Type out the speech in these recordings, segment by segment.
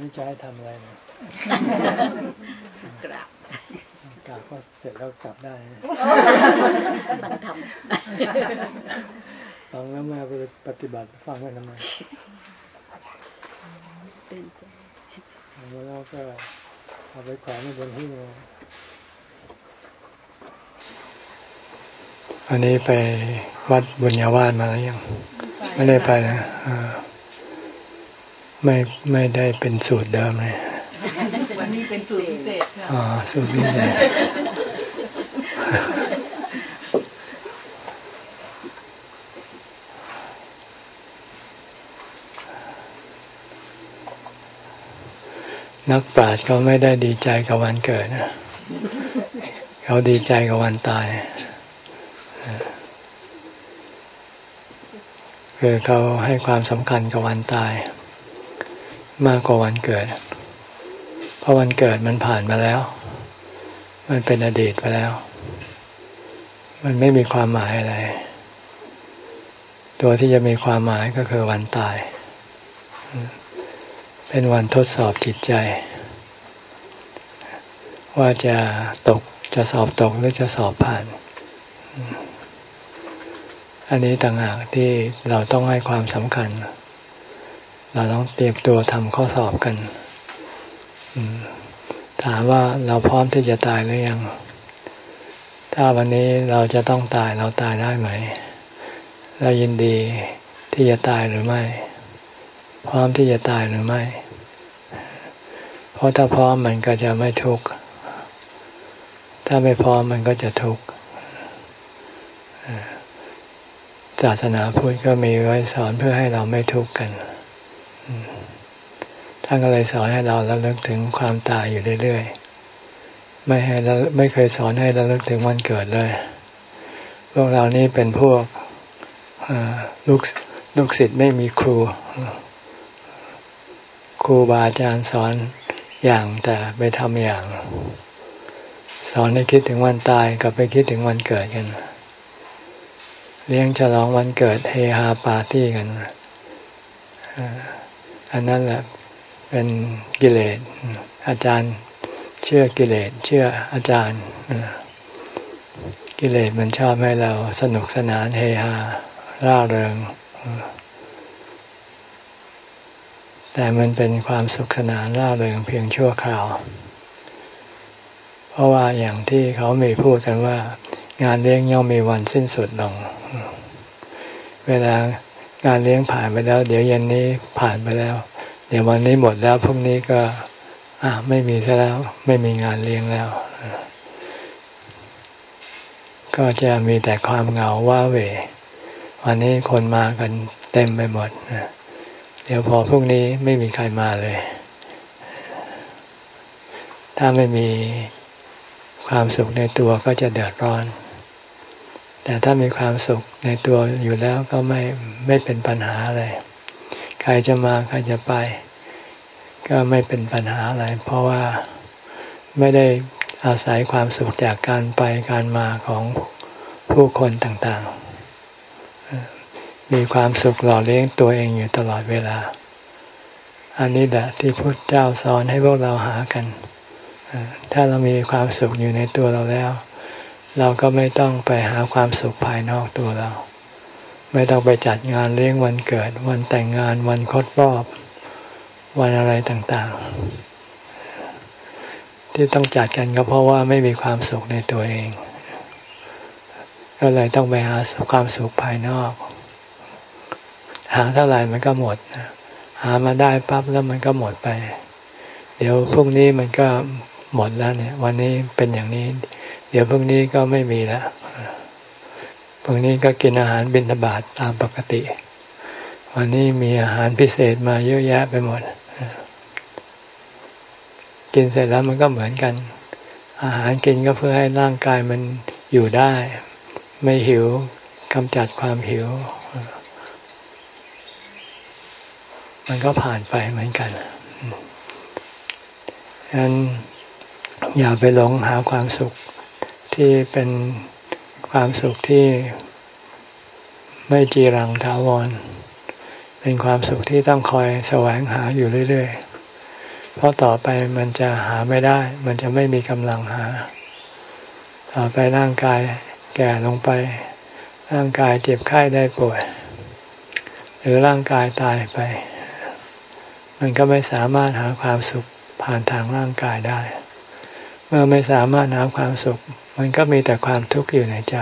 นี่จะให้ทำอะไรนะกราบกราบก็เสร็จแล้วกลับได้ฟังทำฟังแล้วมาปฏิบัติฟังไว้ทำไมตื่นใจแล้วก็เอาไปแขวนในบนหิ้งอันนี้ไปวัดบุญญาวาสมาแล้วยัง ไม่ได้ไปนะ ไม่ไม่ได้เป็นสูตรเดิมเลยวันนี้เป็นสูตรพิเศษอ๋อสูตรพิเศษนักปราชญ์เขาไม่ได้ดีใจกับวันเกิดนะเขาดีใจกับวันตาย คือเขาให้ความสำคัญกับวันตาย มากกว่าวันเกิด เพราะวันเกิดมันผ่านมาแล้ว มันเป็นอดีตไปแล้ว มันไม่มีความหมายอะไร ตัวที่จะมีความหมายก็คือวันตาย เป็นวันทดสอบจิตใจ ว่าจะตกจะสอบตกหรือจะสอบผ่าน อันนี้ต่างหากที่เราต้องให้ความสำคัญ เราต้องเตรียมตัวทำข้อสอบกันถามว่าเราพร้อมที่จะตายหรือยัง ถ้าวันนี้เราจะต้องตายเราตายได้ไหม เรายินดีที่จะตายหรือไม่ พร้อมที่จะตายหรือไม่ เพราะถ้าพร้อมมันก็จะไม่ทุกข์ ถ้าไม่พร้อมมันก็จะทุกข์ศาสนาพุทธก็มีไว้สอนเพื่อให้เราไม่ทุกข์กัน ท่านก็เลยสอนให้เราระลึกถึงความตายอยู่เรื่อยๆ ไม่ให้เราไม่เคยสอนให้เราลึกถึงวันเกิดเลย พวกเรานี่เป็นพวกลูกลูกศิษย์ไม่มีครู ครูบาอาจารย์สอนอย่างแต่ไปทำอย่าง สอนให้คิดถึงวันตายกับไปคิดถึงวันเกิดกัน เลี้ยงฉลองวันเกิดเฮฮาปาร์ตี้กันอ อันนั้นแหละเป็นกิเลสอาจารย์เชื่อกิเลสเชื่ออาจารย์ กิเลสมันชอบให้เราสนุกสนานเฮฮาร่าเริง แต่มันเป็นความสุขสนานร่าเริงเพียงชั่วคราว เพราะว่าอย่างที่เขามีพูดกันว่า งานเลี้ยงย่อมมีวันสิ้นสุดลง เวลา งานเลี้ยงผ่านไปแล้ว เดี๋ยวเย็นนี้ผ่านไปแล้ว เดี๋ยววันนี้หมดแล้วพรุ่งนี้ก็อะไม่มีซะแล้ว ไม่มีงานเลี้ยงแล้ว ก็จะมีแต่ความเหงาว่าเววันนี้คนมากันเต็มไปหมดเดี๋ยวพอพรุ่งนี้ไม่มีใครมาเลย ถ้าไม่มีความสุขในตัวก็จะเดือดร้อน แต่ถ้ามีความสุขในตัวอยู่แล้วก็ไม่ไม่เป็นปัญหาอะไร ใครจะมาใครจะไป ก็ไม่เป็นปัญหาอะไร เพราะว่าไม่ได้อาศัยความสุขจากการไปการมาของผู้คนต่างๆ มีความสุขหล่อเลี้ยงตัวเองอยู่ตลอดเวลา อันนี้แหละที่พระเจ้าสอนให้พวกเราหากัน ถ้าเรามีความสุขอยู่ในตัวเราแล้ว เราก็ไม่ต้องไปหาความสุขภายนอกตัวเรา ไม่ต้องไปจัดงานเลี้ยงวันเกิด วันแต่งงานวันครบรอบ วันอะไรต่างๆ ที่ต้องจัดกันก็เพราะว่าไม่มีความสุขในตัวเอง ก็เลยต้องไปหาความสุขภายนอก หาเท่าไหร่มันก็หมด หามาได้ปั๊บแล้วมันก็หมดไป เดี๋ยวพรุ่งนี้มันก็หมดแล้วเนี่ย วันนี้เป็นอย่างนี้ เดี๋ยวพรุ่งนี้ก็ไม่มีแล้วพรุ่งนี้ก็กินอาหารบิณฑบาตตามปกติ วันนี้มีอาหารพิเศษมาเยอะแยะไปหมด กินเสร็จแล้วมันก็เหมือนกัน อาหารกินก็เพื่อให้ร่างกายมันอยู่ได้ ไม่หิวกำจัดความหิว มันก็ผ่านไปเหมือนกันฉะนั้นอย่าไปหลงหาความสุข ที่เป็นความสุขที่ไม่จีรังถาวร เป็นความสุขที่ต้องคอยแสวงหาอยู่เรื่อยๆ เพราะต่อไปมันจะหาไม่ได้ มันจะไม่มีกำลังหา ต่อไปร่างกายแก่ลงไป ร่างกายเจ็บไข้ได้ป่วย หรือร่างกายตายไป มันก็ไม่สามารถหาความสุขผ่านทางร่างกายได้ เมื่อไม่สามารถหาความสุข มันก็มีแต่ความทุกข์อยู่ในใจ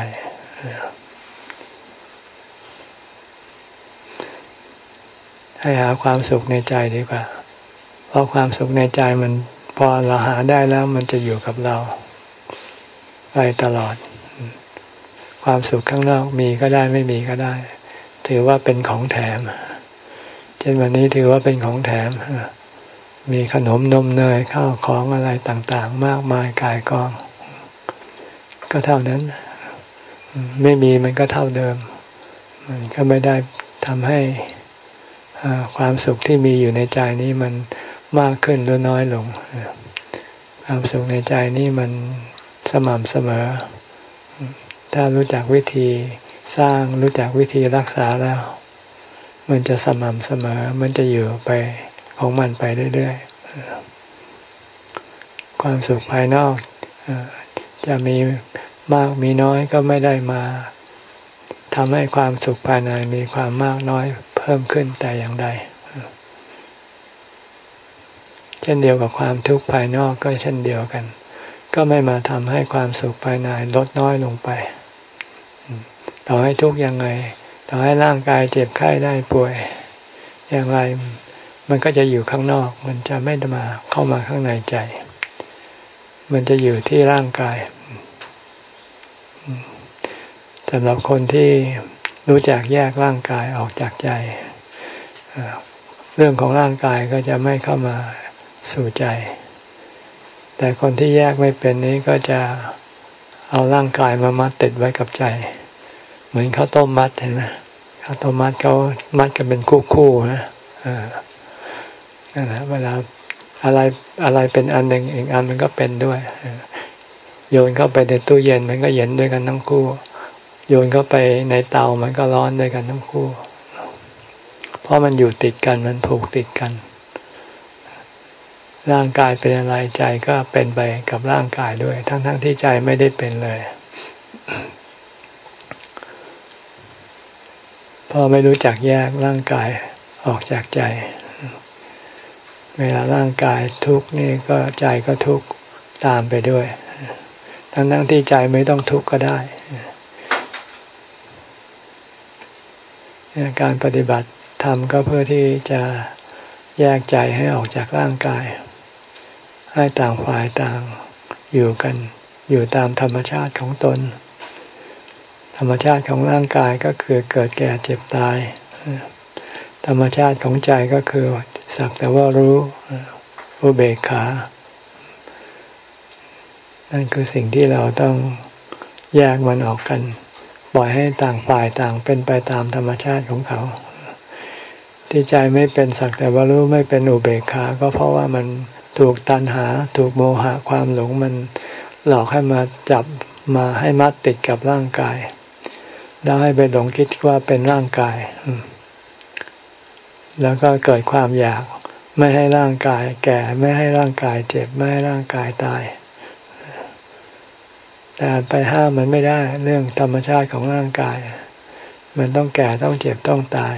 ให้หาความสุขในใจดีกว่า เพราะความสุขในใจมันพอเราหาได้แล้วมันจะอยู่กับเรา ไปตลอด ความสุขข้างนอกมีก็ได้ไม่มีก็ได้ ถือว่าเป็นของแถม เช่นวันนี้ถือว่าเป็นของแถมมีขนมนมเนยข้าวของอะไรต่างๆ มากมายกายกอง ก็เท่านั้น ไม่มีมันก็เท่าเดิม มันก็ไม่ได้ทำให้ความสุขที่มีอยู่ในใจนี้มันมากขึ้นหรือน้อยลง ความสุขในใจนี้มันสม่ำเสมอ ถ้ารู้จักวิธีสร้างรู้จักวิธีรักษาแล้ว มันจะสม่ำเสมอ มันจะอยู่ไปของมันไปเรื่อยๆความสุขภายนอก จะมีมากมีน้อยก็ไม่ได้มาทำให้ความสุขภายในมีความมากน้อยเพิ่มขึ้นแต่อย่างใด เช่นเดียวกับความทุกข์ภายนอกก็เช่นเดียวกัน ก็ไม่มาทำให้ความสุขภายในลดน้อยลงไป ต่อให้ทุกข์ยังไง ต่อให้ร่างกายเจ็บไข้ได้ป่วย อย่างไรมันก็จะอยู่ข้างนอก มันจะไม่มาเข้ามาข้างในใจ มันจะอยู่ที่ร่างกาย สำหรับคนที่รู้จักแยกร่างกายออกจากใจ เรื่องของร่างกายก็จะไม่เข้ามาสู่ใจ แต่คนที่แยกไม่เป็นนี้ก็จะเอาร่างกายมามัดติดไว้กับใจ เหมือนข้าวต้มมัดเห็นไหมข้าวต้มมัดเขามัดกันเป็นคู่ๆนะนั่นแหละเวลาอะไรอะไรเป็นอันหนึ่งอีกอันมันก็เป็นด้วยโยนเข้าไปในตู้เย็นมันก็เย็นด้วยกันทั้งคู่ โยนเข้าไปในเตามันก็ร้อนด้วยกันทั้งคู่ เพราะมันอยู่ติดกันมันผูกติดกัน ร่างกายเป็นอะไรใจก็เป็นไปกับร่างกายด้วย ทั้งๆทที่ใจไม่ได้เป็นเลยพอไม่รู้จักแยกร่างกายออกจากใจ เวลาร่างกายทุกข์นี่ก็ใจก็ทุกข์ตามไปด้วย ทั้งๆที่ใจไม่ต้องทุกข์ก็ได้ การปฏิบัติธรรมก็เพื่อที่จะแยกใจให้ออกจากร่างกาย ให้ต่างฝ่ายต่างอยู่กัน อยู่ตามธรรมชาติของตน ธรรมชาติของร่างกายก็คือเกิดแก่เจ็บตาย ธรรมชาติของใจก็คือสักแต่ว่ารู้อุเบกขา นั่นคือสิ่งที่เราต้องแยกมันออกกัน ล่อยให้ต่างฝ่ายต่างเป็นไปตามธรรมชาติของเขา ที่ใจไม่เป็นสักแต่ว่ารู้ไม่เป็นอุเบกขาก็เพราะว่ามันถูกตันหา ถูกโมหะความหลงมันหลอกให้มาจับมาให้มัดติดกับร่างกาย แล้วให้ไปหลงคิดว่าเป็นร่างกาย แล้วก็เกิดความอยาก ไม่ให้ร่างกายแก่ไม่ให้ร่างกายเจ็บ ไม่ให้ร่างกายตาย แต่ไปห้ามมันไม่ได้ เรื่องธรรมชาติของร่างกาย มันต้องแก่ต้องเจ็บต้องตาย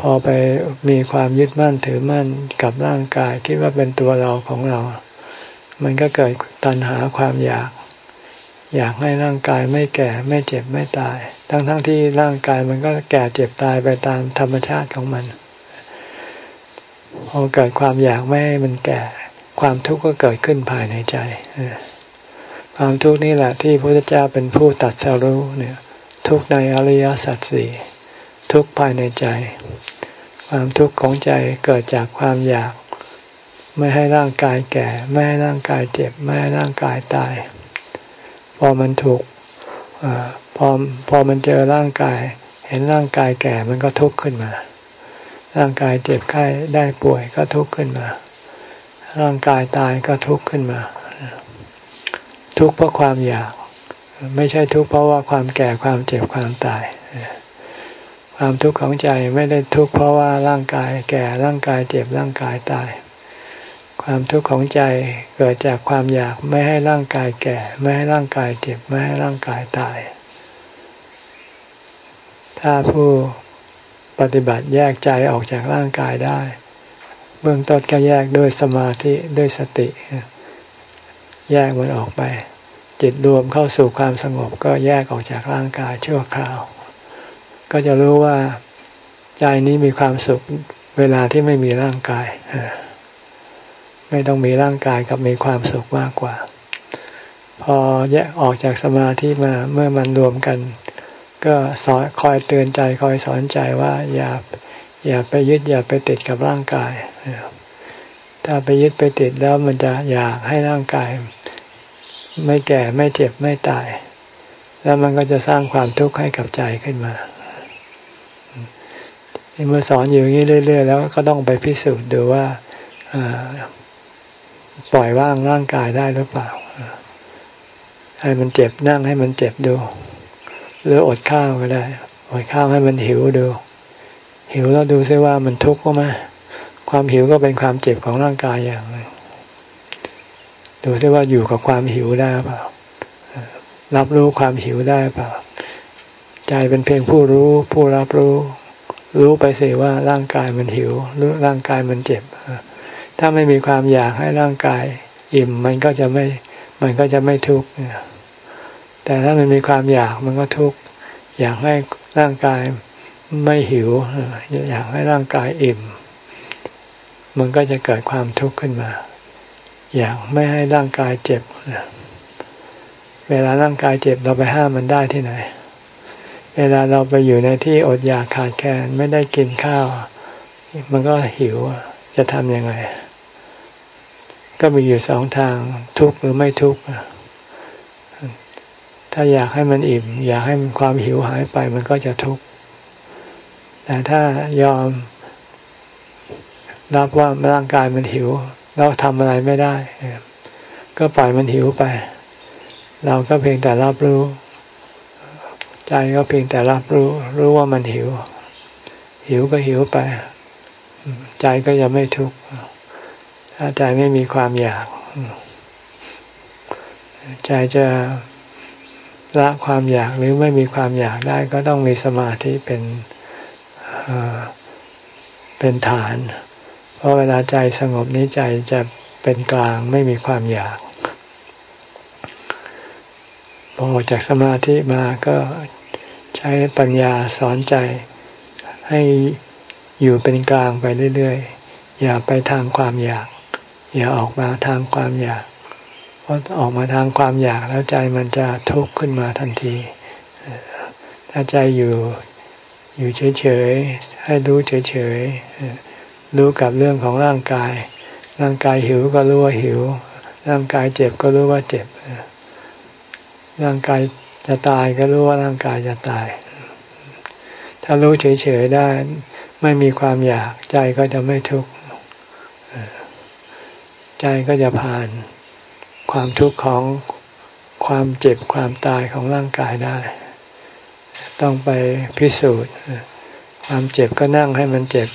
พอไปมีความยึดมั่นถือมั่นกับร่างกาย คิดว่าเป็นตัวเราของเรา มันก็เกิดตัณหาความอยาก อยากให้ร่างกายไม่แก่ไม่เจ็บไม่ตาย ทั้งๆทที่ร่างกายมันก็แก่เจ็บตายไปตามธรรมชาติของมัน พอเกิดความอยากไม่ให้มันแก่ ความทุกข์ก็เกิดขึ้นภายในใจ ความทุกข์นี่แหละที่พระพุทธเจ้าเป็นผู้ตัดสรู้เนี่ย ทุกในอริยสัจสี่ทุกภายในใจ ความทุกข์ของใจเกิดจากความอยาก ไม่ให้ร่างกายแก่ ไม่ให้ร่างกายเจ็บ ไม่ให้ร่างกายตาย พอมันถูกอพอพอมันเจอร่างกาย เห็นร่างกายแก่มันก็ทุกข์ขึ้นมา ร่างกายเจ็บไข้ได้ป่วยก็ทุกข์ขึ้นมา ร่างกายตายก็ทุกข์ขึ้นมา ทุกข์เพราะความอยาก ไม่ใช่ทุกข์เพราะว่าความแก่ความเจ็บความตาย ความทุกข์ของใจไม่ได้ทุกข์เพราะว่าร่างกายแก่ร่างกายเจ็บร่างกายตาย ความทุกข์ของใจเกิดจากความอยากไม่ให้ร่างกายแก่ ไม่ให้ร่างกายเจ็บไม่ให้ร่างกายตาย ถ้าผู้ปฏิบัติแยกใจออกจากร่างกายได้ เบื้องต้นก็แยกด้วยสมาธิด้วยสติ แยกมันออกไป จิตรวมเข้าสู่ความสงบก็แยกออกจากร่างกายชั่วคราว ก็จะรู้ว่าใจนี้มีความสุขเวลาที่ไม่มีร่างกายไม่ต้องมีร่างกายกับมีความสุขมากกว่า พอแยกออกจากสมาธิมาเมื่อมันรวมกัน ก็สอนคอยเตือนใจคอยสอนใจว่าอย่าอย่าไปยึดอย่าไปติดกับร่างกายถ้าไปยึดไปติดแล้วมันจะอยากให้ร่างกาย ไม่แก่ไม่เจ็บไม่ตาย แล้วมันก็จะสร้างความทุกข์ให้กับใจขึ้นมาเมื่อสอนอยู่อย่างนี้เรื่อย ๆ แล้วก็ต้องไปพิสูจน์ดูว่าปล่อยว่างร่างกายได้หรือเปล่าให้มันเจ็บนั่งให้มันเจ็บดู หรืออดข้าวก็ได้อดข้าวให้มันหิวดู หิวแล้วดูซิว่ามันทุกข์ก็ไหมความหิวก็เป็นความเจ็บของร่างกายอย่างหนึ่ง ดูซิว่าอยู่กับความหิวได้เปล่า รับรู้ความหิวได้เปล่า ใจเป็นเพียงผู้รู้ผู้รับรู้ รู้ไปสิว่าร่างกายมันหิวรู้ร่างกายมันเจ็บ ถ้าไม่มีความอยากให้ร่างกายอิ่มมันก็จะไม่ มันก็จะไม่ทุกข์แต่ถ้ามันมีความอยากมันก็ทุกข์ อยากให้ร่างกายไม่หิว อยากให้ร่างกายอิ่ม มันก็จะเกิดความทุกข์ขึ้นมา อยากไม่ให้ร่างกายเจ็บ เวลาร่างกายเจ็บเราไปห้ามมันได้ที่ไหน เวลาเราไปอยู่ในที่อดอยากขาดแคลนไม่ได้กินข้าว มันก็หิวจะทำยังไง ก็มีอยู่สองทางทุกข์หรือไม่ทุกข์ถ้าอยากให้มันอิ่ม อยากให้มันความหิวหายไปมันก็จะทุกข์แต่ถ้ายอมรับว่าร่างกายมันหิว เราทำอะไรไม่ได้ ก็ปล่อยมันหิวไป เราก็เพียงแต่รับรู้ ใจก็เพียงแต่รับรู้ รู้ว่ามันหิว หิวก็หิวไป ใจก็จะไม่ทุกข์ถ้าใจไม่มีความอยากใจจะละความอยากหรือไม่มีความอยากได้ก็ต้องมีสมาธิเป็นเป็นฐาน เพราะเวลาใจสงบนี้ใจจะเป็นกลางไม่มีความอยากพอออกจากสมาธิมาก็ใช้ปัญญาสอนใจให้อยู่เป็นกลางไปเรื่อยๆ อย่าไปทางความอยาก อย่าออกมาทางความอยาก เพราะออกมาทางความอยากแล้วใจมันจะทุกข์ขึ้นมาทันที ถ้าใจอยู่อยู่เฉยๆ ให้รู้เฉยๆ รู้กับเรื่องของร่างกาย ร่างกายหิวก็รู้ว่าหิว ร่างกายเจ็บก็รู้ว่าเจ็บ ร่างกายจะตายก็รู้ว่าร่างกายจะตาย ถ้ารู้เฉยๆได้ ไม่มีความอยากใจก็จะไม่ทุกข์ใจก็จะผ่านความทุกข์ของความเจ็บความตายของร่างกายได้ ต้องไปพิสูจน์ ความเจ็บก็นั่งให้มันเจ็บ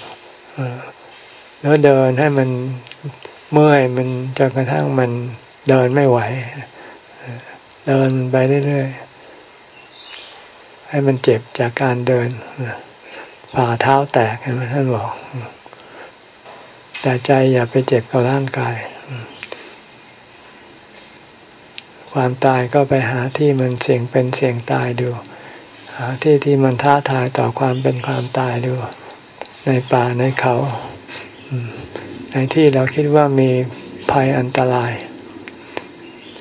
แล้วเดินให้มันเมื่อยมันจนกระทั่งมันเดินไม่ไหว เดินไปเรื่อยๆ ให้มันเจ็บจากการเดินฝ่าเท้าแตกเห็นไหมท่านบอก แต่ใจอย่าไปเจ็บกับร่างกาย ความตายก็ไปหาที่มันเสี่ยงเป็นเสี่ยงตายดู หาที่ที่มันท้าทายต่อความเป็นความตายดู ในป่าในเขา ในที่เราคิดว่ามีภัยอันตราย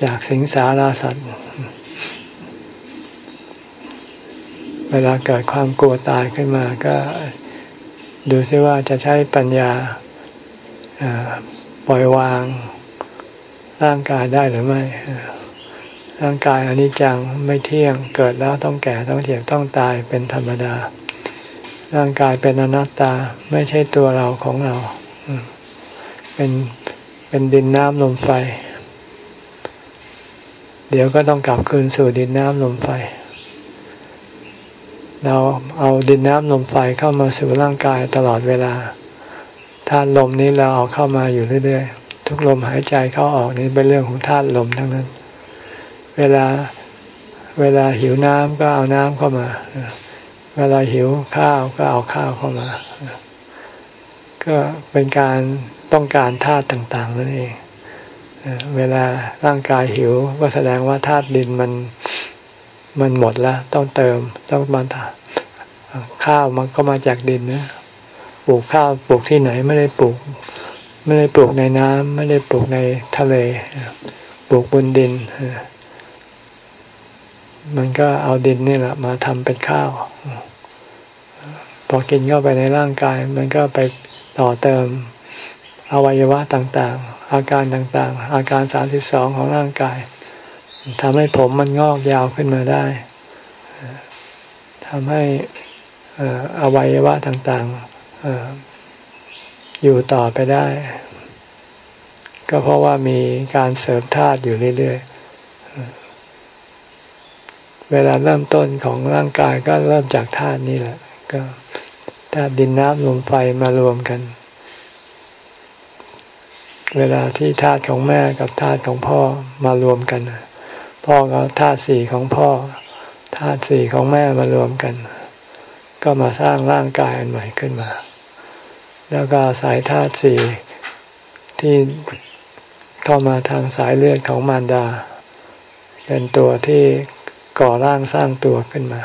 จากสิงสาราสัตว์ เวลาเกิดความกลัวตายขึ้นมาก็ดูซิว่าจะใช้ปัญญาปล่อยวางร่างกายได้หรือไม่ ร่างกายอนิจจังไม่เที่ยงเกิดแล้วต้องแก่ต้องเจ็บต้องตายเป็นธรรมดา ร่างกายเป็นอนัตตาไม่ใช่ตัวเราของเรา เป็นเป็นดินน้ำลมไฟ เดี๋ยวก็ต้องกลับคืนสู่ดินน้ำลมไฟ เราเอาดินน้ำลมไฟเข้ามาสู่ร่างกายตลอดเวลาธาตุลมนี้เราเอาเข้ามาอยู่เรื่อยๆ ทุกลมหายใจเข้าออกนี่เป็นเรื่องของธาตุลมทั้งนั้น เวลาเวลาหิวน้ำก็เอาน้ำเข้ามา เวลาหิวข้าวก็เอาข้าวเข้ามา ก็เป็นการต้องการธาตุต่างๆนั่นเองเวลาร่างกายหิว ก็แสดงว่าธาตุดินมันมันหมดแล้วต้องเติมต้องมาข้าวมันก็มาจากดินนะปลูกข้าวปลูกที่ไหนไม่ได้ปลูก ไม่ได้ปลูกในน้ำไม่ได้ปลูกในทะเล ปลูกบนดิน มันก็เอาดินนี่แหละ มาทำเป็นข้าว พอกินเข้าไปในร่างกาย มันก็ไปต่อเติมอวัยวะต่างๆ อาการต่างๆ อาการสามสิบสองของร่างกายทำให้ผมมันงอกยาวขึ้นมาได้ทำให้อวัยวะต่างๆอยู่ต่อไปได้ ก็เพราะว่ามีการเสริมธาตุอยู่เรื่อยๆ เวลาเริ่มต้นของร่างกายก็เริ่มจากธาตุนี่แหละ ก็ธาตุดินน้ำลมไฟมารวมกัน เวลาที่ธาตุของแม่กับธาตุของพ่อมารวมกัน พ่อกับธาตุสี่ของพ่อธาตุสี่ของแม่มารวมกัน ก็มาสร้างร่างกายอันใหม่ขึ้นมา แล้วก็สายธาตุสี่ที่เข้ามาทางสายเลือดของมารดา เป็นตัวที่ ก่อร่างสร้างตัวขึ้นมา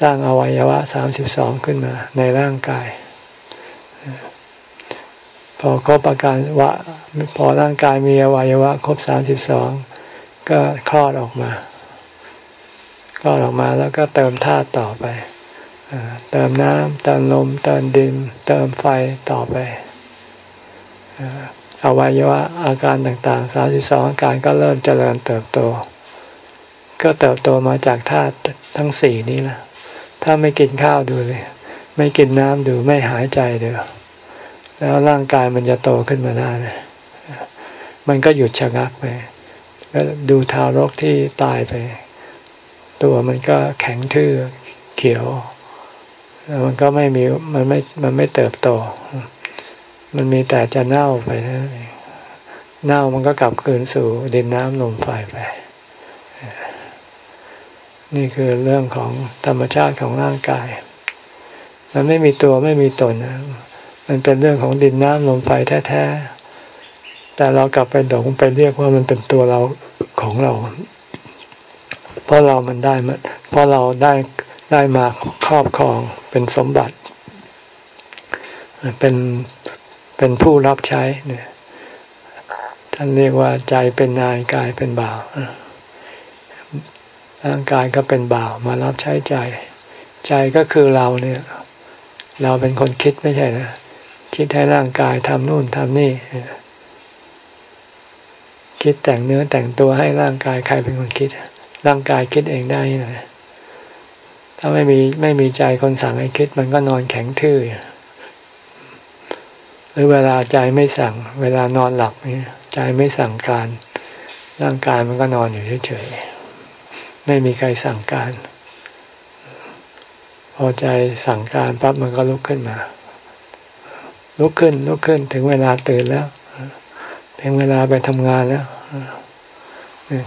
สร้างอวัยวะสามสิบสองขึ้นมา ในร่างกาย พอครบอาการวะพอร่างกายมีอวัยวะ ครบสามสิบสองก็คลอดออกมาคลอดออกมาแล้วก็เติมธาตุต่อไปเติมน้ำเติมลมเติมดิน เติมไฟต่อไปอวัยวะอาการต่างๆสามสิบสองอาการก็เริ่มเจริญเติบโต ก็เติบโตมาจากธาตุทั้งสี่นี้แหละถ้าไม่กินข้าวดูเลย ไม่กินน้ำดูไม่หายใจเดียวแล้วร่างกายมันจะโตขึ้นมาได้ไมันก็หยุดชะงักไปแล้วดูทารกที่ตายไป ตัวมันก็แข็งทื่อเขียวแล้วมันก็ไม่มีมันไม่มันไม่เติบโต มันมีแต่จะเน่าไปนั่นเองเน่ามันก็กลับคืนสู่ดินน้ำลมไฟไป นี่คือเรื่องของธรรมชาติของร่างกาย มันไม่มีตัวไม่มีตนนะมันเป็นเรื่องของดินน้ำลมไฟแท้ๆ แต่เรากลับไปหลงไปเรียกว่ามันเป็นตัวเราของเรา เพราะเรามันได้มาเพราะเราได้ได้มาครอบครองเป็นสมบัติ เป็นเป็นผู้รับใช้เนี่ยท่านเรียกว่าใจเป็นนายกายเป็นบ่าว ร่างกายก็เป็นบ่าวมารับใช้ใจ ใจก็คือเราเนี่ย เราเป็นคนคิดไม่ใช่นะคิดให้ร่างกายทำนู่นทำนี่คิดแต่งเนื้อแต่งตัวให้ร่างกายใครเป็นคนคิด ร่างกายคิดเองได้ไหมถ้าไม่มีไม่มีใจคนสั่งให้คิดมันก็นอนแข็งทื่อหรือเวลาใจไม่สั่ง เวลานอนหลับนี่ใจไม่สั่งการ ร่างกายมันก็นอนอยู่เฉยๆ ไม่มีใครสั่งการ พอใจสั่งการปั๊บมันก็ลุกขึ้นมา ลุกขึ้นลุกขึ้นถึงเวลาตื่นแล้ว ถึงเวลาไปทำงานแล้ว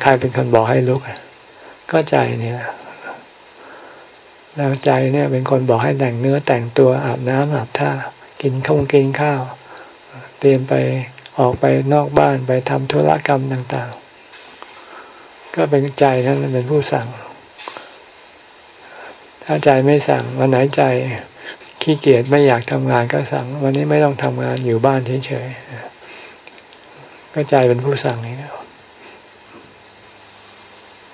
ใครเป็นคนบอกให้ลุกก็ใจเนี่ยแล้วใจเนี่ยเป็นคนบอกให้แต่งเนื้อแต่งตัวอาบน้ำอาบท่ากินข้าวกินข้าว เตรียมไปออกไปนอกบ้านไปทำธุรกรรมต่าง ก็เป็นใจนั่นเป็นผู้สั่ง ถ้าใจไม่สั่งวันไหนใจขี้เกียจไม่อยากทำงานก็สั่ง วันนี้ไม่ต้องทำงานอยู่บ้านเฉยๆก็ใจเป็นผู้สั่งนี่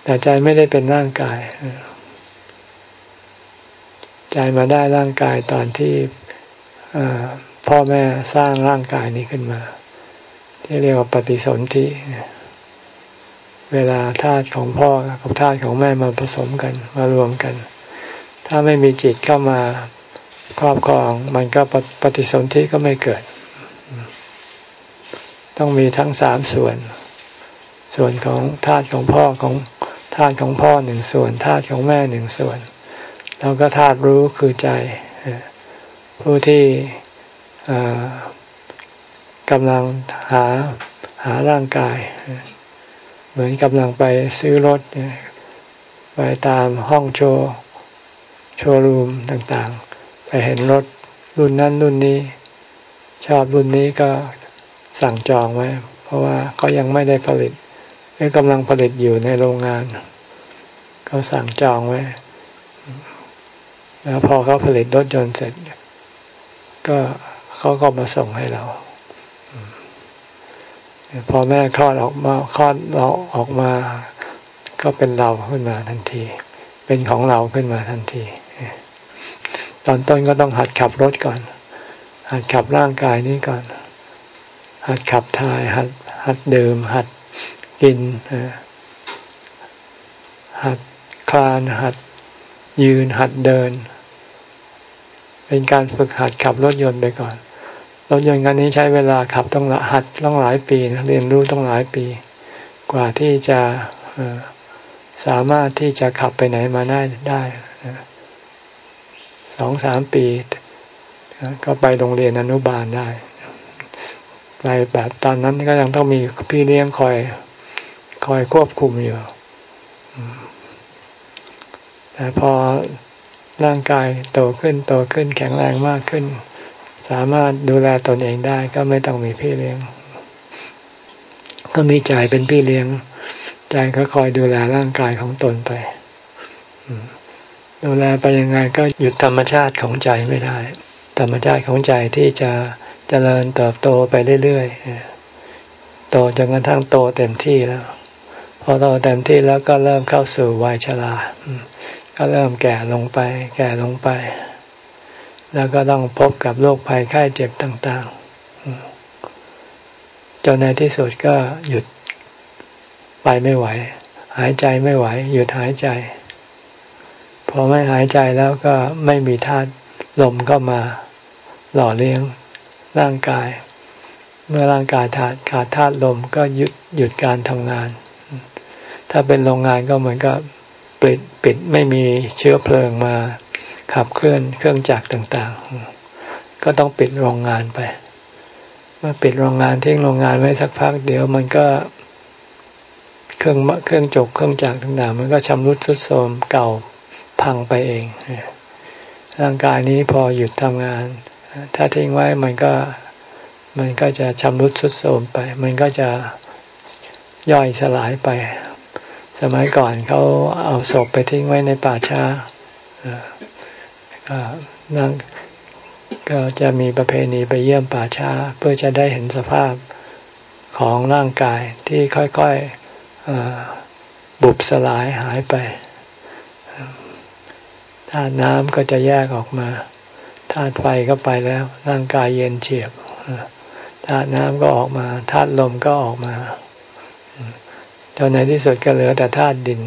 แต่ใจไม่ได้เป็นร่างกายใจมาได้ร่างกายตอนที่พ่อแม่สร้างร่างกายนี้ขึ้นมา ที่เรียกว่าปฏิสนธิเวลาธาตุของพ่อกับธาตุของแม่มาผสมกันมารวมกัน ถ้าไม่มีจิตเข้ามาครอบครอง มันก็ปฏิสนธิก็ไม่เกิด ต้องมีทั้งสามส่วน ส่วนของธาตุของพ่อของธาตุของพ่อหนึ่งส่วนธาตุของแม่หนึ่งส่วน แล้วก็ธาตุรู้คือใจ ผู้ที่กกำลังหาหาร่างกาย เหมือนกำลังไปซื้อรถไปตามห้องโชว์โชว์รูมต่างๆ ไปเห็นรถรุ่นนั้นรุ่นนี้ ชอบรุ่นนี้ก็สั่งจองไว้ เพราะว่าเขายังไม่ได้ผลิตกำลังผลิตอยู่ในโรงงานเขาสั่งจองไว้ แล้วพอเขาผลิตรถยนต์เสร็จ ก็เขาก็มาส่งให้เรา พอแม่คลอดออกมาคลอดเราออกมา ก็เป็นเราขึ้นมาทันที เป็นของเราขึ้นมาทันที ตอนต้นก็ต้องหัดขับรถก่อน หัดขับร่างกายนี้ก่อน หัดขับถ่าย หัดหัดดื่ม หัดกินหัดคลาน หัดยืน หัดเดิน เป็นการฝึกหัดขับรถยนต์ไปก่อน รถยนต์คันนี้ใช้เวลาขับต้องหัดต้องหลายปีนะเรียนรู้ต้องหลายปี กว่าที่จะสามารถที่จะขับไปไหนมาได้ได้สองสามปี ก็ไปโรงเรียนอนุบาลได้ไปแบบตอนนั้นก็ยังต้องมีพี่เลี้ยงคอย คอยควบคุมอยู่แต่พอร่างกายโตขึ้นโตขึ้นแข็งแรงมากขึ้น สามารถดูแลตนเองได้ก็ไม่ต้องมีพี่เลี้ยง ก็มีใจเป็นพี่เลี้ยงใจก็คอยดูแลร่างกายของตนไปดูแลไปยังไงก็หยุดธรรมชาติของใจไม่ได้ ธรรมชาติของใจที่จะจะเจริญเติบโตไปเรื่อยๆโตจนกระทั่งโตเต็มที่แล้ว พอโตเต็มที่แล้วก็เริ่มเข้าสู่วัยชราก็เริ่มแก่ลงไป แก่ลงไป แล้วก็ต้องพบกับโรคภัยไข้เจ็บต่างๆ จนในที่สุดก็หยุดไปไม่ไหว หายใจไม่ไหว หยุดหายใจ พอไม่หายใจแล้วก็ไม่มีธาตุลมก็มาหล่อเลี้ยงร่างกาย เมื่อร่างกายขาดขาดธาตุลมก็หยุดหยุดการทำงาน ถ้าเป็นโรงงานก็เหมือนกับปิดปิดไม่มีเชื้อเพลิงมา ขับเคลื่อนเครื่องจักรต่างๆ ก็ต้องปิดโรงงานไป เมื่อปิดโรงงานทิ้งโรงงานไว้สักพัก เดี๋ยวมันก็เครื่องเครื่องจกเครื่องจักรต่างๆ มันก็ชำรุดทรุดโทรมเก่าพังไปเองร่างกายนี้พอหยุดทำงาน ถ้าทิ้งไว้มันก็มันก็จะชำรุดทรุดโทรมไป มันก็จะย่อยสลายไป สมัยก่อนเขาเอาศพไปทิ้งไว้ในป่าช้า นั่งก็จะมีประเพณีไปเยี่ยมป่าช้า เพื่อจะได้เห็นสภาพของร่างกายที่ค่อยๆบุบสลายหายไปธาตุน้ำก็จะแยกออกมาธาตุไฟก็ไปแล้ว ร่างกายเย็นเฉียบธาตุน้ำก็ออกมาธาตุลมก็ออกมาจนในที่สุดก็เหลือแต่ธาตุดิน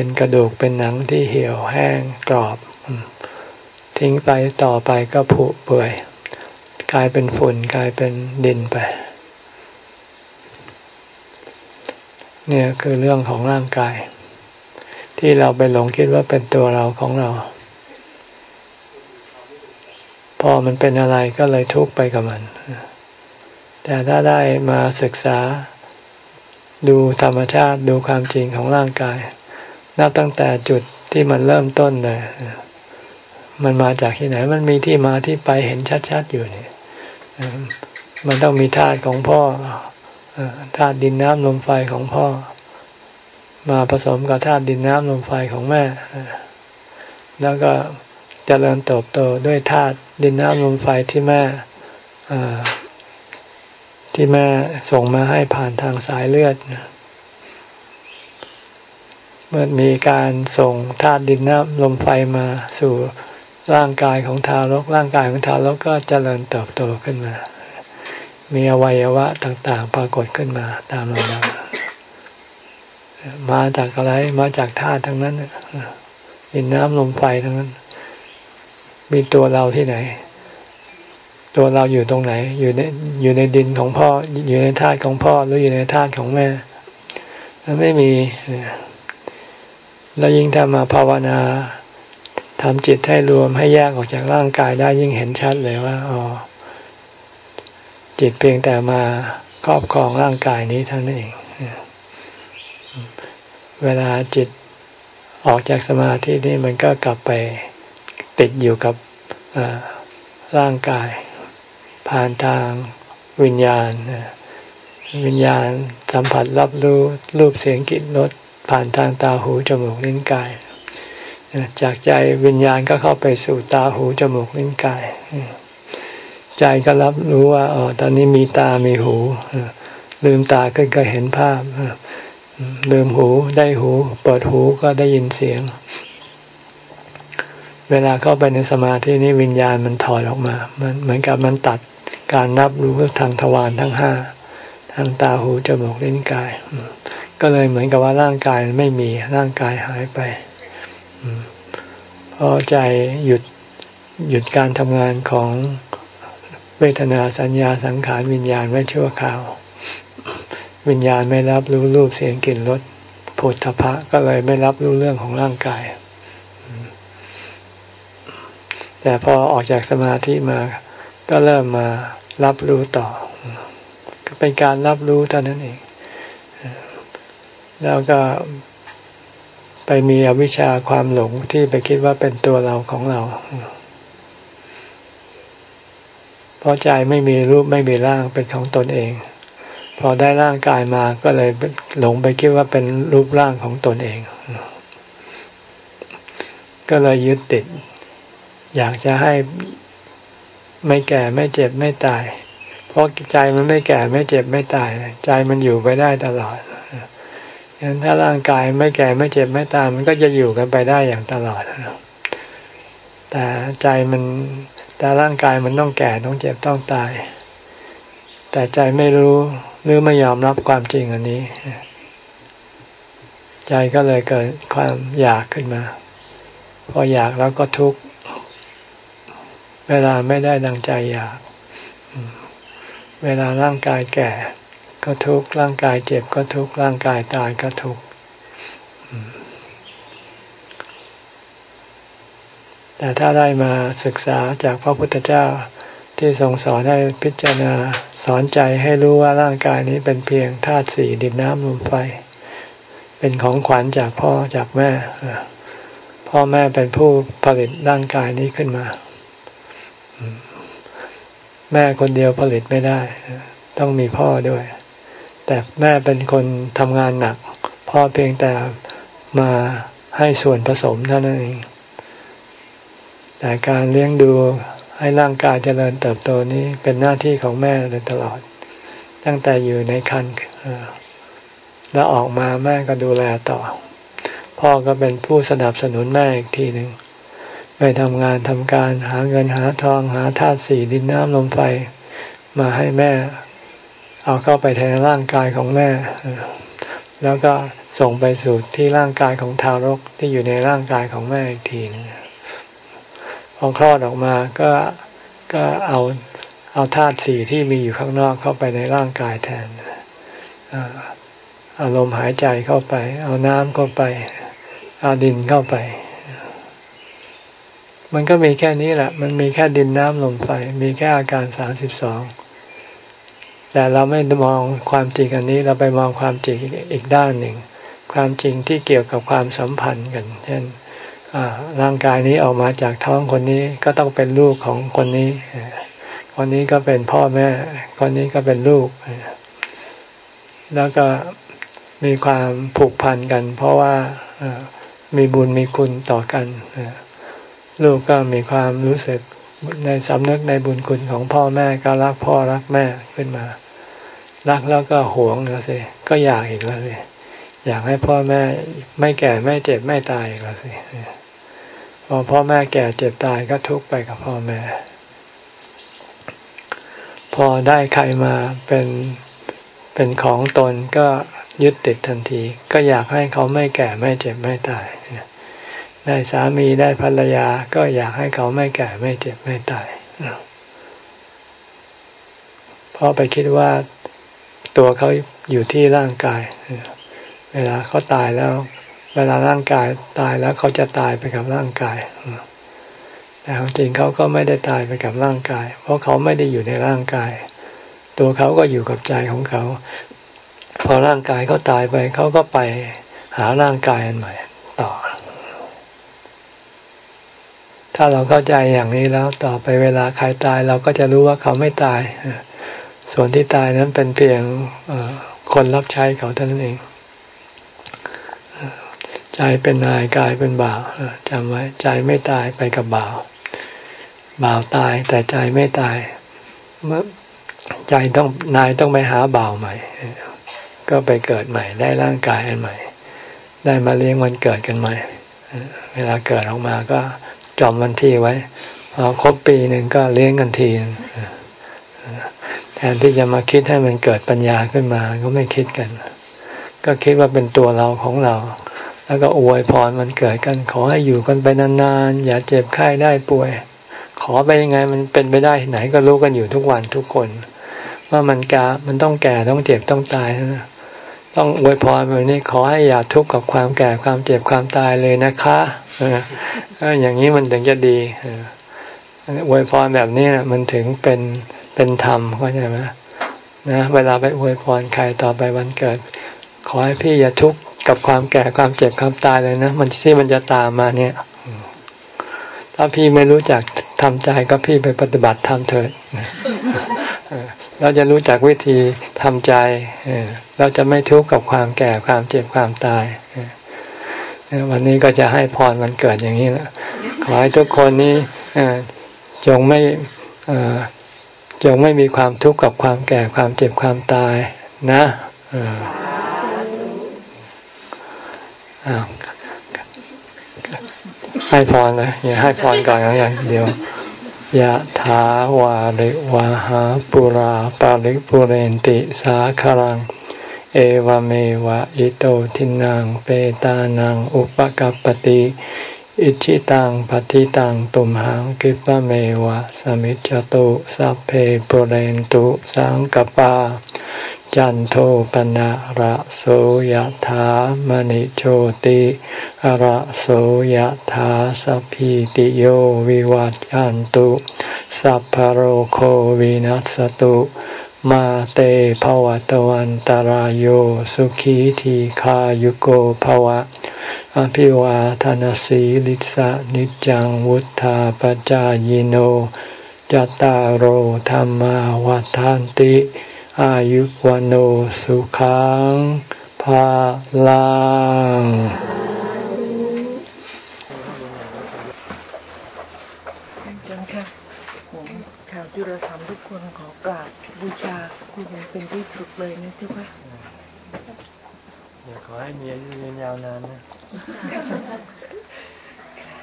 เป็นกระดูกเป็นหนังที่เหี่ยวแห้งกรอบ ทิ้งไปต่อไปก็ผุเปื่อย กลายเป็นฝุ่นกลายเป็นดินไป เนี่ยคือเรื่องของร่างกาย ที่เราไปหลงคิดว่าเป็นตัวเราของเรา พอมันเป็นอะไรก็เลยทุกข์ไปกับมัน แต่ถ้าได้มาศึกษาดูธรรมชาติดูความจริงของร่างกาย นับตั้งแต่จุดที่มันเริ่มต้นเลยมันมาจากที่ไหน มันมีที่มาที่ไปเห็นชัดๆอยู่นี่มันต้องมีธาตุของพ่อธาตุดินน้ำลมไฟของพ่อ มาผสมกับธาตุดินน้ำลมไฟของแม่ แล้วก็จเจริญเติบโตด้วยธาตุดินน้ำลมไฟที่แม่ที่แม่ส่งมาให้ผ่านทางสายเลือด เมื่อมีการส่งธาตุดินน้ำลมไฟมาสู่ร่างกายของทารก ร่างกายของทารกก็เจริญเติบโตขึ้นมา มีอวัยวะต่างๆ ปรากฏขึ้นมาตามลำดับมาจากอะไรมาจากธาตุทั้งนั้นดินน้ำลมไฟทั้งนั้น มีตัวเราที่ไหน ตัวเราอยู่ตรงไหน อยู่ในอยู่ในดินของพ่อ อยู่ในธาตุของพ่อหรืออยู่ในธาตุของแม่ไม่มี แล้วยิ่งถ้ามาภาวนาทำจิตให้รวมให้แยกออกจากร่างกายได้ยิ่งเห็นชัดเลยว่าอ๋อจิตเพียงแต่มาครอบครองร่างกายนี้เท่านั้นเอง เวลาจิตออกจากสมาธินี้มันก็กลับไปติดอยู่กับร่างกาย ผ่านทางวิญญาณ วิญญาณสัมผัสรับรู้รูปเสียงกลิ่นรส ผ่านทางตาหูจมูกลิ้นกาย จากใจวิญญาณก็เข้าไปสู่ตาหูจมูกลิ้นกาย ใจก็รับรู้ว่าอ๋อตอนนี้มีตามีหู ลืมตาก็ก็เห็นภาพ ลืมหูได้หู เปิดหูก็ได้ยินเสียง เวลาเข้าไปในสมาธินี้วิญญาณมันถอดออกมา มันเหมือนกับมันตัดการรับรู้ทางทวารทั้งห้า ทางตาหูจมูกลิ้นกาย ก็เลยเหมือนกับว่าร่างกายไม่มีร่างกายหายไปพอใจหยุดหยุดการทำงานของเวทนาสัญญาสังขารวิญญาณไว้ชั่วคราว วิญญาณไม่รับรู้รูปเสียงกลิ่นรสผลทพะก็เลยไม่รับรู้เรื่องของร่างกาย แต่พอออกจากสมาธิมาก็เริ่มมารับรู้ต่อ ก็เป็นการรับรู้เท่านั้นเอง แล้วก็ไปมีอวิชชาความหลงที่ไปคิดว่าเป็นตัวเราของเรา เพราะใจไม่มีรูปไม่มีร่างเป็นของตนเอง พอได้ร่างกายมาก็เลยหลงไปคิดว่าเป็นรูปร่างของตนเอง ก็เลยยึดติด อยากจะให้ไม่แก่ไม่เจ็บไม่ตาย เพราะใจมันไม่แก่ไม่เจ็บไม่ตาย ใจมันอยู่ไปได้ตลอด ฉะนั้นถ้าร่างกายไม่แก่ไม่เจ็บไม่ตายมันก็จะอยู่กันไปได้อย่างตลอดแต่ใจมันแต่ร่างกายมันต้องแก่ต้องเจ็บต้องตาย แต่ใจไม่รู้หรือไม่ยอมรับความจริงอันนี้ ใจก็เลยเกิดความอยากขึ้นมา พออยากแล้วก็ทุกข์เวลาไม่ได้ดังใจอยาก เวลาร่างกายแก่ ก็ทุกข์ร่างกายเจ็บก็ทุกข์ร่างกายตายก็ทุกข์แต่ถ้าได้มาศึกษาจากพระพุทธเจ้าที่ทรงสอนให้พิจารณาสอนใจให้รู้ว่าร่างกายนี้เป็นเพียงธาตุสี่ดินน้ำลมไฟ เป็นของขวัญจากพ่อจากแม่ พ่อแม่เป็นผู้ผลิตร่างกายนี้ขึ้นมา แม่คนเดียวผลิตไม่ได้ ต้องมีพ่อด้วย แต่แม่เป็นคนทำงานหนักพ่อเพียงแต่มาให้ส่วนผสมเท่านั้นเอง แต่การเลี้ยงดูให้ร่างกายเจริญเติบโตนี้เป็นหน้าที่ของแม่เลยตลอด ตั้งแต่อยู่ในครรภ์แล้วออกมาแม่ก็ดูแลต่อ พ่อก็เป็นผู้สนับสนุนแม่อีกทีหนึ่งไปทำงานทำการหาเงินหาทองหาธาตุสี่ดินน้ำลมไฟมาให้แม่ เอาเข้าไปแทนร่างกายของแม่ แล้วก็ส่งไปสู่ที่ร่างกายของทารกที่อยู่ในร่างกายของแม่อีกทีนึงพอคลอดออกมาก็ก็เอาเอาธาตุสี่ที่มีอยู่ข้างนอกเข้าไปในร่างกายแทนเอาลมหายใจเข้าไป เอาน้ำเข้าไป เอาดินเข้าไป มันก็มีแค่นี้แหละ มันมีแค่ดินน้ำลมไฟ มีแค่อาการสามสิบสอง แต่เราไม่มองความจริงอันนี้เราไปมองความจริงอีกด้านหนึ่ง ความจริงที่เกี่ยวกับความสัมพันธ์กัน เช่นร่างกายนี้ออกมาจากท้องคนนี้ก็ต้องเป็นลูกของคนนี้ คนนี้ก็เป็นพ่อแม่ คนนี้ก็เป็นลูก แล้วก็มีความผูกพันกัน เพราะว่ามีบุญมีคุณต่อกัน ลูกก็มีความรู้สึก ในสำนึกในบุญคุณของพ่อแม่ก็รักพ่อรักแม่ขึ้นมา รักแล้วก็หวงแล้วสิก็อยากอีกแล้วสิอยากให้พ่อแม่ไม่แก่ไม่เจ็บไม่ตายอีกแล้วสิพอพ่อแม่แก่เจ็บตายก็ทุกข์ไปกับพ่อแม่ พอได้ใครมาเป็นเป็นของตนก็ยึดติดทันที ก็อยากให้เขาไม่แก่ไม่เจ็บไม่ตาย ได้สามีได้ภรรยาก็อยากให้เขาไม่แก่ไม่เจ็บไม่ตายเพราะไปคิดว่าตัวเขาอยู่ที่ร่างกาย เวลาเขาตายแล้ว เวลาร่างกายตายแล้วเขาจะตายไปกับร่างกายแต่จริงเขาก็ไม่ได้ตายไปกับร่างกาย เพราะเขาไม่ได้อยู่ในร่างกาย ตัวเขาก็อยู่กับใจของเขา พอร่างกายเขาตายไปเขาก็ไปหาร่างกายอันใหม่ ต่อ ถ้าเราเข้าใจอย่างนี้แล้วต่อไปเวลาใครตายเราก็จะรู้ว่าเขาไม่ตาย ส่วนที่ตายนั้นเป็นเพียงคนรับใช้เขาเท่านั้นเอง ใจเป็นนายกายเป็นบ่าวจำไว้ใจไม่ตายไปกับบ่าว บ่าวตายแต่ใจไม่ตาย เมื่อใจต้องนายต้องไปหาบ่าวใหม่ ก็ไปเกิดใหม่ ได้ร่างกายอันใหม่ ได้มาเลี้ยงวันเกิดกันใหม่ เวลาเกิดออกมาก็ จอมวันที่ไว้พอครบปีหนึ่งก็เลี้ยงกันทีแทนที่จะมาคิดให้มันเกิดปัญญาขึ้นมาก็ไม่คิดกัน ก็คิดว่าเป็นตัวเราของเรา แล้วก็อวยพรมันเกิดกัน ขอให้อยู่กันไปนานๆอย่าเจ็บไข้ได้ป่วย ขอไปยังไงมันเป็นไปได้ไหนก็รู้กันอยู่ทุกวันทุกคน ว่ามันกามันต้องแก่ต้องเจ็บต้องตายนะ ต้องอวยพรแบบนี้ขอให้อย่าทุกข์กับความแก่ความเจ็บความตายเลยนะคะอย่างนี้มันถึงจะดีอวยพรแบบนี้มันถึงเป็นเป็นธรรมเข้าใจไหมนะเวลาไปอวยพรใครต่อไปวันเกิด ขอให้พี่อย่าทุกข์กับความแก่ความเจ็บความตายเลยนะมันที่มันจะตามมาเนี่ย ถ้าพี่ไม่รู้จักทำใจก็พี่ไปปฏิบัติทำเถิด เราจะรู้จักวิธีทำใจ เราจะไม่ทุกข์กับความแก่ความเจ็บความตาย วันนี้ก็จะให้พรวันเกิดอย่างนี้แหละขอให้ทุกคนนี้จงไม่จงไม่มีความทุกข์กับความแก่ความเจ็บความตายนะให้พรนะอย่าให้พรก่อนอย่างเดียว ยะถาวาริวาหาปุราปาริปุเรนติสาคารัง เอวเมวะอิโตทินังเปตานังอุปกัปติอิชิตังปฏิตังตุมหังกิปะเมวะสมิจจตุสัพเพปุเรนตุสังกปา จันโทปนะระโสยธามณิโชติระโสยธาสัพพิติโยวิวัจจันตุสัพพโรโควินัสตุมาเตภวะตวันตารโยสุขีทีขายุโกภวะ อภิวาทานสีลิสะนิจังวุธาปจายโน จตารโหธรรมวทานติ อายุวันโอสุขังภาลังจังค่ะผมข่าวจุลธรรมทุกคนขอกราบบูชาคุณเป็นที่สุดเลยนะเจ้าค่ะขอให้มีอายุยืนยาวนานนะ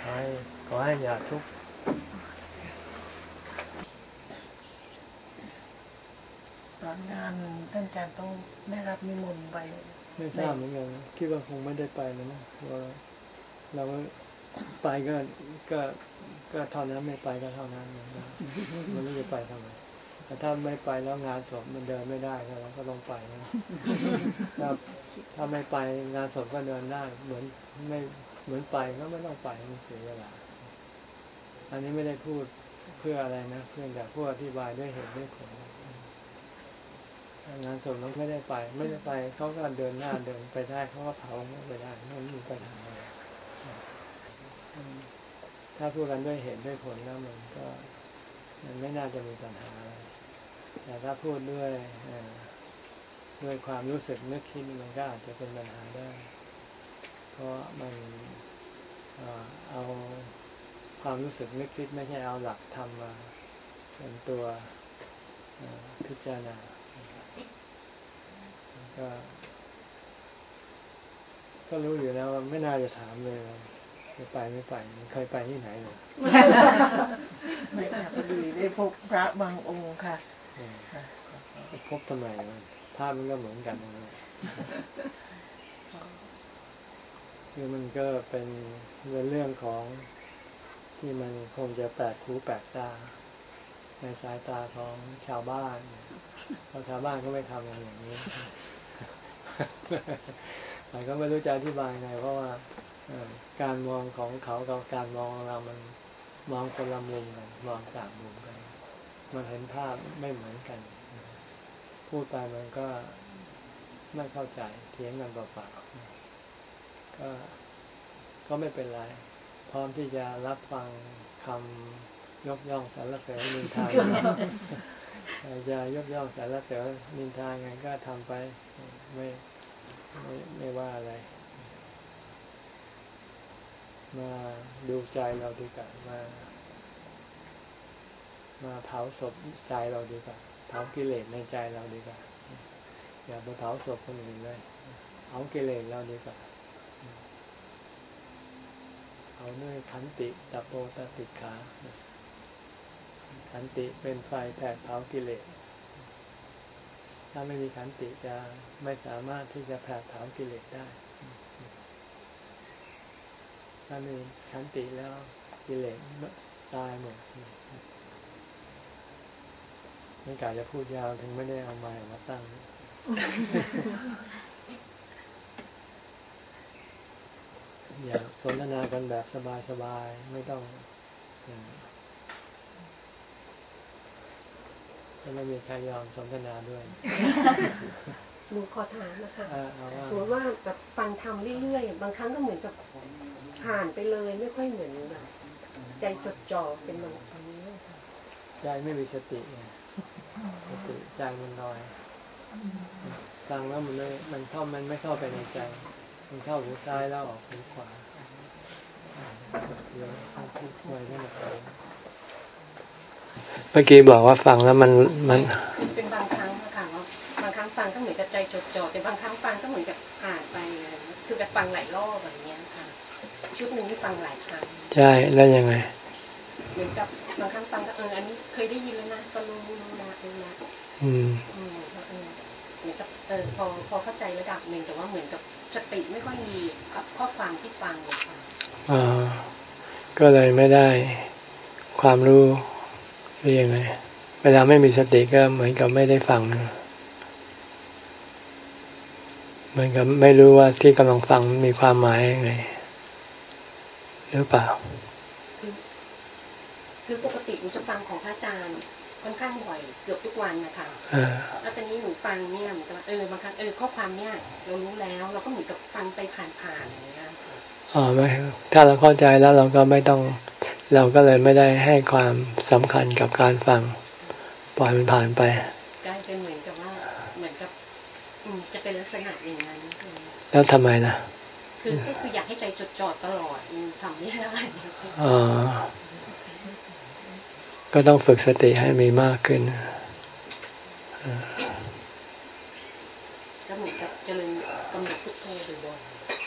ขอให้ขอให้อย่าทุกข์ อนงานท่านอาจารย์ต้องได้รับนิมนต์ไป ไม่ทราบเหมือนกันคิดว่าคงไม่ได้ไปแล้วนะเราเราไปก็ก็ก็เท่านั้นไม่ไปก็เท่านั้นมันไม่จะไปทำไมแต่ถ้าไม่ไปแล้วงานศพมันเดินไม่ได้เราก็ต้องไปนะถ้าถ้าไม่ไปงานศพก็เดินได้ เหมือนไม่เหมือนไปก็ไม่ต้องไปมันเสียเวลา อันนี้ไม่ได้พูดเพื่ออะไรนะ เพื่อแต่พูดอธิบายด้วยเหตุด้วยผล งานศพเราไม่ได้ไป ไม่ได้ไปเขาก็เดินหน้าเดินไปได้เขาก็เผาไม่ไปได้ไม่มีปัญหาถ้าพูดกันด้วยเหตุด้วยผลแล้วมันก็มันไม่น่าจะมีปัญหาอะไรแต่ถ้าพูดด้วยด้วยความรู้สึกนึกคิดมันก็อาจจะเป็นปัญหาได้ เพราะมันเอาความรู้สึกนึกคิดไม่ใช่เอาหลักธรรมมาเป็นตัวพิจารณา ก็ ก็รู้อยู่แล้วว่าไม่น่าจะถามเลยจะไปไม่ไปเคยไปที่ไหนเลยไม่ค่ะพอดีได้พบพระบางองค์ค่ะพบทำไมภาพมันก็เหมือนกันนะคือมันก็เป็นเรื่องของที่มันคงจะแปลกหูแปลกตา ในสายตาของชาวบ้านเพราะชาวบ้านก็ไม่ทำอะไรอย่างนี้ แต่ก็ไม่รู้จะอธิบายไง เพราะว่าการมองของเขากับการมองของเรามันมองคนละมุมกันมองต่างมุมกัน มันเห็นภาพไม่เหมือนกัน พูดไปมันก็ไม่เข้าใจเถียงกันเปล่าๆก็ก็ไม่เป็นไร พร้อมที่จะรับฟังคำยกย่องสรรเสริญนินทา จะยกย่องสรรเสริญนินทาไงก็ทำไปไม่ไม่ไม่ว่าอะไร มาดูใจเราดีกว่ามามาเผาศพใจเราดีกว่าเผากิเลสในใจเราดีกว่าอย่าไปเผาศพคนอื่นเลยเผากิเลสเราดีกว่าเอาด้วยขันติตะโปตติขา ขันติเป็นไฟแผดเผากิเลส ถ้าไม่มีขันติจะไม่สามารถที่จะแผดเผากิเลสได้ ถ้ามีขันติแล้วกิเลสตายหมดไม่กล่าจะพูดยาวถึงไม่ได้เอาไม้มาตั้งอยากสนทนากันแบบสบายๆ ไม่ต้อง จะไม่มีใครยอมสนทนาด้วยหนูขอถามนะคะสมมติว่าแบบฟังทำเรื่อยๆ บางครั้งก็เหมือนกับผ่านไปเลยไม่ค่อยเหมือนแบบใจจดจ่อเป็นแบบนี้ใจไม่มีสติไงสติใจมันลอยฟังแล้วมันไม่มันเข้ามันไม่เข้าไปในใจ มันเข้าหูซ้ายแล้วออกหูขวาเดี๋ยวพูดไว้ไม่หมด เมื่อกี้บอกว่าฟังแล้วมันมันเป็นบางครั้งค่ะว่าบางครั้งฟังก็เหมือนกับใจจดจ่อแต่บางครั้งฟังก็เหมือนกับอ่านไปคือแบบฟังหลายรอบแบบนี้ค่ะชุดหนึ่งที่ฟังหลายครั้งใช่แล้วยังไงเหมือนกับบางครั้งฟังก็เอออันนี้เคยได้ยินแล้วนะก็รู้รู้นะรู้นะอืมเหมือนกับเออพอพอเข้าใจระดับหนึ่งแต่ว่าเหมือนกับสติไม่ค่อยมีกับข้อความที่ฟังเลยค่ะอ่าก็เลยไม่ได้ความรู้ หรือยังไง เวลาไม่มีสติก็เหมือนกับไม่ได้ฟังเหมือนกับไม่รู้ว่าที่กำลังฟังมีความหมายยังไงหรือเปล่า คือปกติหนูจะฟังของพระอาจารย์ค่อนข้างบ่อยเกือบทุกวันนะคะแล้วตอนนี้หนูฟังเนี่ยเหมือนกับเออบางครั้งเออข้อความเนี่ยเรารู้แล้วเราก็เหมือนกับฟังไปผ่านๆอย่างเงี้ยอ๋อไม่ถ้าเราเข้าใจแล้วเราก็ไม่ต้อง เราก็เลยไม่ได้ให้ความสำคัญกับการฟัง ปล่อยมันผ่านไปกลายเป็นเหมือนกับว่าเหมือนกับอืมจะเป็นลักษณะอย่างนั้นแล้วทำไมล่ะ คือก็คืออยากให้ใจจดจ่อตลอดทำไม่ได้อ๋อก็ต้องฝึกสติให้มีมากขึ้น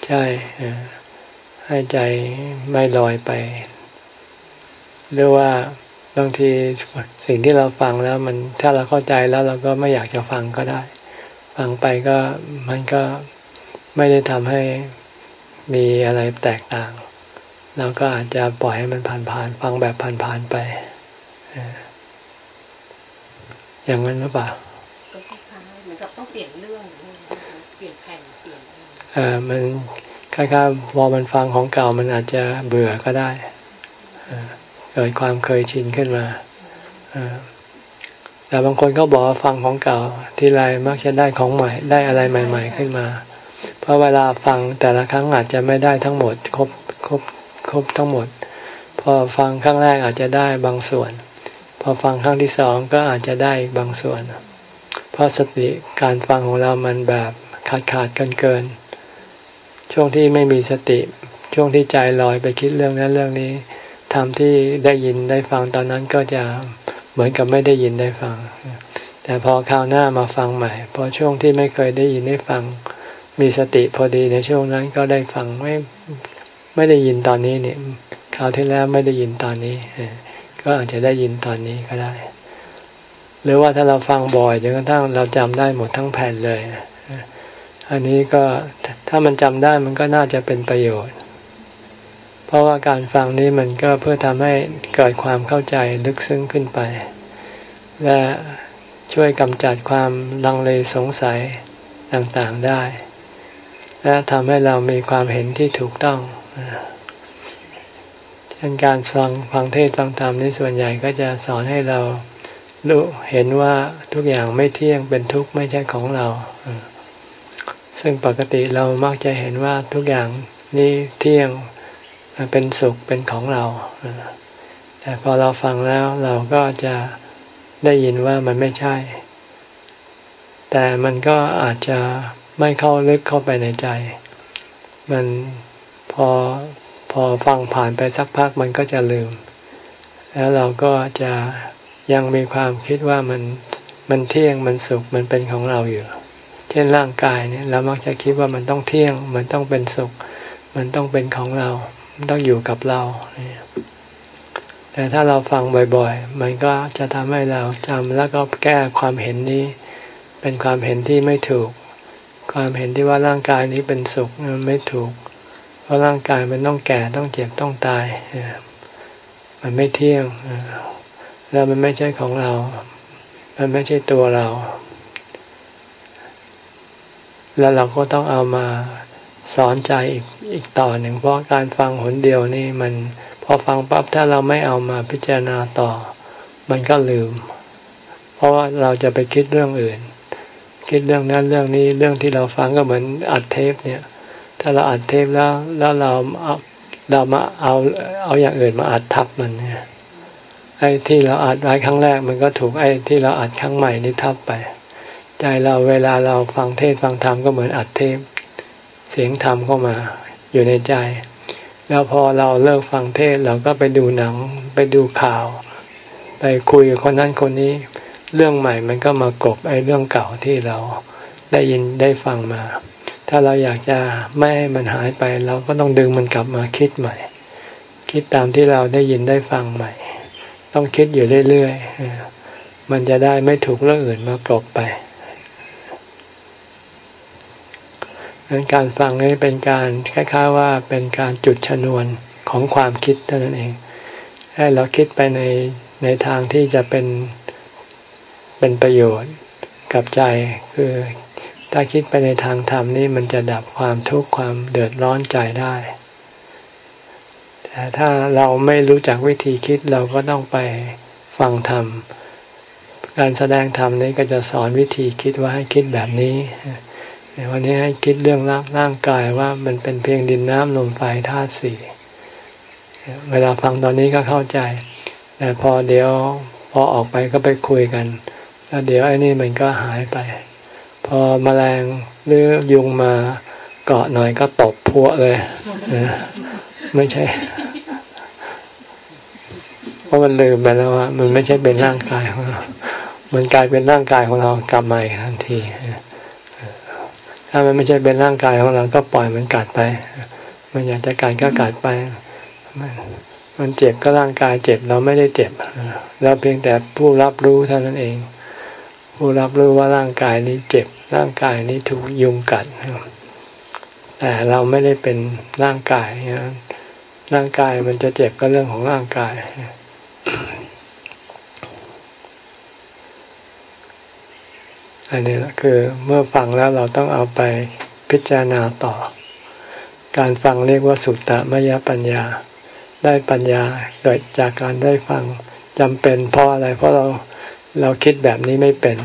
ใช่ให้ใจไม่ลอยไป หรือว่าบางทีสิ่งที่เราฟังแล้วมันถ้าเราเข้าใจแล้วเราก็ไม่อยากจะฟังก็ได้ ฟังไปก็มันก็ไม่ได้ทำให้มีอะไรแตกต่างเราก็อาจจะปล่อยให้มันผ่านๆฟังแบบผ่านๆไป อย่างนั้นหรือเปล่าก็คล้ายๆเหมือนกับต้องเปลี่ยนเรื่องเปลี่ยนแผ่นเปลี่ยนอ่ามันคล้ายๆพอมันฟังของเก่ามันอาจจะเบื่อก็ได้ เกิดความเคยชินขึ้นมาแต่บางคนก็บอกว่าฟังของเก่า ที่ไรมักจะได้ของใหม่ ได้อะไรใหม่ ๆ ขึ้นมา เพราะเวลาฟังแต่ละครั้งอาจจะไม่ได้ทั้งหมด ครบครบครบทั้งหมด พอฟังครั้งแรกอาจจะได้บางส่วน พอฟังครั้งที่สองก็อาจจะได้บางส่วน เพราะสติการฟังของเรามันแบบขาดขาดกันเกิน ช่วงที่ไม่มีสติ ช่วงที่ใจลอยไปคิดเรื่องนั้นเรื่องนี้ ทำที่ได้ยินได้ฟังตอนนั้นก็จะเหมือนกับไม่ได้ยินได้ฟัง แต่พอคราวหน้ามาฟังใหม่พอช่วงที่ไม่เคยได้ยินได้ฟัง มีสติพอดีในช่วงนั้นก็ได้ฟังไม่ไม่ได้ยินตอนนี้เนี่ยคราวที่แล้วไม่ได้ยินตอนนี้ ก็อาจจะได้ยินตอนนี้ก็ได้ หรือว่าถ้าเราฟังบ่อยจนกระทั่งเราจำได้หมดทั้งแผ่นเลยอันนี้ก็ถ้ามันจำได้มันก็น่าจะเป็นประโยชน์ เพราะว่าการฟังนี้มันก็เพื่อทำให้เกิดความเข้าใจลึกซึ้งขึ้นไป และช่วยกำจัดความลังเลสงสัยต่างๆได้ และทำให้เรามีความเห็นที่ถูกต้องเช่นการฟังฟังเทศฟังธรรมนี่ส่วนใหญ่ก็จะสอนให้เรารู้เห็นว่าทุกอย่างไม่เที่ยงเป็นทุกข์ไม่ใช่ของเรา ซึ่งปกติเรามักจะเห็นว่าทุกอย่างนี้เที่ยง เป็นสุขเป็นของเรา แต่พอเราฟังแล้วเราก็จะได้ยินว่ามันไม่ใช่ แต่มันก็อาจจะไม่เข้าลึกเข้าไปในใจ มันพอพอฟังผ่านไปสักพักมันก็จะลืม แล้วเราก็จะยังมีความคิดว่ามันมันเที่ยงมันสุขมันเป็นของเราอยู่ เช่นร่างกายเนี่ยเรามักจะคิดว่ามันต้องเที่ยง มันต้องเป็นสุข มันต้องเป็นของเรา ต้องอยู่กับเรา แต่ถ้าเราฟังบ่อยๆ มันก็จะทำให้เราจำแล้วก็แก้ความเห็นนี้ เป็นความเห็นที่ไม่ถูก ความเห็นที่ว่าร่างกายนี้เป็นสุขมันไม่ถูก เพราะร่างกายมันต้องแก่ต้องเจ็บต้องตาย มันไม่เที่ยง แล้วมันไม่ใช่ของเรา มันไม่ใช่ตัวเรา แล้วเราก็ต้องเอามา สอนใจอีกอีกต่อหนึ่งเพราะการฟังหนเดียวนี่มันพอฟังปั๊บถ้าเราไม่เอามาพิจารณาต่อ มันก็ลืม เพราะว่าเราจะไปคิดเรื่องอื่น คิดเรื่องนั้นเรื่องนี้เรื่องที่เราฟังก็เหมือนอัดเทปเนี่ย ถ้าเราอัดเทปแล้วแล้วเราเอาเรามาเอาเอาอย่างอื่นมาอัดทับมันเนี่ยไอ้ที่เราอัดไว้ครั้งแรกมันก็ถูกไอ้ที่เราอัดครั้งใหม่นี้ทับไป ใจเราเวลาเราฟังเทศฟังธรรมก็เหมือนอัดเทป เสียงธรรมเข้ามาอยู่ในใจ แล้วพอเราเลิกฟังเทศเราก็ไปดูหนัง ไปดูข่าว ไปคุยกับคนนั้นคนนี้ เรื่องใหม่มันก็มากบไอ้เรื่องเก่าที่เราได้ยินได้ฟังมา ถ้าเราอยากจะไม่ให้มันหายไป เราก็ต้องดึงมันกลับมาคิดใหม่ คิดตามที่เราได้ยินได้ฟังใหม่ ต้องคิดอยู่เรื่อยๆมันจะได้ไม่ถูกเรื่องอื่นมากบไป การฟังนี้เป็นการคล้ายๆว่าเป็นการจุดชนวนของความคิดเท่านั้นเอง ให้เราคิดไปในในทางที่จะเป็นเป็นประโยชน์กับใจคือถ้าคิดไปในทางธรรมนี่มันจะดับความทุกข์ความเดือดร้อนใจได้ แต่ถ้าเราไม่รู้จักวิธีคิดเราก็ต้องไปฟังธรรม การแสดงธรรมนี้ก็จะสอนวิธีคิดว่าให้คิดแบบนี้ วันนี้ให้คิดเรื่องร่างร่างกายว่ามันเป็นเพียงดินน้ำลมไฟธาตุสี่เวลาฟังตอนนี้ก็เข้าใจ แต่พอเดี๋ยวพอออกไปก็ไปคุยกัน แล้วเดี๋ยวไอ้นี่มันก็หายไป พอมแมลงหรือยุงมาเกาะหน่อยก็ตบพัวเลยไม่ใช่ เพราะมันลืมไปแล้วว่ามันไม่ใช่เป็นร่างกายของเรา มันกลายเป็นร่างกายของเรากลับมาอีกทันที ถ้ามันไม่ใช่เป็นร่างกายของเราก็ปล่อยมันกัดไป มันอยากจะกัดก็กัดไป มันเจ็บก็ร่างกายเจ็บเราไม่ได้เจ็บ เราเพียงแต่ผู้รับรู้เท่านั้นเอง ผู้รับรู้ว่าร่างกายนี้เจ็บ ร่างกายนี้ถูกยุงกัด แต่เราไม่ได้เป็นร่างกาย ร่างกายมันจะเจ็บก็เรื่องของร่างกาย อันนี้คือเมื่อฟังแล้วเราต้องเอาไปพิจารณาต่อ การฟังเรียกว่าสุตตมยปัญญา ได้ปัญญาเกิดจากการได้ฟังจำเป็นเพราะอะไรเพราะเราเราคิดแบบนี้ไม่เป็น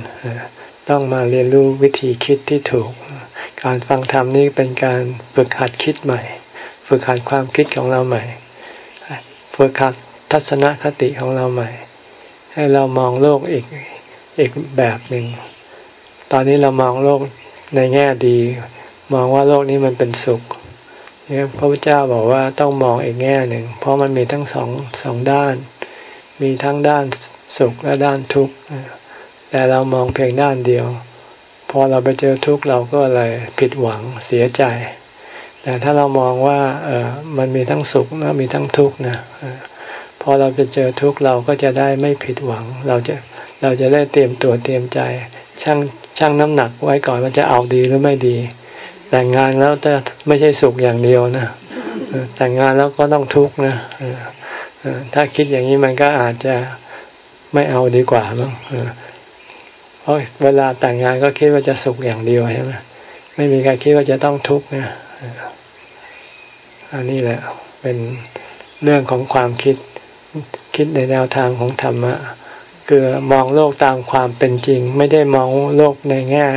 ต้องมาเรียนรู้วิธีคิดที่ถูก การฟังธรรมนี้เป็นการฝึกหัดคิดใหม่ ฝึกหัดความคิดของเราใหม่ ฝึกหัดทัศนคติของเราใหม่ ให้เรามองโลกอีกอีกแบบหนึ่ง ตอนนี้เรามองโลกในแง่ดี มองว่าโลกนี้มันเป็นสุขเนี่ยพระพุทธเจ้าบอกว่าต้องมองอีกแง่หนึ่ง เพราะมันมีทั้งสองสองด้าน มีทั้งด้านสุขและด้านทุกข์แต่เรามองเพียงด้านเดียว พอเราไปเจอทุกข์เราก็เลยผิดหวังเสียใจ แต่ถ้าเรามองว่าเออมันมีทั้งสุขและมีทั้งทุกข์นะพอเราไปเจอทุกข์เราก็จะได้ไม่ผิดหวัง เราจะเราจะได้เตรียมตัวเตรียมใจช่าง ชั่งน้ำหนักไว้ก่อนว่าจะเอาดีหรือไม่ดี แต่งงานแล้วจะไม่ใช่สุขอย่างเดียวนะแต่งงานแล้วก็ต้องทุกข์นะถ้าคิดอย่างนี้มันก็อาจจะไม่เอาดีกว่ามั้งเพราะเวลาแต่งงานก็คิดว่าจะสุขอย่างเดียวใช่ไหมไม่มีใครคิดว่าจะต้องทุกข์นะอันนี้แหละเป็นเรื่องของความคิดคิดในแนวทางของธรรมะ คือมองโลกตามความเป็นจริง ไม่ได้มองโลกในแง่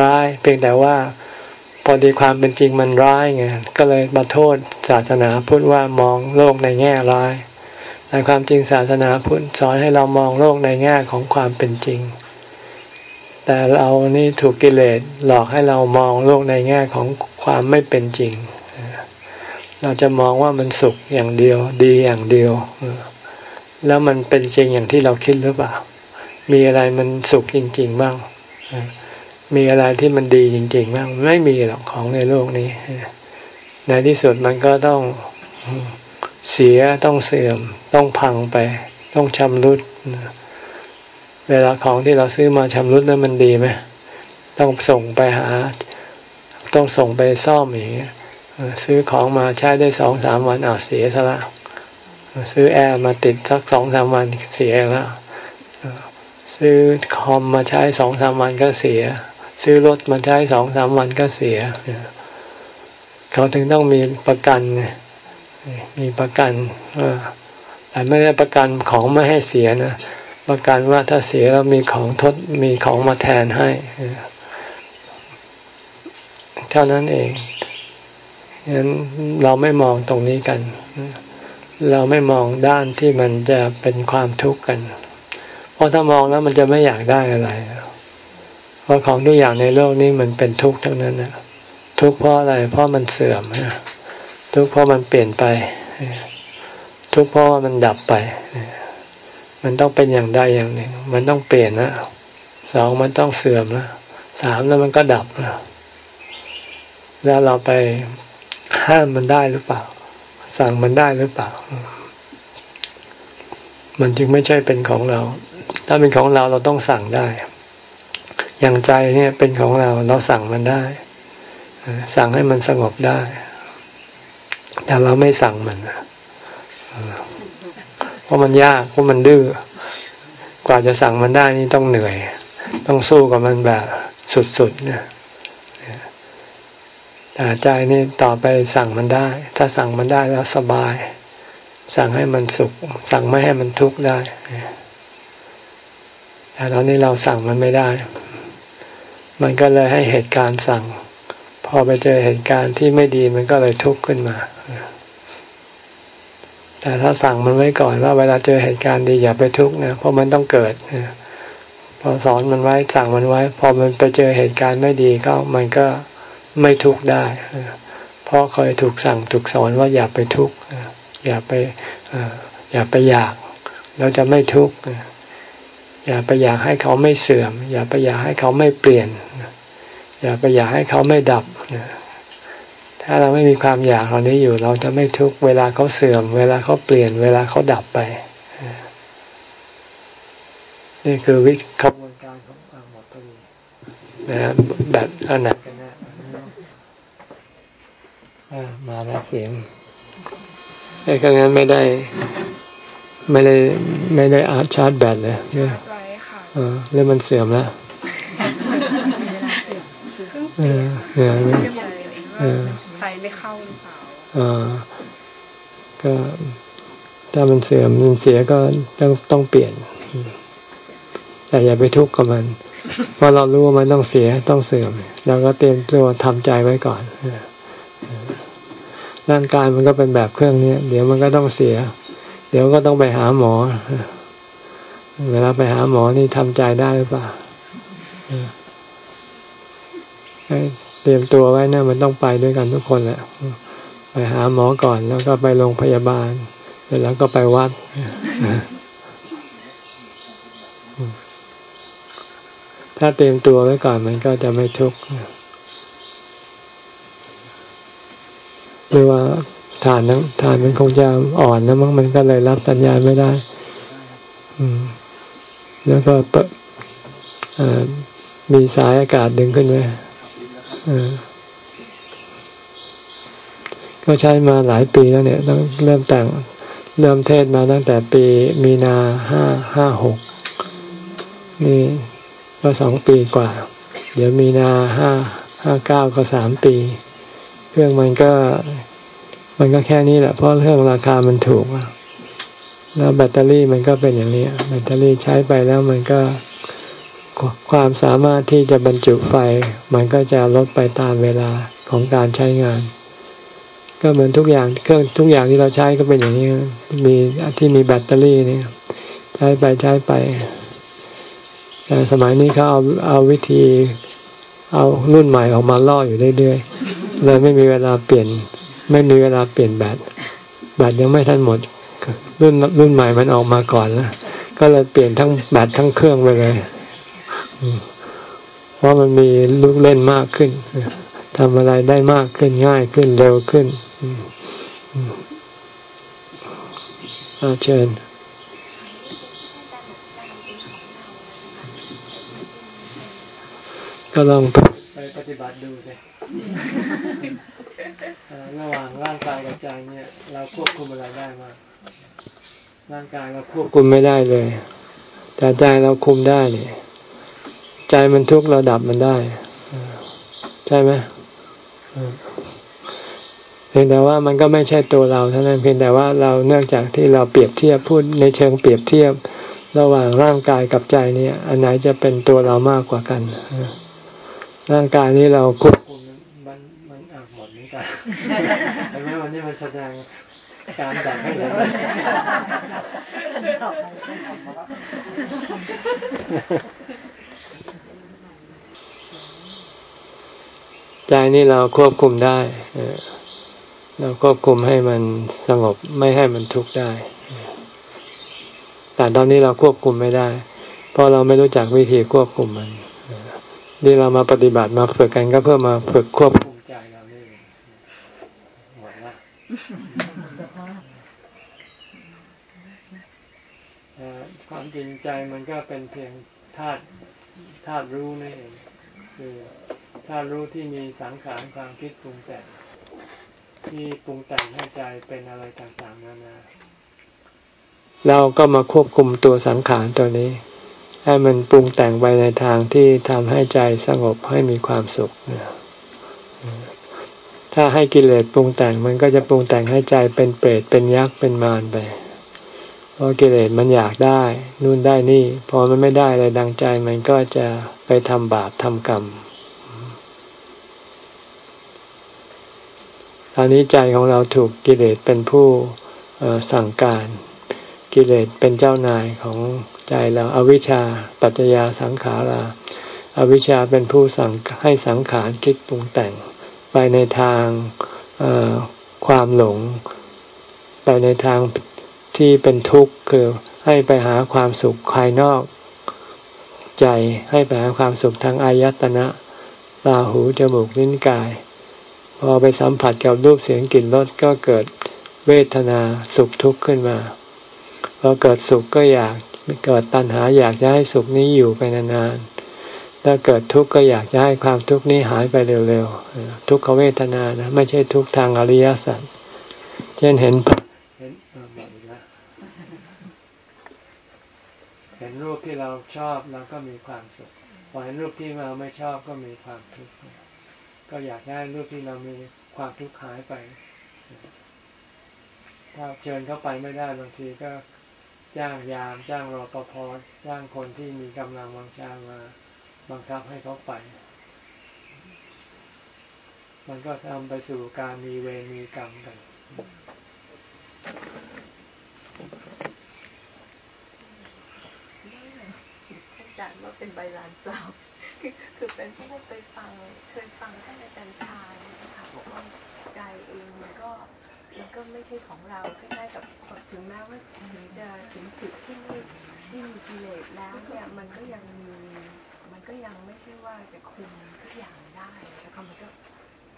ร้าย เพียงแต่ว่าพอดีความเป็นจริงมันร้ายไงก็เลยมาโทษศาสนาพุทธว่ามองโลกในแง่ร้ายแต่ความจริงศาสนาพุทธสอนให้เรามองโลกในแง่ของความเป็นจริง แต่เรานี่ถูกกิเลสหลอกให้เรามองโลกในแง่ของความไม่เป็นจริง เราจะมองว่ามันสุขอย่างเดียว ดีอย่างเดียว แล้วมันเป็นจริงอย่างที่เราคิดหรือเปล่า มีอะไรมันสุขจริง ๆ บ้าง มีอะไรที่มันดีจริง ๆ บ้าง ไม่มีหรอกของในโลกนี้ ในที่สุดมันก็ต้องเสียต้องเสื่อม ต้องพังไป ต้องชำรุด เวลาของที่เราซื้อมาชำรุดแล้วมันดีไหมต้องส่งไปหา ต้องส่งไปซ่อมอย่างเงี้ยซื้อของมาใช้ได้สองสามวันอาเสียซะละ ซื้อแอร์มาติดสักสองสามวันเสียแล้ว ซื้อคอมมาใช้สองสามวันก็เสีย ซื้อรถมาใช้สองสามวันก็เสีย เขาถึงต้องมีประกัน มีประกันแต่ไม่ได้ประกันของไม่ให้เสียนะประกันว่าถ้าเสียแล้วมีของทดมีของมาแทนให้เท่านั้นเองงั้นเราไม่มองตรงนี้กัน เราไม่มองด้านที่มันจะเป็นความทุกข์กัน เพราะถ้ามองแล้วมันจะไม่อยากได้อะไร เพราะของทุกอย่างในโลกนี้มันเป็นทุกข์ทั้งนั้นนะทุกข์เพราะอะไร เพราะมันเสื่อมทุกข์เพราะมันเปลี่ยนไป ทุกข์เพราะว่ามันดับไป มันต้องเป็นอย่างใดอย่างหนึ่ง มันต้องเปลี่ยนนะสองมันต้องเสื่อมนะสามแล้วมันก็ดับนะแล้วเราไปห้ามมันได้หรือเปล่า สั่งมันได้หรือเปล่า มันจึงไม่ใช่เป็นของเรา ถ้าเป็นของเราเราต้องสั่งได้ อย่างใจเนี่ยเป็นของเราเราสั่งมันได้ สั่งให้มันสงบได้ แต่เราไม่สั่งมันเพราะมันยากเพราะมันดื้อ กว่าจะสั่งมันได้นี่ต้องเหนื่อย ต้องสู้กับมันแบบสุดๆเนี่ย แต่ใจนี่ต่อไปสั่งมันได้ ถ้าสั่งมันได้แล้วสบาย สั่งให้มันสุข สั่งไม่ให้มันทุกข์ได้ แต่ตอนนี้เราสั่งมันไม่ได้ มันก็เลยให้เหตุการณ์สั่ง พอไปเจอเหตุการณ์ที่ไม่ดีมันก็เลยทุกข์ขึ้นมา แต่ถ้าสั่งมันไว้ก่อนว่าเวลาเจอเหตุการณ์ดีอย่าไปทุกข์นะเพราะมันต้องเกิดพอสอนมันไว้สั่งมันไว้ พอมันไปเจอเหตุการณ์ไม่ดีก็มันก็ ไม่ทุกข์ได้เพราะเคยถูกสั่งถูกสอนว่าอย่าไปทุกข์อย่าไปอย่าไปอยากเราจะไม่ทุกข์อย่าไปอยากให้เขาไม่เสื่อม อย่าไปอยากให้เขาไม่เปลี่ยน อย่าไปอยากให้เขาไม่ดับถ้าเราไม่มีความอยากเหล่านี้อยู่ เราจะไม่ทุกข์เวลาเขาเสื่อม เวลาเขาเปลี่ยน เวลาเขาดับไปนี่คือวิธีขบวนการของหมดพอดีนะแบบอันไหน มาแล้วเสียงไอ้ก็งั้นไม่ได้ ไม่ได้ไม่ได้อาร์ชาร์จแบตเลยเนี่ยเออแล้วมันเสื่อมแล้วเออเออเออไฟไม่เข้าหรือเปล่าอ่าก็ถ้ามันเสื่อมมันเสียก็ต้องต้องเปลี่ยน แต่อย่าไปทุกข์กับมัน เพราะเรารู้ว่ามันต้องเสียต้องเสื่อมเราก็เตรียมตัวทำใจไว้ก่อน ร่างกายมันก็เป็นแบบเครื่องนี้เดี๋ยวมันก็ต้องเสีย เดี๋ยวก็ต้องไปหาหมอ เวลาไปหาหมอนี่ทำใจได้หรือเปล่าเตรียมตัวไว้นะมันต้องไปด้วยกันทุกคนแหละไปหาหมอก่อนแล้วก็ไปโรงพยาบาลแล้วก็ไปวัดถ้าเตรียมตัวไว้ก่อนมันก็จะไม่ทุกข์ หรือว่าฐานนั้นฐานมันคงจะอ่อนนะมั้งมันก็เลยรับสัญญาณไม่ได้ อืม แล้วก็เปิดมีสายอากาศดึงขึ้นไว้ก็ใช้มาหลายปีแล้วเนี่ยต้องเริ่มแต่งเริ่มเทศมาตั้งแต่ปีมีนาห้าห้าหกนี่ก็สองปีกว่า เดี๋ยวมีนาห้าห้าเก้าก็สามปี เครื่องมันก็ มันก็แค่นี้แหละ เพราะเครื่องราคามันถูกแล้วแบตเตอรี่มันก็เป็นอย่างนี้ แบตเตอรี่ใช้ไปแล้วมันก็ความสามารถที่จะบรรจุไฟ มันก็จะลดไปตามเวลาของการใช้งาน ก็เหมือนทุกอย่างเครื่องทุกอย่างที่เราใช้ก็เป็นอย่างนี้มีที่มีแบตเตอรี่นี่ใช้ไปใช้ไป แต่สมัยนี้เขาเอาเอาวิธีเอารุ่นใหม่ออกมาล่ออยู่เรื่อย เลยไม่มีเวลาเปลี่ยน ไม่มีเวลาเปลี่ยนแบตแบตยังไม่ทันหมด รุ่นรุ่นใหม่มันออกมาก่อนแล้วก็เลยเปลี่ยนทั้งแบตทั้งเครื่องไปเลยเพราะมันมีลูกเล่นมากขึ้นทำอะไรได้มากขึ้นง่ายขึ้นเร็วขึ้นอาเชิญก็ลองไปปฏิบัติดูสิ ระหว่างร่างกายกับใจเนี่ย เราควบคุมอะไรได้มากร่างกายเราควบคุมไม่ได้เลย แต่ใจเราคุมได้เนี่ยใจมันทุกข์เราดับมันได้ใช่ไหมเพียงแต่ว่ามันก็ไม่ใช่ตัวเราเท่านั้นเพียงแต่ว่าเราเนื่องจากที่เราเปรียบเทียบพูดในเชิงเปรียบเทียบ ระหว่างร่างกายกับใจเนี่ย อันไหนจะเป็นตัวเรามากกว่ากันร่างกายนี้เราควบคุมมันมันอะหมด เห็นไหมวันนี้มันแสดงการดับให้เห็นใจนี่เราควบคุมได้ เราควบคุมให้มันสงบไม่ให้มันทุกข์ได้ แต่ตอนนี้เราควบคุมไม่ได้ เพราะเราไม่รู้จักวิธีควบคุมมัน นี่เรามาปฏิบัติมาฝึกกันก็เพื่อมาฝึกควบคุม หมดละความจริงใจมันก็เป็นเพียงธาตุธาตุรู้นั่นเองคือถ้ารู้ที่มีสังขารความคิดปรุงแต่งที่ปรุงแต่งให้ใจเป็นอะไรต่างๆนานาเราก็มาควบคุมตัวสังขารตัวนี้ ให้มันปรุงแต่งไปในทางที่ทำให้ใจสงบให้มีความสุข ถ้าให้กิเลสปรุงแต่งมันก็จะปรุงแต่งให้ใจเป็นเปรตเป็นยักษ์เป็นมารไปเพราะกิเลสมันอยากได้ นู่นได้นี่ พอมันไม่ได้อะไรดังใจมันก็จะไปทำบาปทำกรรมอันนี้ใจของเราถูกกิเลสเป็นผู้สั่งการ กิเลสเป็นเจ้านายของใจเราอาวิชชาปัจจยาสังขาราอาวิชชาเป็นผู้สั่งให้สังขารคิดปรุงแต่ง ไปในทางความหลง ไปในทางที่เป็นทุกข์คือให้ไปหาความสุขภายนอกใจให้ไปหาความสุขทางอายตนะตาหูจมูกลิ้นกาย พอไปสัมผัสกับรูปเสียงกลิ่นรสก็เกิดเวทนาสุขทุกข์ขึ้นมาพอเกิดสุขก็อยากเกิดตัณหาอยากจะให้สุขนี้อยู่ไปนานๆ ถ้าเกิดทุกข์ก็อยากจะให้ความทุกข์นี้หายไปเร็วๆทุกขเวทนานะไม่ใช่ทุกทางอริยสัจเช่นเห็นเห็นเห็นรูปที่เราชอบเราก็มีความสุขพอเห็นรูปที่เราไม่ชอบก็มีความทุกข์ก็อยากให้รูปที่เรามีความทุกข์หายไป ถ้าเชิญเข้าไปไม่ได้บางทีก็จ้างยาม จ้างรอปภจ้างคนที่มีกำลังวังชามา บังคับให้เขาไป มันก็ทำไปสู่การมีเวรมีกรรมกันอาจารว่าเป็นใบลานเปล่าคือเป็นผู้ไปฟังเคยฟังท่านอาจารย์ชานะคะบอกว่าใจเองมันก็มันก็ไม่ใช่ของเราคล้ายๆกับถึงแม้ว่าถึงจะถึงจุดที่ไม่ที่มีกิเลสแล้วเนี่ยมันก็ยังมี ก็ยังไม่ใช่ว่าจะคุมทุกอย่างได้แล้วก็มันก็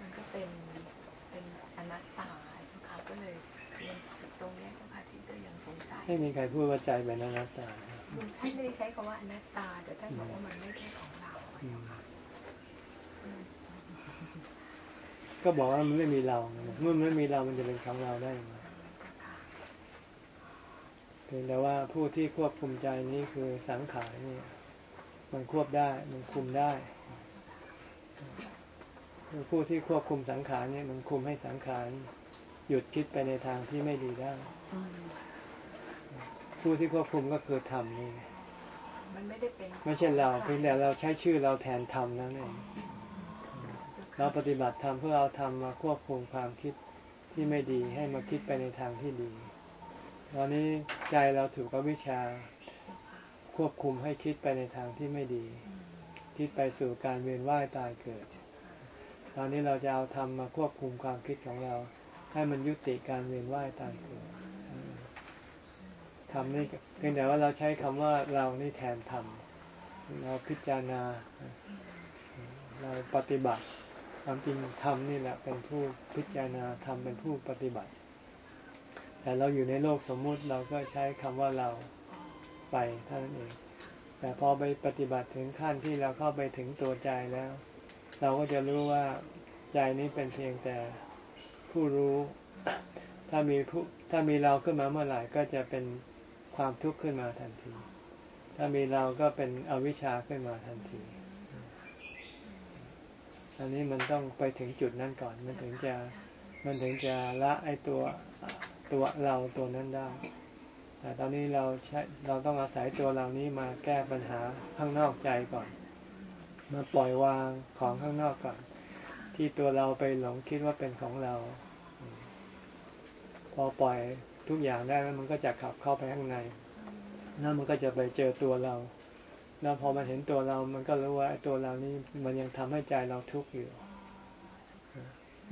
มันก็เป็นเป็นอนัตตาทุกครั้งก็เลยเรียนจุดตรงนี้ทุกครั้งที่ก็ยังสงสัยไม่มีใครพูดว่าใจเป็นอนัตตาท่านไม่ได้ใช้คำว่าอนัตตา แต่ท่านบอกว่ามันไม่ใช่ของเราก็บอกว่ามันไม่มีเรา เมื่อมันไม่มีเรา มันจะเป็นของเราได้ไหมเพียงแต่ว่าผู้ที่ควบคุมใจนี้คือสังขารนี่ มันควบได้ มันคุมได้ผู้ที่ควบคุมสังขารนี่มันคุมให้สังขารหยุดคิดไปในทางที่ไม่ดีได้ ผู้ที่ควบคุมก็คือธรรมนี่มันไม่ได้เป็นไม่ใช่เราเพียงแต่เราใช้ชื่อเราแทนธรรมนั่นเองเราปฏิบัติธรรมเพื่อเอาธรรมมาควบคุมความคิดที่ไม่ดีให้มาคิดไปในทางที่ดี ตอนนี้ใจเราถูกอวิชชา ควบคุมให้คิดไปในทางที่ไม่ดี คิดไปสู่การเวียนว่ายตายเกิด ตอนนี้เราจะเอาธรรมมาควบคุมความคิดของเรา ให้มันยุติการเวียนว่ายตายเกิดทำนี่เพียงแต่ว่าเราใช้คำว่าเรานี่แทนทำเราพิจารณา เราปฏิบัติความจริงทำนี่แหละเป็นผู้พิจารณาทำเป็นผู้ปฏิบัติ แต่เราอยู่ในโลกสมมุติเราก็ใช้คำว่าเรา ไปเท่านั้นเอง แต่พอไปปฏิบัติถึงขั้นที่เราเข้าไปถึงตัวใจแล้ว เราก็จะรู้ว่าใจนี้เป็นเพียงแต่ผู้รู้ ถ้ามีผู้ถ้ามีเราขึ้นมาเมื่อไหร่ก็จะเป็นความทุกข์ขึ้นมาทันที ถ้ามีเราก็เป็นอวิชชาขึ้นมาทันที อันนี้มันต้องไปถึงจุดนั้นก่อน มันถึงจะ มันถึงจะละไอตัวตัวเราตัวนั้นได้ แต่ตอนนี้เราใช้เราต้องอาศัยตัวเรานี้มาแก้ปัญหาข้างนอกใจก่อน มาปล่อยวางของข้างนอกก่อน ที่ตัวเราไปหลงคิดว่าเป็นของเรา พอปล่อยทุกอย่างได้แล้วมันก็จะขับเข้าไปข้างในแล้วมันก็จะไปเจอตัวเรา แล้วพอมันเห็นตัวเรา มันก็รู้ว่าตัวเรานี้มันยังทำให้ใจเราทุกข์อยู่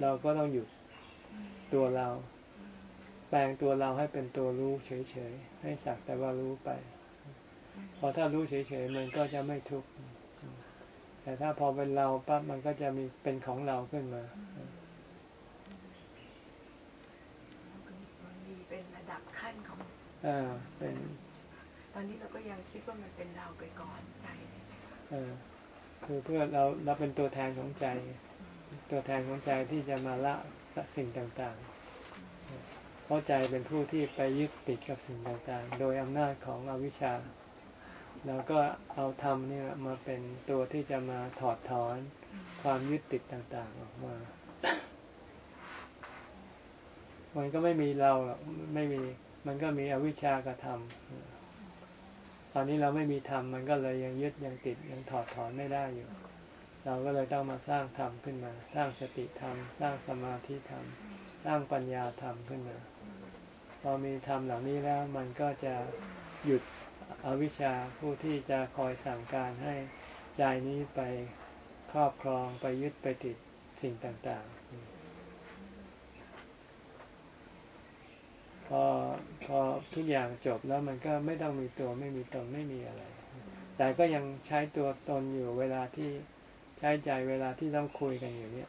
เราก็ต้องหยุดตัวเรา แปลงตัวเราให้เป็นตัวรู้เฉยๆ ให้สักแต่ว่ารู้ไป พอถ้ารู้เฉยๆ มันก็จะไม่ทุกข์ แต่ถ้าพอเป็นเราปั๊บมันก็จะมีเป็นของเราขึ้นมาอ่าเป็น ตอนนี้เราก็ยังคิดว่ามันเป็นเราไปก่อนใจเออคือเพื่อเราเราเป็นตัวแทนของใจ ตัวแทนของใจที่จะมาละสิ่งต่างๆ เพราะใจเป็นผู้ที่ไปยึดติดกับสิ่งต่างๆ โดยอำนาจของอวิชชาแล้วก็เอาธรรมเนี่ยมาเป็นตัวที่จะมาถอดถอนความยึดติดต่างๆออกมามันก็ไม่มีเราไม่มี มันก็มีอวิชชากระทำตอนนี้เราไม่มีธรรมมันก็เลยยังยึดยังติดยังถอดถอนไม่ได้อยู่ เราก็เลยต้องมาสร้างธรรมขึ้นมา สร้างสติธรรม สร้างสมาธิธรรม สร้างปัญญาธรรมขึ้นมา พอมีธรรมเหล่านี้แล้วมันก็จะหยุดอวิชชาผู้ที่จะคอยสั่งการให้ใจนี้ไปครอบครองไปยึดไปติดสิ่งต่าง ๆ พอพอทุกอย่างจบแล้วมันก็ไม่ต้องมีตัวไม่มีตนไม่มีอะไร แต่ก็ยังใช้ตัวตนอยู่เวลาที่ใช้ใจเวลาที่ต้องคุยกันอยู่เนี่ย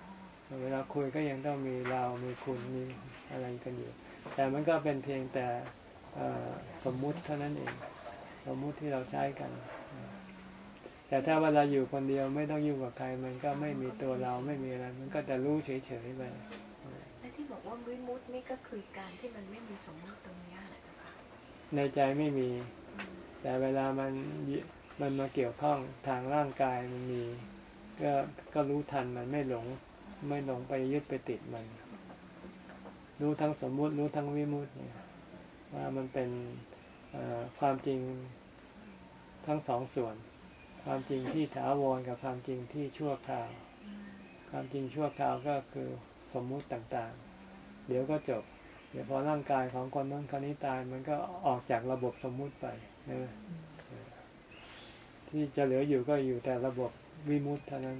เวลาคุยก็ยังต้องมีเรา มีคุณ มีอะไรกันอยู่ แต่มันก็เป็นเพียงแต่สมมุติเท่านั้นเอง สมมุติที่เราใช้กัน แต่ถ้าเวลาอยู่คนเดียวไม่ต้องยุ่งกับใคร มันก็ไม่มีตัวเราไม่มีอะไร มันก็จะรู้เฉยๆไปที่บอกว่าวิมุตนี่ก็คือการที่มันไม่มีสมมติตรงนี้แหละจ้ะค่ะในใจไม่มี แต่เวลามันมันมาเกี่ยวข้องทางร่างกายมันมี ก็ก็รู้ทันมันไม่หลง ไม่หลงไปยึดไปติดมัน รู้ทั้งสมมุติรู้ทั้งวิมุตเนี่ยว่ามันเป็นความจริงทั้งสองส่วน ความจริงที่ถาวรกับความจริงที่ชั่วคราว ความจริงชั่วคราวก็คือสมมุติต่างๆ เดี๋ยวก็จบ เดี๋ยวพอร่างกายของคนนั้นคนนี้ตายมันก็ออกจากระบบสมมุติไปนะที่จะเหลืออยู่ก็อยู่แต่ระบบวิมุติเท่านั้น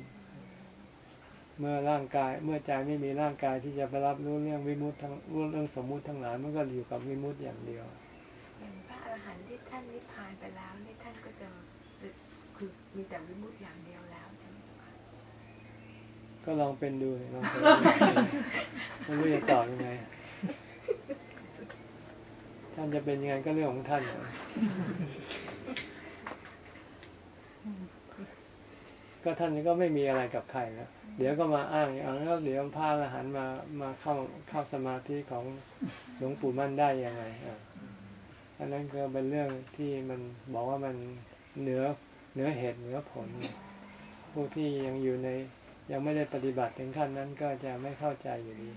เมื่อร่างกายเมื่อใจไม่มีร่างกายที่จะไปรับรู้เรื่องวิมุตทั้งรู้เรื่องสมมุติทั้งหลายมันก็อยู่กับวิมุตอย่างเดียวอย่างพระอรหันต์ที่ท่านนิพพานไปแล้วนี่ท่านก็จะคือมีแต่วิมุตอย่างเดียวแล้วใช่ไหมก็ลองเป็นดูลองเป็นไม่รู้จะตอบยังไงท่านจะเป็นยังไงก็เรื่องของท่านก็ท่านก็ไม่มีอะไรกับใครนะ เดี๋ยวก็มาอ้างเอาแล้วเดี๋ยวพาอรหันมามาเข้าเข้าสมาธิของหลวงปู่มั่นได้ยังไงอะอันนั้นก็เป็นเรื่องที่มันบอกว่ามันเหนือเหนือเหตุเหนือผล ผู้ที่ยังอยู่ในยังไม่ได้ปฏิบัติถึงขั้นนั้นก็จะไม่เข้าใจอยู่ดี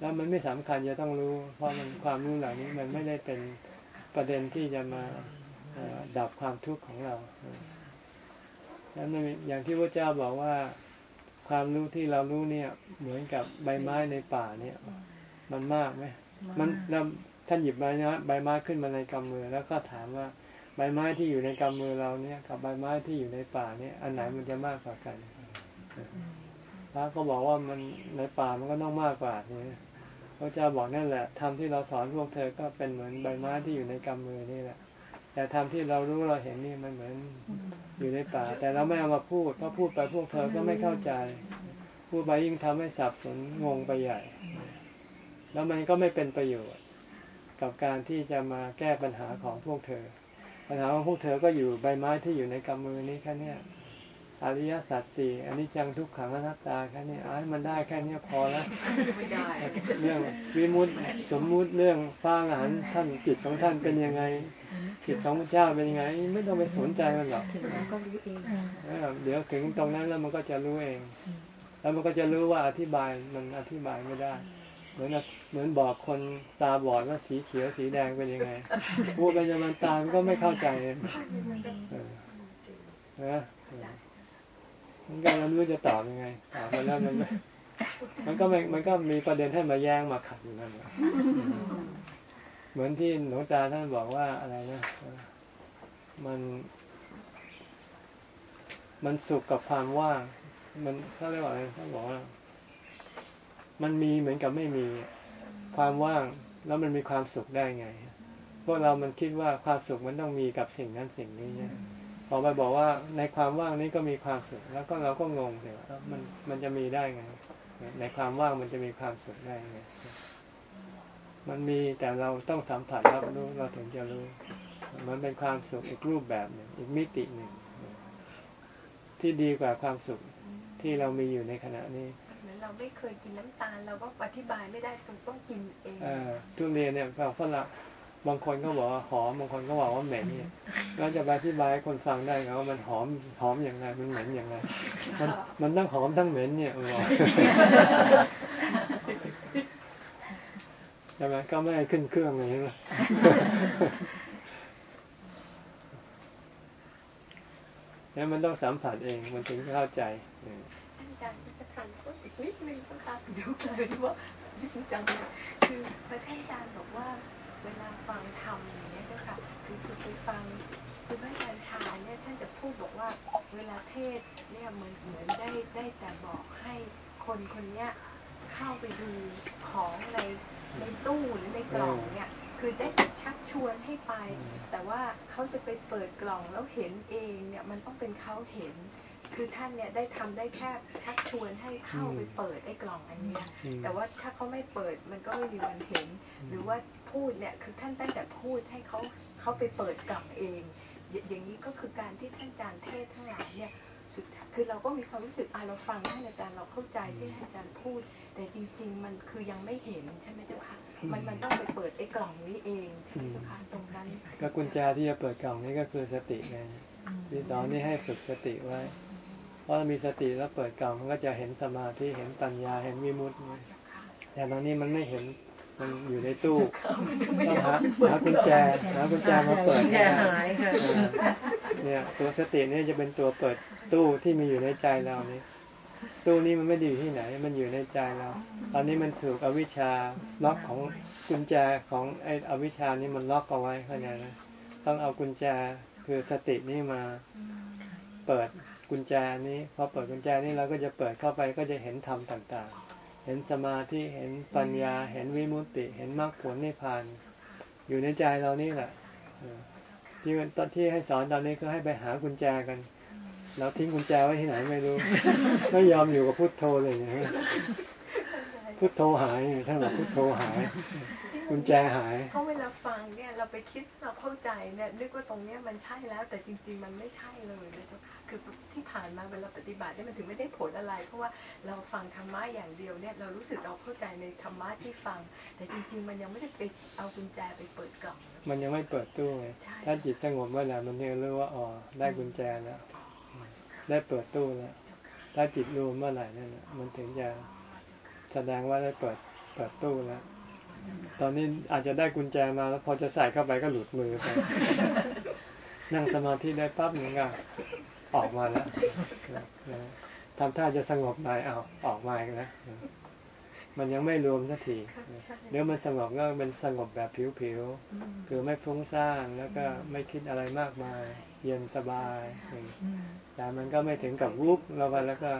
แล้วมันไม่สำคัญจะต้องรู้ เพราะมันความรู้เหล่านี้มันไม่ได้เป็นประเด็นที่จะมาดับความทุกข์ของเราแล้วอย่างที่พระเจ้าบอกว่า ความรู้ที่เรารู้เนี่ย เหมือนกับใบไม้ในป่าเนี่ย มันมากไหมมันแล้วท่านหยิบใบไม้ใบไม้ขึ้นมาในกำมือ แล้วก็ถามว่าใบไม้ที่อยู่ในกำมือเราเนี่ย กับใบไม้ที่อยู่ในป่าเนี่ย อันไหนมันจะมากกว่ากันพระก็บอกว่ามันในป่ามันก็ต้องมากกว่านี่พระเจ้าบอกนั่นแหละทำที่เราสอนพวกเธอก็เป็นเหมือนใบไม้ที่อยู่ในกำมือนี่แหละ แต่ทำที่เรารู้เราเห็นนี่มันเหมือนอยู่ในป่า แต่เราไม่เอามาพูดเพราะพูดไปพวกเธอก็ไม่เข้าใจ พูดไปยิ่งทำให้สับสนงงไปใหญ่ แล้วมันก็ไม่เป็นประโยชน์ กับการที่จะมาแก้ปัญหาของพวกเธอ ปัญหาของพวกเธอก็อยู่ใบไม้ที่อยู่ในกำมือนี้แค่นี้ อริยสัจสี่อันนี้จังทุกขังอนัตตาแค่นี้อ้ยมันได้แค่นี้พอแล้วเรื่องวิมุตสมมุติเรื่องฟ้าหลานท่านจิตของท่านเป็นยังไง จิตของพระเจ้าเป็นยังไง ไม่ต้องไปสนใจมันหรอกเดี๋ยวถึงตรงนั้นแล้วมันก็จะรู้เอง แล้วมันก็จะรู้ว่าอธิบายมันอธิบายไม่ได้ เหมือนเหมือนบอกคนตาบอดว่าสีเขียวสีแดงเป็นยังไงพูดไปจนมันตามก็ไม่เข้าใจนะ มันก็ไม่รู้จะตอบยังไงตอบไปแล้วมันมันก็มันก็มีประเด็นให้มาแย้งมาขัดอยู่นั่นแหละเหมือนที่หลวงตาท่านบอกว่าอะไรนะมัน มันสุขกับความว่าง มันเขาเรียกว่าอะไรท่านบอกว่า มันมีเหมือนกับไม่มีความว่าง แล้วมันมีความสุขได้ไงพวกเรามันคิดว่าความสุขมันต้องมีกับสิ่งนั้นสิ่งนี้เนี่ย พอไปบอกว่าในความว่างนี้ก็มีความสุขแล้วก็เราก็งงเลยว่ามันมันจะมีได้ไง ในความว่างมันจะมีความสุขได้ไงมันมีแต่เราต้องสัมผัสรับรู้เราถึงจะรู้ มันเป็นความสุขอีกรูปแบบหนึ่งอีกมิติหนึ่ง ที่ดีกว่าความสุขที่เรามีอยู่ในขณะนี้เหมือนเราไม่เคยกินน้ำตาลเราก็อธิบายไม่ได้ต้องต้องกินเองทุเรียนเนี่ยเราฝรั่ง บางคนก็บอกว่าหอมบางคนก็บอกว่าเหม็นเนี่ยเราจะอธิบายให้คนฟังได้ไงว่ามันหอมหอมอย่างไรมันเหม็นอย่างไรมันมันทั้งหอมทั้งเหม็นเนี่ยบอกใช่ไหมก็ไม่ขึ้นเครื่องเลยใช่ไหมนี่มันต้องสัมผัสเองมันถึงเข้าใจอาจารย์จะถามอีกนิดนึงนะคะเดี๋ยวเลยว่าจริงจังคือพระท่านอาจารย์บอกว่าเวลา ฟังธรรมอย่างเงี้ยเจ้าค่ะคือคือไปฟังคือพระอาจารย์ชาเนี่ยท่านจะพูดบอกว่าเวลาเทศเนี่ยเหมือนเหมือนได้ได้แต่บอกให้คนคนเนี้ยเข้าไปดูของในในตู้หรือในกล่องเนี่ยคือได้ชักชวนให้ไป แต่ว่าเขาจะไปเปิดกล่องแล้วเห็นเองเนี่ยมันต้องเป็นเขาเห็น คือท่านเนี่ยได้ทำได้แค่ชักชวนให้เข้าไปเปิดไอ้กล่องอันเนี้ยแต่ว่าถ้าเขาไม่เปิดมันก็ไม่มีวันเห็น หรือว่า พูดเนี่ยคือท่านตั้งแต่พูดให้เขาเขาไปเปิดกล่องเอง อย่างนี้ก็คือการที่ท่านอาจารย์เทศทั้งหลายเนี่ยสุดคือเราก็มีความรู้สึกอ่าเราฟังท่านอาจารย์เราเข้าใจที่ท่านอาจารย์พูด แต่จริง ๆ มันคือยังไม่เห็นใช่ไหมเจ้าค่ะมันมันต้องไปเปิดไอ้กล่องนี้เองใช่ไหมเจ้าค่ะตรงนั้นก็กุญแจที่จะเปิดกล่องนี้ก็คือสติไงที่สอนนี่ให้ฝึกสติไว้พราะมีสติแล้วเปิดกล่องมันก็จะเห็นสมาธิเห็นปัญญาเห็นวิมุตติแต่ตอนนี้มันไม่เห็น มันอยู่ในตู้ต้องหาหากุญแจหากุญแจมาเปิดเนี่ยตัวสติเนี่ยจะเป็นตัวเปิดตู้ที่มีอยู่ในใจเรานี้ตู้นี้มันไม่ดีอยู่ที่ไหน มันอยู่ในใจเรา ตอนนี้มันถูกอวิชชาล็อกของกุญแจของไอ้อวิชชานี่มันล็อกเอาไว้เข้าใจไหมต้องเอากุญแจคือสตินี่มาเปิดกุญแจนี้พอเปิดกุญแจนี้เราก็จะเปิดเข้าไปก็จะเห็นธรรมต่างๆ เห็นสมาธิเห็นปัญญา เห็นวิมุตติ เห็นมรรคผลนิพพาน อยู่ในใจเรานี่แหละที่ตอนที่ให้สอนตอนนี้ก็ให้ไปหากุญแจกันเราทิ้งกุญแจไว้ที่ไหนไม่รู้ไม่ยอมอยู่กับพุทโธเลยนะพุทโธหายท่านบอกพุทโธหายกุญแจหายเพราะเวลาฟังเนี่ยเราไปคิดเราเข้าใจเนี่ยนึกว่าตรงเนี้ยมันใช่แล้ว แต่จริง ๆ มันไม่ใช่เลยนะเจ้าค่ะ คือที่ผ่านมาเวลาปฏิบัติเนี่ยมันถึงไม่ได้ผลอะไร เพราะว่าเราฟังธรรมะอย่างเดียวเนี่ยเรารู้สึกเราเข้าใจในธรรมะที่ฟัง แต่จริง ๆ มันยังไม่ได้ไปเอากุญแจไปเปิดกล่องมันยังไม่เปิดตู้ไงถ้าจิตสงบเมื่อไหร่มันจะรู้ว่าอ๋อได้กุญแจแล้วได้เปิดตู้แล้วถ้าจิตรวมเมื่อไหร่นั่นมันถึงจะแสดงว่าได้เปิดเปิดตู้แล้วตอนนี้อาจจะได้กุญแจมาแล้วพอจะใส่เข้าไปก็หลุดมือไปนั่งสมาธิได้ปั๊บหนึ่งก็ ออกมาแล้วทำท่าจะสงบหน่อยเอาออกมาอีกแล้วมันยังไม่รวมสักทีเดี๋ยวมันสงบก็เป็นสงบแบบผิวๆคือไม่ฟุ้งซ่านแล้วก็ไม่คิดอะไรมากมาย เย็นสบาย แต่มันก็ไม่ถึงกับวุบเราไปแล้วก็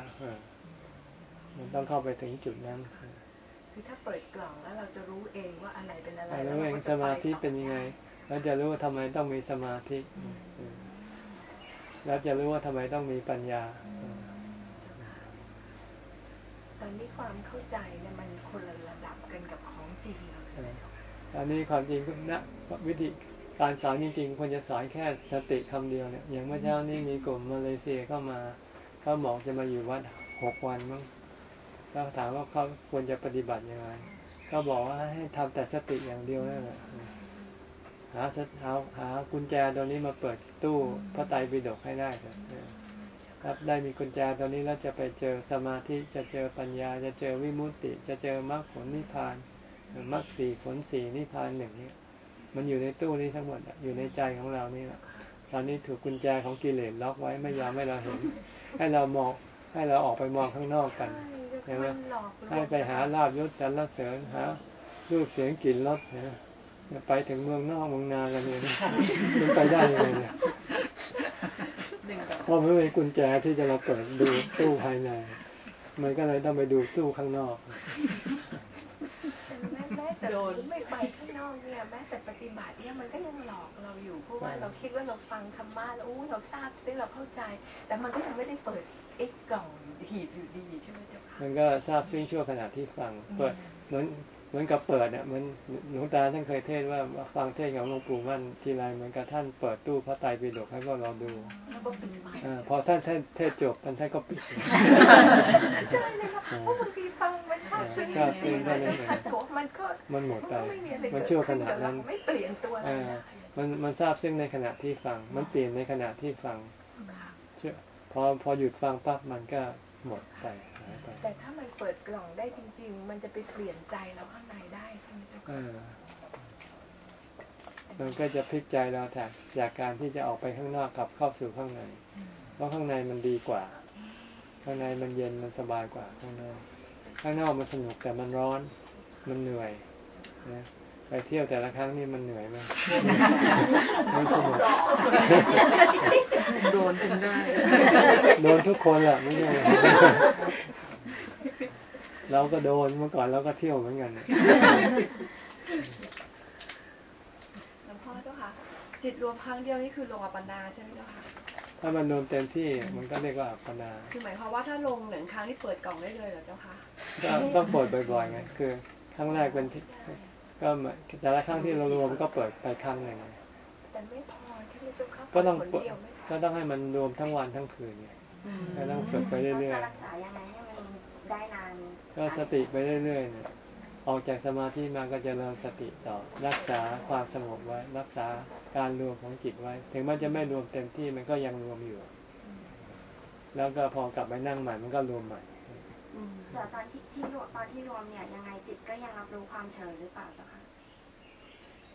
มันต้องเข้าไปถึงจุดนั้นคือถ้าเปิดกล่องแล้วเราจะรู้เองว่าอะไรเป็นอะไรรู้เองสมาธิเป็นยังไงเราจะรู้ว่าทำไมต้องมีสมาธิ แล้วจะรู้ว่าทำไมต้องมีปัญญา ตอนนี้ความเข้าใจเนี่ยมันคนละระดับกันกับของจริงเลยตอนนี้ความจริงนะวิธีการสอนจริงๆควรจะสอนแค่สติคำเดียวเนี่ยอย่างเมื่อเช้านี้มีกลุ่มมาเลเซียเข้ามาเขาบอกจะมาอยู่วัดหกวันมั้งก็ถามว่าเขาควรจะปฏิบัติยังไงก็บอกว่าให้ทำแต่สติอย่างเดียวนั่นแหละ หาหาหากุญแจตัวนี้มาเปิดตู้พระไตรปิฎกให้ได้ครับได้มีกุญแจตัวนี้แล้วจะไปเจอสมาธิจะเจอปัญญา จะเจอวิมุตติ จะเจอมรรคผลนิพพานมรรคสี่ผลสี่นิพพานหนึ่งนี้มันอยู่ในตู้นี้ทั้งหมดอยู่ในใจของเรานี่แหละตอนนี้ถูกกุญแจของกิเลสล็อกไว้ไม่ยอมให้เราเห็น ให้เรามองให้เราออกไปมองข้างนอกกันใช่ไหมให้ไปหาลาบยศจันทร์เสริญหารูปเสียงกลิ่นรสนะ ไปถึงเมืองนอกเมืองนากันเลยมันไปได้ยังไงเนี่ยเพราะไม่มีกุญแจที่จะมาเปิดดูตู้ภายใน มันก็เลยต้องไปดูตู้ข้างนอกแม้แม้แต่ไม่ไปข้างนอกเนี่ยแม้แต่ปฏิบัติเนี่ยมันก็ยังหลอกเราอยู่เพราะว่าเราคิดว่าเราฟังธรรมะแล้วอู้เราทราบซิเราเข้าใจ แต่มันก็ยังไม่ได้เปิดไอ้กล่องหีบอยู่ดีใช่ไหมเจ้าค่ะมันก็ทราบซึ่งชั่วขณะที่ฟังเปิดเหมือน เหมือนกับเปิดเนี่ยมันหลวงตาท่านเคยเทศว่าฟังเทศของหลวงปู่มั่นทีไรเหมือนกับท่านเปิดตู้พระไตรปิฎกให้พวกเราดูอพอท่านเทศจบท่านก็ปิดใช่เลยค่ะเพราะบางทีฟังมันทราบซึ้งทราบซึ้งได้เลยมันก็มันหมดไปมันชั่วขณะนั้นไม่เปลี่ยนตัวมันมันทราบซึ้งในขณะที่ฟัง มันเปลี่ยนในขณะที่ฟังพอพอหยุดฟังปั๊บมันก็หมดไป แต่ถ้ามันเปิดกล่องได้จริง ๆ มันจะไปเปลี่ยนใจเราข้างในได้ใช่ไหมเจ้าค่ะมันก็จะพลิกใจเราแทนจากการที่จะออกไปข้างนอกกลับเข้าสู่ข้างใน เพราะข้างในมันดีกว่า ข้างในมันเย็นมันสบายกว่าข้างนอก ข้างนอกมันสนุกแต่มันร้อน มันเหนื่อยนะ ไปเที่ยวแต่ละครั้งนี่มันเหนื่อยไหมมันสนุกโดนจนได้ โดนทุกคนแหละไม่ใช่เราก็โดนเมื่อก่อนเราก็เที่ยวเหมือนกันหลวงพ่อเจ้าค่ะ จิตรวมครั้งเดียวนี่คือลงอัปปนาใช่ไหมเจ้าค่ะถ้ามันรวมเต็มที่มันก็เรียกว่าอัปปนา คือหมายความว่าถ้าลงหนึ่งครั้งที่เปิดกล่องได้เลยเหรอเจ้าค่ะต้องเปิดบ่อยๆไงคือครั้งแรกเป็น ก็แต่ละครั้งที่เรารวมก็เปิดไปครั้งหนึ่งแต่ไม่พอใช่ไหมเจ้าค่ะก็ต้องก็ต้องให้มันรวมทั้งวันทั้งคืนไงก็ต้องฝึกไปเรื่อยๆรักษายังไงให้มันได้นานก็สติไปเรื่อยๆเนี่ยออกจากสมาธิมาก็จะเริ่มสติต่อ รักษาความสงบไว้ รักษาการรวมของจิตไว้ ถึงมันจะไม่รวมเต็มที่มันก็ยังรวมอยู่ แล้วก็พอกลับไปนั่งใหม่มันก็รวมใหม่ แต่ตอนที่ที่รวมตอนที่รวมเนี่ยยังไงจิตก็ยังรับรู้ความเฉยหรือเปล่าจ้ะคะ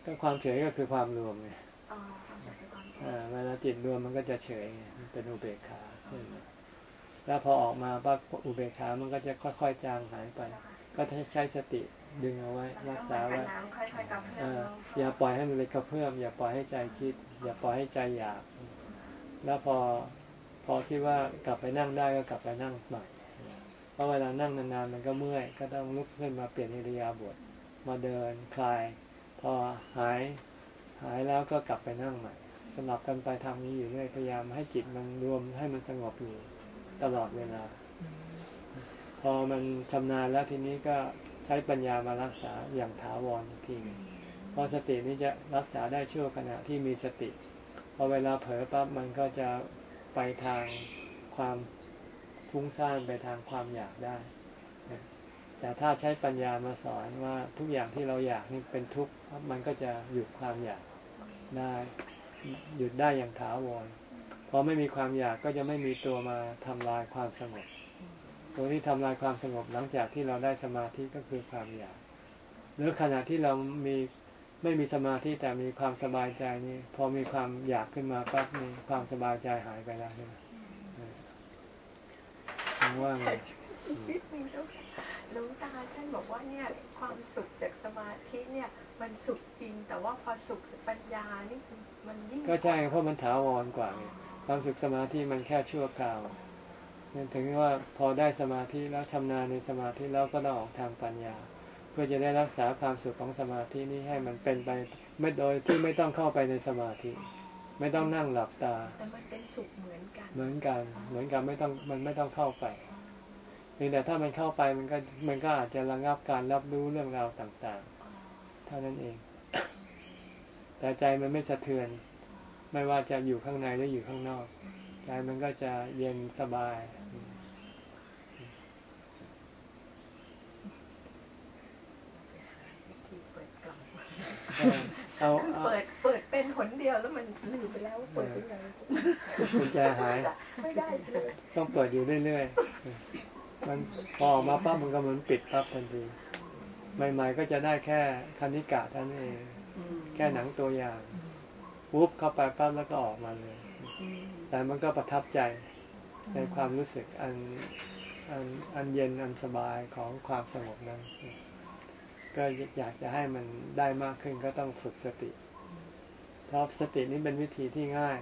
ก็ความเฉยก็คือความรวมไงอ๋อความเฉยคือความอ่าเวลาจิตรวมมันก็จะเฉยเป็นอุเบกขาแล้วพอออกมาปั๊บอุเบกขา มันก็จะค่อยๆจางหายไป ก็ใช้สติดึงเอาไว้ รักษาไว้อย่าปล่อยให้มันเลยกระเพื่อมอย่าปล่อยให้ใจคิด อย่าปล่อยให้ใจอยาก แล้วพอพอคิดว่ากลับไปนั่งได้ก็กลับไปนั่งใหม่ เพราะเวลานั่งนานๆมันก็เมื่อย ก็ต้องลุกขึ้นมาเปลี่ยนอิริยาบถมาเดินคลาย พอหายหายแล้วก็กลับไปนั่งใหม่สลับกันไปทานี้อยู่เรื่อยพยายามให้จิตมันรวมให้มันสงบอยู่ตลอดเวลา พอมันชำนาญแล้วทีนี้ก็ใช้ปัญญามารักษาอย่างถาวรทีนึงพอสตินี้จะรักษาได้ชั่วขณะที่มีสติ พอเวลาเผลอปั๊บมันก็จะไปทางความ ฟุ้งซ่านไปทางความอยากได้แต่ถ้าใช้ปัญญามาสอนว่าทุกอย่างที่เราอยากนี่เป็นทุกข์มันก็จะหยุดความอยากได้หยุดได้อย่างถาวรพอไม่มีความอยากก็จะไม่มีตัวมาทำลายความสงบ ตัวที่ทำลายความสงบหลังจากที่เราได้สมาธิก็คือความอยาก หรือขณะที่เรามีไม่มีสมาธิแต่มีความสบายใจนี่พอมีความอยากขึ้นมาปั๊บมีความสบายใจหายไปแล้วใช่ไหม ว่าไงลุงตาท่านบอกว่าเนี่ยความสุขจากสมาธิเนี่ย มันสุขจริง แต่ว่าพอสุขปัญญานี่มันยิ่งก็ใช่เพราะมันถาวรกว่าความสุขสมาธิมันแค่ชั่วคราวถึงว่าพอได้สมาธิแล้วชำนาญในสมาธิแล้วก็ต้องออกทางปัญญา เพื่อจะได้รักษาความสุขของสมาธินี้ให้มันเป็นไปไม่โดยที่ไม่ต้องเข้าไปในสมาธิ ไม่ต้องนั่งหลับตา แต่มันเป็นสุขเหมือนกัน เหมือนกัน เหมือนกันไม่ต้องมันไม่ต้องเข้าไปเพียงแต่ถ้ามันเข้าไปมันก็มันก็อาจจะระงับการรับรู้เรื่องราวต่างๆ เท่านั้นเอง แต่ใจมันไม่สะเทือน ไม่ว่าจะอยู่ข้างในหรืออยู่ข้างนอก ใจมันก็จะเย็นสบาย เอาเปิดเปิดเป็นหนเดียวแล้วมันลืมไปแล้วเปิดยังไงคุณแจหายไม่ได้เลยต้องเปิดอยู่เรื่อยๆมันพอมาปั๊บมันก็เหมือนปิดปั๊บทันทีใหม่ ๆ ก็จะได้แค่คณิกะท่านเองแค่หนังตัวอย่างวุบเข้าไปปั๊บแล้วก็ออกมาเลย แต่มันก็ประทับใจในความรู้สึกอันอันอันเย็นอันสบายของความสงบนั้น ก็อยากจะให้มันได้มากขึ้นก็ต้องฝึกสติ เพราะสตินี้เป็นวิธีที่ง่าย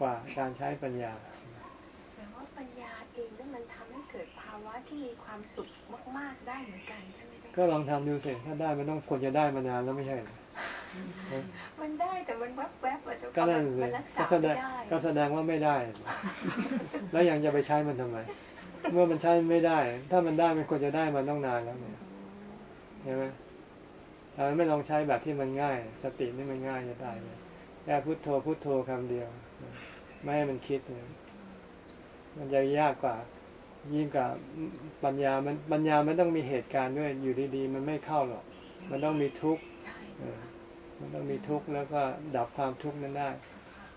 กว่าการใช้ปัญญาแต่ว่าปัญญาเองนั้นมันทำให้เกิดภาวะที่มีความสุขมาก ๆได้เหมือนกันใช่ไหมก็ลองทำดูสิถ้าได้มันต้องควรจะได้มานานแล้วไม่ใช่มันได้แต่มันแวบๆอะก็นั่นเลยก็แสดงก็แสดงว่าไม่ได้ แล้วยังจะไปใช้มันทำไม เมื่อมันใช้ไม่ได้ ถ้ามันได้มันควรจะได้มันต้องนานแล้วเนี่ย ใช่ไหมถ้าไม่ลองใช้แบบที่มันง่าย สตินี่มันง่ายจะตายเลยแค่พุโทโธพุโทโธคำเดียว ไม่ให้มันคิดเลยมันจะยากกว่า ยิ่งกว่าปัญญามันปัญญามันต้องมีเหตุการณ์ด้วย อยู่ดีๆ มันไม่เข้าหรอก มันต้องมีทุกข์มันต้องมีทุกข์แล้วก็ดับความทุกข์นั้นได้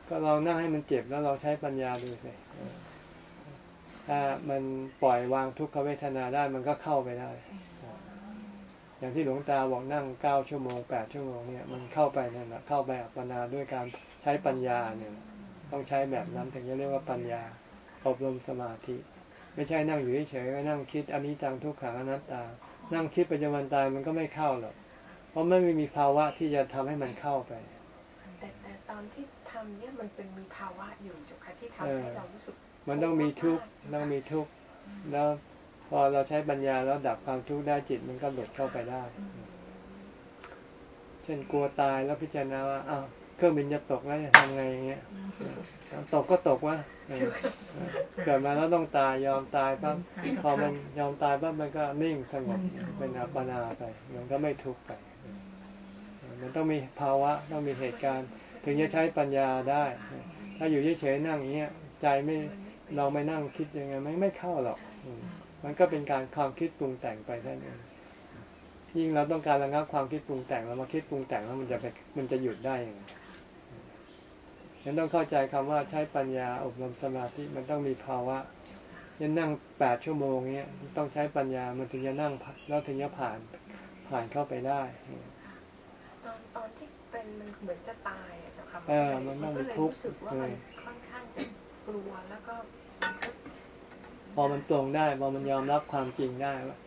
ก็เรานั่งให้มันเจ็บแล้วเราใช้ปัญญาดูสิถ้ามันปล่อยวางทุกขเวทนาได้มันก็เข้าไปได้ อย่างที่หลวงตาบอกนั่งเก้าชั่วโมงแปดชั่วโมงเนี่ยมันเข้าไปนั่นแหละเข้าไปอัปปนาด้วยการใช้ปัญญาเนี่ยต้องใช้แบบนั้นถึงจะเรียกว่าปัญญาอบรมสมาธิ ไม่ใช่นั่งอยู่เฉยๆนั่งคิดอันนี้จังทุกขังอนัตตา นั่งคิดปัจจุบันตายมันก็ไม่เข้าหรอกเพราะไม่มีภาวะที่จะทำให้มันเข้าไป แต่แต่ตอนที่ทำเนี่ยมันเป็นมีภาวะอยู่จุค่ะที่ทำให้เรารู้สึกมันต้องมีทุกข์ต้องมีทุกข์แล้วพ อเราใช้ปัญญาแล้วดับความทุกข์ได้จิตมันก็หลุดเข้าไปได้ เช่นกลัวตายแล้วพิจารณาว่าอ้าวเครื่องบินจะตกแล้วจะทำไงอย่างเงี้ยตกก็ตกวะเกิดมาแล้วต้องตายยอมตายปั๊บพอมันยอมตายปั๊บมันก็นิ่งสงบเป็นอัปปนาไป มันก็ไม่ทุกข์ไป มันต้องมีภาวะต้องมีเหตุการณ์ ถึงจะใช้ปัญญาได้ ถ้าอยู่เฉยๆนั่งอย่างเงี้ยใจไม่เราไม่นั่งคิดยังไงไม่ไม่เข้าหรอก มันก็เป็นการความคิดปรุงแต่งไปแค่นั้นยิ่งเราต้องการระงับความคิดปรุงแต่งเรามาคิดปรุงแต่งแล้วมันจะไปมันจะหยุดได้ยังไงยังต้องเข้าใจคำว่าใช้ปัญญาอบรมสมาธิมันต้องมีภาวะยังนั่งแปดชั่วโมงเนี้ยต้องใช้ปัญญามันถึงจะนั่งแล้วถึงจะผ่านผ่านเข้าไปได้ ตอนตอนที่เป็นมันเหมือนจะตายอะเจ้าค่ะเออมันต้องมีทุกข์เลยค่อนข้างจะกลัวแล้วก็ พอมันตรงได้พอมันยอมรับความจริงได้ว่า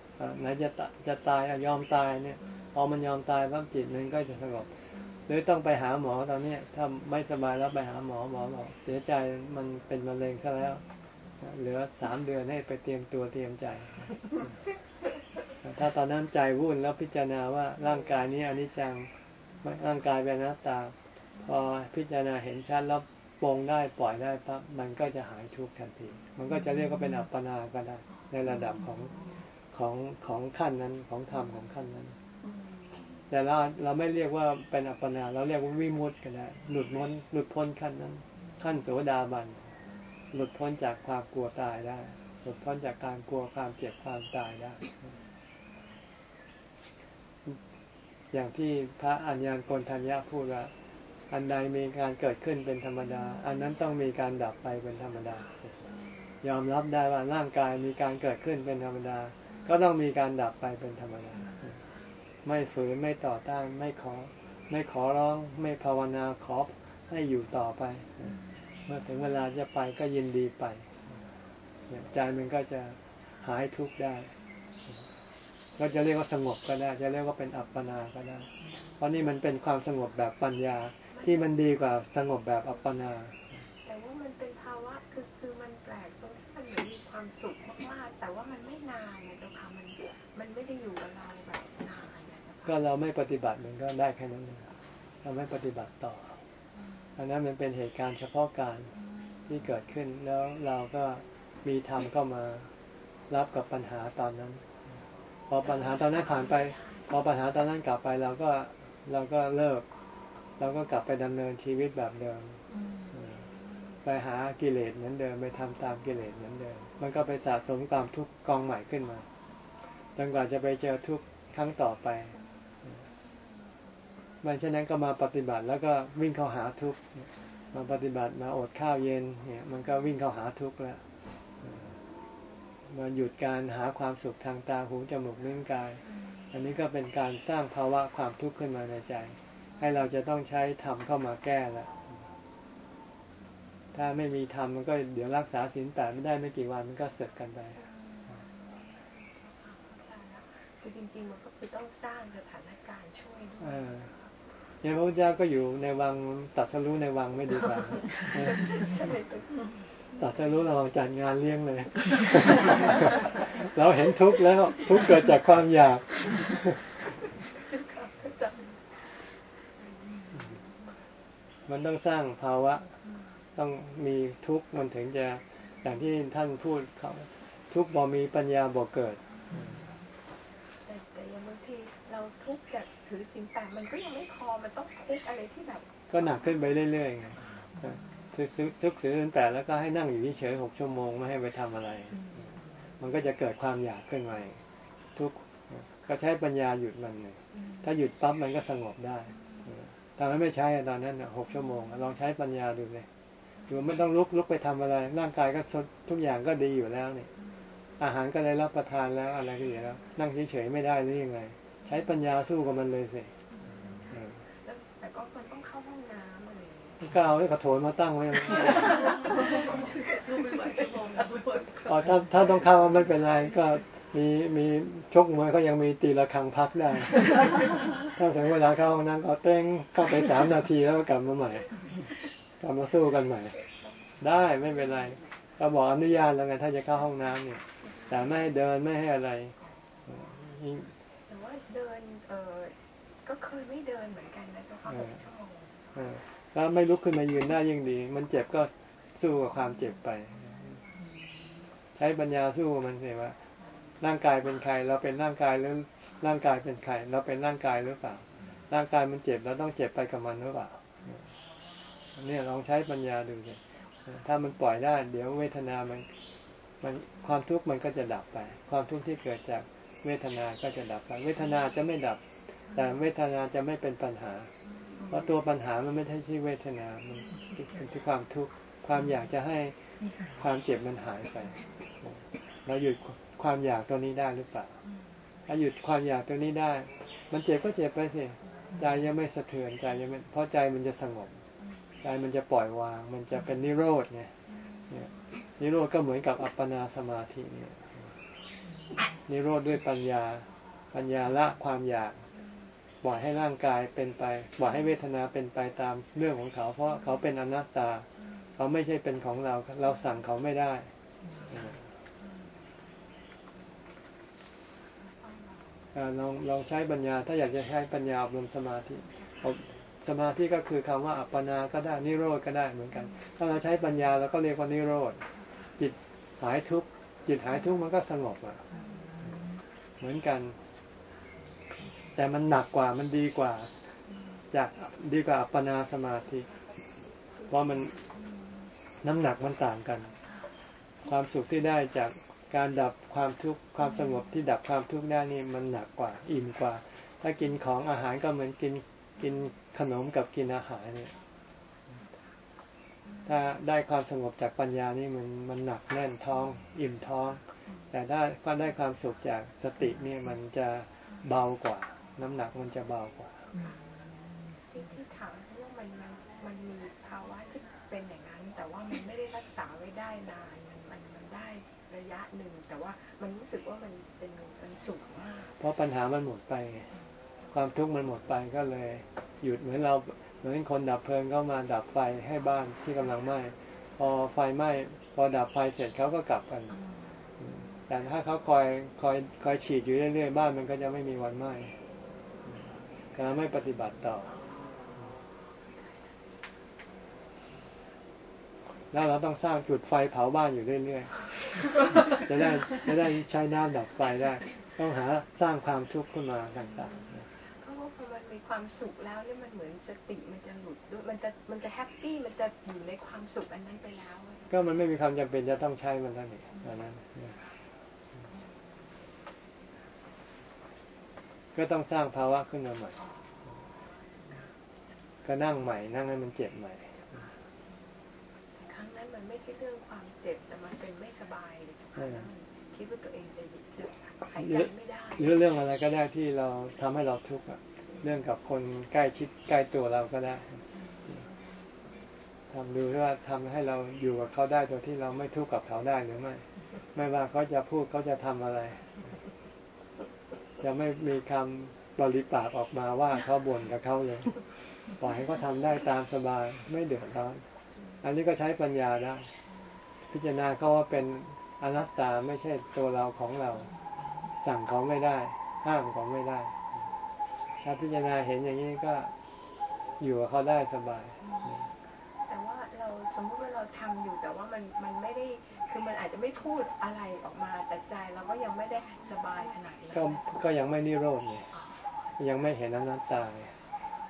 ไหนจะจะตายยอมตายเนี่ยพอมันยอมตายปั๊บจิตมันก็จะสงบหรือต้องไปหาหมอตอนนี้ถ้าไม่สบายแล้วไปหาหมอหมอบอกเสียใจมันเป็นมะเร็งซะแล้ว เหลือสามเดือนให้ไปเตรียมตัวเตรียมใจ ถ้าตอนนั้นใจวุ่นแล้วพิจารณาว่าร่างกายนี้อนิจจังร่างกายเป็นหน้าตา พอพิจารณาเห็นชัดแล้ว ปรงได้ปล่อยได้ปั๊บมันก็จะหายทุกข์ทันที มันก็จะเรียกว่าเป็นอัปปนาก็ได้ในระดับของของของขั้นนั้นของธรรมของขั้นนั้น แต่เราเราไม่เรียกว่าเป็นอัปปนา เราเรียกว่าวิมุตต์ก็ได้หลุดพ้นหลุดพ้นขั้นนั้น ขั้นโสดาบันหลุดพ้นจากความกลัวตายได้ หลุดพ้นจากการกลัวความเจ็บความตายได้ อย่างที่พระอัญญาณโกนทัญญาพูดว่า อันใดมีการเกิดขึ้นเป็นธรรมดา อันนั้นต้องมีการดับไปเป็นธรรมดา ยอมรับได้ว่าร่างกายมีการเกิดขึ้นเป็นธรรมดา ก็ต้องมีการดับไปเป็นธรรมดา ไม่ฝืนไม่ต่อต้านไม่ขอ ไม่ขอร้องไม่ภาวนาขอให้อยู่ต่อไป เมื่อถึงเวลาจะไปก็ยินดีไปใจมันก็จะหายทุกข์ได้ก็จะเรียกว่าสงบก็ได้ จะเรียกว่าเป็นอัปปนาก็ได้ เพราะนี่มันเป็นความสงบแบบปัญญา ที่มันดีกว่าสงบแบบอัปปนา แต่ว่ามันเป็นภาวะคือคือมันแปลกตรงที่มันเหมือนมีความสุขมากๆแต่ว่ามันไม่นานนะเจ้าค่ะมันมันไม่ได้อยู่กับเราแบบนานนะเจ้าค่ะก็เราไม่ปฏิบัติมันก็ได้แค่นั้นเองเราไม่ปฏิบัติต่ออันนั้นมันเป็นเหตุการณ์เฉพาะการที่เกิดขึ้นแล้วเราก็มีธรรมเข้ามารับกับปัญหาตอนนั้น พอปัญหาตอนนั้นผ่านไป พอปัญหาตอนนั้นกลับไปเราก็เราก็เลิก เราก็กลับไปดำเนินชีวิตแบบเดิม ไปหากิเลสเหมือนเดิม ไปทำตามกิเลสเหมือนเดิม มันก็ไปสะสมความทุกข์กองใหม่ขึ้นมาจนกว่าจะไปเจอทุกข์ครั้งต่อไปมันเช่นนั้นก็มาปฏิบัติแล้วก็วิ่งเข้าหาทุกข์มาปฏิบัติมาอดข้าวเย็นเนี่ย มันก็วิ่งเข้าหาทุกข์แล้วมาหยุดการหาความสุขทางตาหูจมูกลิ้นกาย อันนี้ก็เป็นการสร้างภาวะความทุกข์ขึ้นมาในใจ ให้เราจะต้องใช้ธรรมเข้ามาแก้แล้วถ้าไม่มีธรรมมันก็เดี๋ยวรักษาศีลแปดไม่ได้ไม่กี่วันมันก็เสร็จกันไปคือจริงๆมันก็คือต้องสร้างสถานการณ์ช่วยด้วยอย่างพระพุทธเจ้าก็อยู่ในวังตัดสรู้ในวังไม่ดีกว่าตัดสรู้เราจัดงานเลี้ยงเลย เราเห็นทุกข์แล้วทุกข์เกิดจากความอยาก มันต้องสร้างภาวะ ต้องมีทุกข์มันถึงจะอย่างที่ท่านพูดเขาทุกข์บ่มีปัญญาบ่เกิด แต่แต่ยังบางทีเราทุกข์จากถือสิ่งแปดมันก็ยังไม่พอมันต้องทุกข์อะไรที่แบบก็หนักขึ้นไปเรื่อยๆไงทุกสื่อแต่แล้วก็ให้นั่งอยู่เฉยๆหกชั่วโมงไม่ให้ไปทำอะไร มันก็จะเกิดความอยากขึ้นมาทุกก็ใช้ปัญญาหยุดมันเลยถ้าหยุดปั๊บมันก็สงบได้ ถ้ามันไม่ใช้ตอนนั้นหกชั่วโมงลองใช้ปัญญาดูเลยดูไม่ต้องลุกลุกไปทำอะไร ร่างกายก็ทุกอย่างก็ดีอยู่แล้วเนี่ยอาหารก็ได้รับประทานแล้วอะไรก็อยู่แล้ว นั่งเฉยๆไม่ได้หรือยังไง ใช้ปัญญาสู้กับมันเลยสิแต่ก็มันต้องเข้าห้องน้ำอะไรก็เอากระโถนมาตั้งไว้อ๋อถ้าถ้าต้องเข้าไม่เป็นไรก็ มีมีชกมวยก็ยังมีตีละครังพักได้ ถ้าถึงเวลาเข้าห้องน้ำก็เต้งเข้าไปสามนาทีแล้วก็กลับมาใหม่กลับมาสู้กันใหม่ ได้ไม่เป็นไรก็บอกอนุญาตแล้วไงถ้าจะเข้าห้องน้ำเนี่ย แต่ไม่ให้เดินไม่ให้อะไรแต่ว่าเดินเออก็เคยไม่เดินเหมือนกันนะเจ้าค่ะหกชั่วโมงแล้วไม่ลุกขึ้นมายืนได้ยิ่งดี มันเจ็บก็สู้กับความเจ็บไป ใช้ปัญญาสู้มันเสียว่า ร่างกายเป็นใคร เราเป็นร่างกายหรือร่างกายเป็นใคร เราเป็นร่างกายหรือเปล่า ร่างกายมันเจ็บเราต้องเจ็บไปกับมันหรือเปล่าเนี่ยลองใช้ปัญญาดูสิถ้ามันปล่อยได้ เดี๋ยวเวทนามันมันความทุกข์มันก็จะดับไป ความทุกข์ที่เกิดจากเวทนาก็จะดับไป เวทนาจะไม่ดับ แต่เวทนาจะไม่เป็นปัญหา เพราะตัวปัญหามันไม่ใช่ที่เวทนา มันเป็นที่ความทุกข์ ความอยากจะให้ความเจ็บมันหายไป เราหยุด ความอยากตัวนี้ได้หรือเปล่าถ้าหยุดความอยากตัวนี้ได้ มันเจ็บก็เจ็บไปสิใจยังไม่สะเทือนใจยังไม่เพราะใจมันจะสงบใจมันจะปล่อยวาง มันจะเป็นนิโรธไงนิโรธก็เหมือนกับอัปปนาสมาธิเนี่ยนิโรธด้วยปัญญา ปัญญาละความอยากปล่อยให้ร่างกายเป็นไปปล่อยให้เวทนาเป็นไปตามเรื่องของเขา เพราะเขาเป็นอนัตตา เขาไม่ใช่เป็นของเรา เราสั่งเขาไม่ได้ ลองลองใช้ปัญญา ถ้าอยากจะใช้ปัญญาอบรมสมาธิสมาธิก็คือคำว่าอัปปนาก็ได้นิโรธก็ได้เหมือนกัน ถ้าเราใช้ปัญญาเราก็เรียกว่านิโรธจิตหายทุกข์จิตหายทุกข์มันก็สงบอะเหมือนกัน แต่มันหนักกว่ามันดีกว่าจากดีกว่าอัปปนาสมาธิ เพราะมันน้ำหนักมันต่างกัน ความสุขที่ได้จาก การดับความทุกข์ความสงบที่ดับความทุกข์ได้นี่มันหนักกว่าอิ่มกว่า ถ้ากินของอาหารก็เหมือนกินกินขนมกับกินอาหารเนี่ยถ้าได้ความสงบจากปัญญานี่มันมันหนักแน่นท้อง อิ่มท้อง แต่ถ้าก็ได้ความสุขจากสตินี่มันจะเบากว่า น้ำหนักมันจะเบากว่าที่ที่ถามเพราะว่ามันมันมันมีภาวะที่เป็นอย่างนั้น แต่ว่ามันไม่ได้รักษาไว้ได้นานมันมันมันได้ระยะหนึ่งแต่ว่า มันรู้สึกว่ามันเป็นมันสุขมาก เพราะปัญหามันหมดไป ความทุกข์มันหมดไปก็เลย หยุดเหมือนเราเหมือนคนดับเพลิงก็มาดับไฟให้บ้านที่กำลังไหม้พอไฟไหม้พอดับไฟเสร็จเขาก็กลับกัน แต่ถ้าเขาคอยคอยคอยฉีดอยู่เรื่อยๆบ้านมันก็จะไม่มีวันไหม้การไม่ปฏิบัติต่อ แล้วเราต้องสร้างจุดไฟเผาบ้านอยู่เรื่อยๆ จะได้จะได้ใช้น้ำดับไฟได้ ต้องหาสร้างความทุกข์ขึ้นมาต่างๆเพราะว่าพอมันมีความสุขแล้วเนี่ยมันเหมือนสติมันจะหลุดด้วยมันจะมันจะแฮปปี้มันจะอยู่ในความสุขอันนั้นไปแล้ว ก็มันไม่มีความจำเป็นจะต้องใช้มันแล้วนี่ตอนนั้นก็ต้องสร้างภาวะขึ้นมาใหม่ ก็นั่งใหม่ นั่งให้มันเจ็บใหม่ครั้งนั้น มันไม่ใช่เรื่องความเจ็บแต่มันเป็นไม่สบายเลยคิดว่าตัวเองจะหายใจไม่ได้หรือเรื่องอะไรก็ได้ที่เราทำให้เราทุกข์เรื่องกับคนใกล้ชิดใกล้ตัวเราก็ได้ทำดูว่าทำให้เราอยู่กับเขาได้โดยที่เราไม่ทุกข์กับเขาได้หรือไม่ ไม่ว่าเขาจะพูดเขาจะทำอะไร จะไม่มีคำบริปากออกมาว่าเขาบ่นกับเขาเลยปล่อยให้เขาทาได้ตามสบายไม่เดือดร้อน อันนี้ก็ใช้ปัญญาได้พิจารณาเขาว่าเป็นอนัตตาไม่ใช่ตัวเราของเรา สั่งเขาไม่ได้ ห้ามเขาไม่ได้ ถ้าพิจารณาเห็นอย่างนี้ก็อยู่กับเขาได้สบาย แต่ว่าเราสมมติว่าเราทำอยู่แต่ว่ามันมันไม่ได้คือมันอาจจะไม่พูดอะไรออกมาแต่ใจเราก็ยังไม่ได้สบายขนาดนั้นก็ก็ยังไม่นิโรธไงยังไม่เห็นอนัตตาไง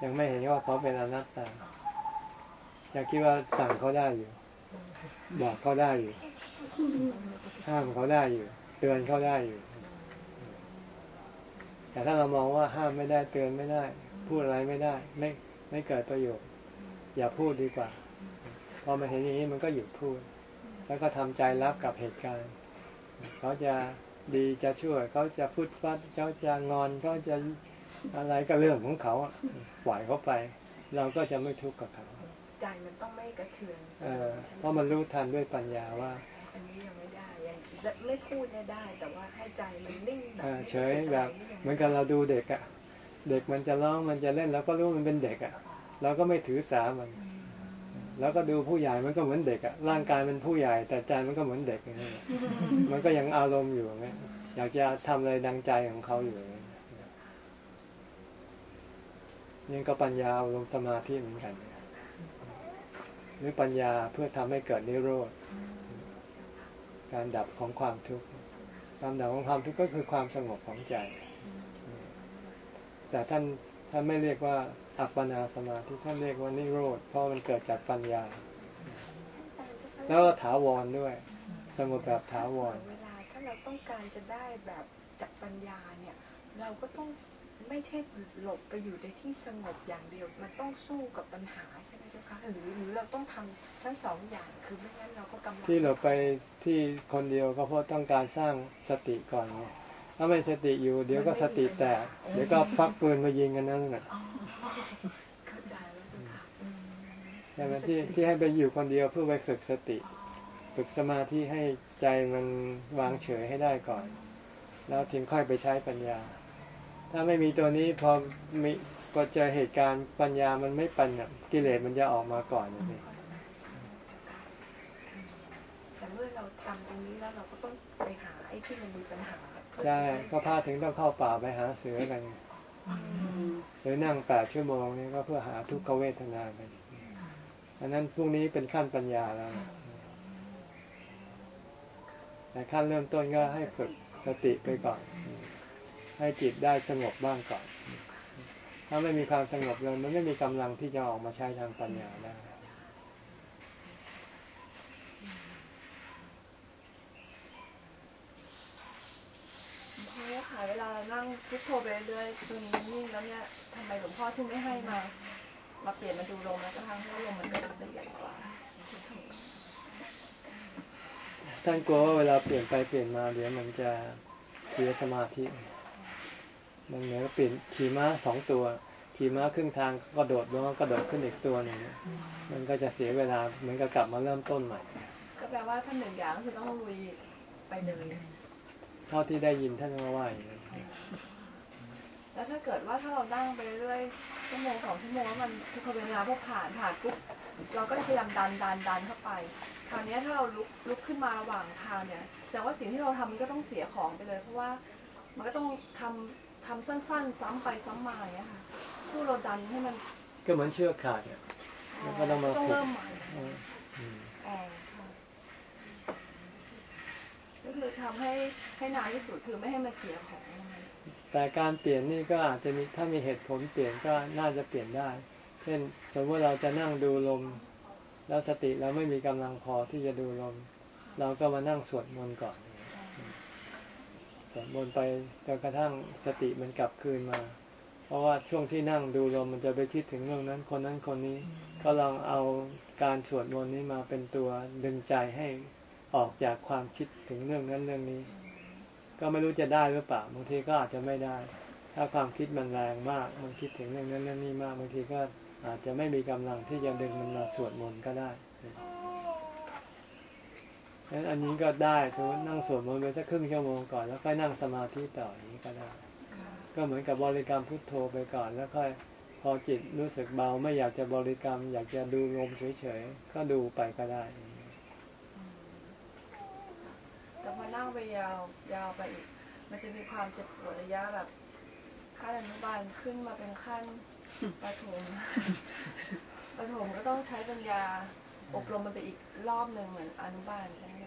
ยังไม่เห็นว่าเขาเป็นอนัตตา อยากคิดว่าสั่งเขาได้อยู่ บอกเขาได้อยู่ ห้ามเขาได้อยู่ เตือนเขาได้อยู่ แต่ถ้าเรามองว่าห้ามไม่ได้เตือนไม่ได้ พูดอะไรไม่ได้ ไม่ไม่เกิดประโยชน์ อย่าพูดดีกว่า พอมาเห็นอย่างนี้มันก็หยุดพูด แล้วก็ทำใจรับกับเหตุการณ์ เขาจะดีจะช่วยเขาจะฟุดฟัดเขาจะงอนเขาจะอะไรก็เรื่องของเขาปล่อยเขาไป เราก็จะไม่ทุกข์กับเขา ใจมันต้องไม่กระเทือนเออเพราะมันรู้ทันด้วยปัญญาว่า อันนี้ยังไม่ได้ยังไม่พูดได้ แต่ว่าให้ใจมันนิ่งแบบเฉยแบบเหมือนกันเราดูเด็กอะเด็กมันจะร้องมันจะเล่นแล้วก็รู้มันเป็นเด็กอะเราก็ไม่ถือสามัน แล้วก็ดูผู้ใหญ่มันก็เหมือนเด็กอะร่างกายมันผู้ใหญ่ แต่ใจมันก็เหมือนเด็กอย่างนี้มันก็ยังอารมณ์อยู่ไงอยากจะทำอะไรดังใจของเขาอยู่นี่ก็ปัญญาลงสมาธิเหมือนกัน หรือปัญญาเพื่อทำให้เกิดนิโรธ การดับของความทุกข์ความดับของความทุกข์ก็คือความสงบของใจ แต่ท่านท่านไม่เรียกว่าอัปปนาสมาธิท่านเรียกว่านิโรธ เพราะมันเกิดจากปัญญา แล้วก็ถาวรด้วย สงบแบบถาวร เวลาถ้าเราต้องการจะได้แบบจากปัญญาเนี่ย เราก็ต้องไม่ใช่หลบไปอยู่ในที่สงบอย่างเดียว มันต้องสู้กับปัญหา คะหรือหรือเราต้องทำทั้งสองอย่างคือไม่งั้นเราก็กำลังที่เราไปที่คนเดียวก็เพราะต้องการสร้างสติก่อนไงถ้าไม่สติอยู่ เดี๋ยวก็สติแตกเดี๋ยวก็ฟักปืนมายิงกันนั่นแหละใช่ไหมที่ที่ให้ไปอยู่คนเดียวเพื่อไปฝึกสติ ฝึกสมาธิให้ใจมันวางเฉยให้ได้ก่อน แล้วถึงค่อยไปใช้ปัญญา ถ้าไม่มีตัวนี้พอมีพ อเจอเหตุการณ์ปัญญามันไม่ปัญญากิเลสมันจะออกมาก่อนอย่างนี้แต่เมื่อเราทำตรงนี้แล้วเราก็ต้องไปหาไอ้ที่มันมีปัญหาใช่ก็พาถึงต้องเข้าป่าไปหาเสือกันหรือนั่งแปดชั่วโมงนี่ก็เพื่อหาทุกขเวทนากันอันนั้นพรุ่งนี้เป็นขั้นปัญญาแล้วแต่ขั้นเริ่มต้นก็ให้ฝึกสติไปก่อน ให้จิตได้สงบบ้างก่อน ถ้าไม่มีความสงบเลยมันไม่มีกำลังที่จะออกมาใช้ทางปัญญาได้ค่ะเวลานั่งพุทโธไปเรื่อยๆตัวนี้นิ่งแล้วเนี่ยทำไมหลวงพ่อถึงไม่ให้มา มาเปลี่ยนมาดูลมแล้วก็ทำให้ลมมันก็ละเอียดกว่าท่านกลัวว่าเวลาเปลี่ยนไปเปลี่ยนมาเดี๋ยวมันจะเสียสมาธิ มันเหมือนกับปีนขี่ม้าสองตัว ขี่ม้าครึ่งทางก็โดดแล้วก็โดดขึ้นอีกตัวหนึ่งมันก็จะเสียเวลาเหมือนกับกลับมาเริ่มต้นใหม่ ก็แปลว่าท่านหนึ่งอย่างคือต้องลุยไปเลยเท่าที่ได้ยินท่านก็ว่าอย่างนี้แล้วถ้าเกิดว่าถ้าเรานั่งไปเรื่อยชั่วโมงสองชั่วโมงแล้วมันคือพอเวลาพอผ่านผ่านปุ๊บเราก็พยายามดันดันดันเข้าไปคราวนี้ถ้าเราลุกลุกขึ้นมาระหว่างทางเนี่ยแสดงว่าสิ่งที่เราทำมันก็ต้องเสียของไปเลย เพราะว่ามันก็ต้องทำ ทำสั้นๆ ซ้ำไปซ้ำมาอย่างเงี้ยค่ะสู้เราดันให้มัน ก็เหมือนเชือกขาดเนี่ยมันก็ต้องมาต้องผูกเริ่มใหม่อืมอ๋อค่ะก็คือทำให้ให้นานที่สุดคือไม่ให้มันเสียของแต่การเปลี่ยนนี่ก็อาจจะมีถ้ามีเหตุผลเปลี่ยนก็น่าจะเปลี่ยนได้ เช่นสมมติเราจะนั่งดูลม แล้วสติเราไม่มีกำลังพอที่จะดูลม เราก็มานั่งสวดมนต์ก่อน สวดมนต์ไปจนกระทั่งสติมันกลับคืนมา เพราะว่าช่วงที่นั่งดูลมมันจะไปคิดถึงเรื่องนั้นคนนั้นคนนี้ ก็ลองเอาการสวดมนต์นี้มาเป็นตัวดึงใจให้ออกจากความคิดถึงเรื่องนั้นเรื่องนี้ ก็ไม่รู้จะได้หรือเปล่าบางทีก็อาจจะไม่ได้ ถ้าความคิดมันแรงมากมันคิดถึงเรื่องนั้นเรื่องนี้มากบางทีก็อาจจะไม่มีกำลังที่จะดึงมันมาสวดมนต์ก็ได้ดั งั้นอันนี้ก็ได้สมมตินั่งสวดมนต์ไปสักครึ่งชั่วโมงก่อนแล้วค่อยนั่งสมาธิต่ออย่างนี้ก็ได้ ก็เหมือนกับบริกรรมพุทโธไปก่อนแล้วค่อยพอจิตรู้สึกเบาไม่อยากจะบริกรรม อยากจะดูลมเฉยๆก็ดูไปก็ได้แต่พอนั่งไปยาวยาวไปอีกมันจะมีความเจ็บปวดระยะแบบขั้นอนุบาลขึ้นมาเป็นขั้นประถมประถมก็ต้องใช้ปัญญาอบรมมันไปอีกรอบหนึ่งเหมือนอนุบาลใช่ไหม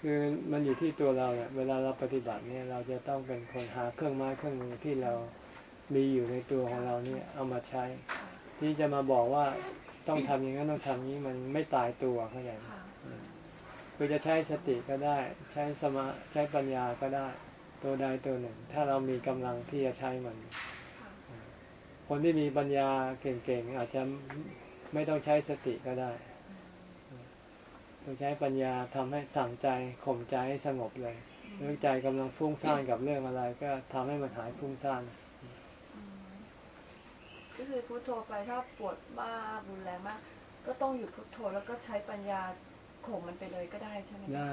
คือมันอยู่ที่ตัวเราเนี่ยเวลาเราปฏิบัติเนี่ยเราจะต้องเป็นคนหาเครื่องไม้เครื่องมือที่เรามีอยู่ในตัวของเราเนี่ยเอามาใช้ ที่จะมาบอกว่าต้องทำอย่างนั้นต้องทำอย่านี้มันไม่ตายตัวเข้าใจไหมค่ะคือจะใช้สติก็ได้ ใช้สมาใช้ปัญญาก็ได้ ตัวใดตัวหนึ่ง ถ้าเรามีกำลังที่จะใช้มัน คนที่มีปัญญาเก่งๆอาจจะไม่ต้องใช้สติก็ได้ ต้องใช้ปัญญาทำให้สั่งใจข่มใจให้สงบเลยเรื่องใจกำลังฟุ้งซ่านกับเรื่องอะไร ก็ทำให้มันหายฟุ้งซ่านอืมก็คือพุทโธไปถ้าปวดมากรุนแรงมาก ก็ต้องหยุดพุทโธแล้วก็ใช้ปัญญาข่มมันไปเลยก็ได้ใช่ไหมคะได้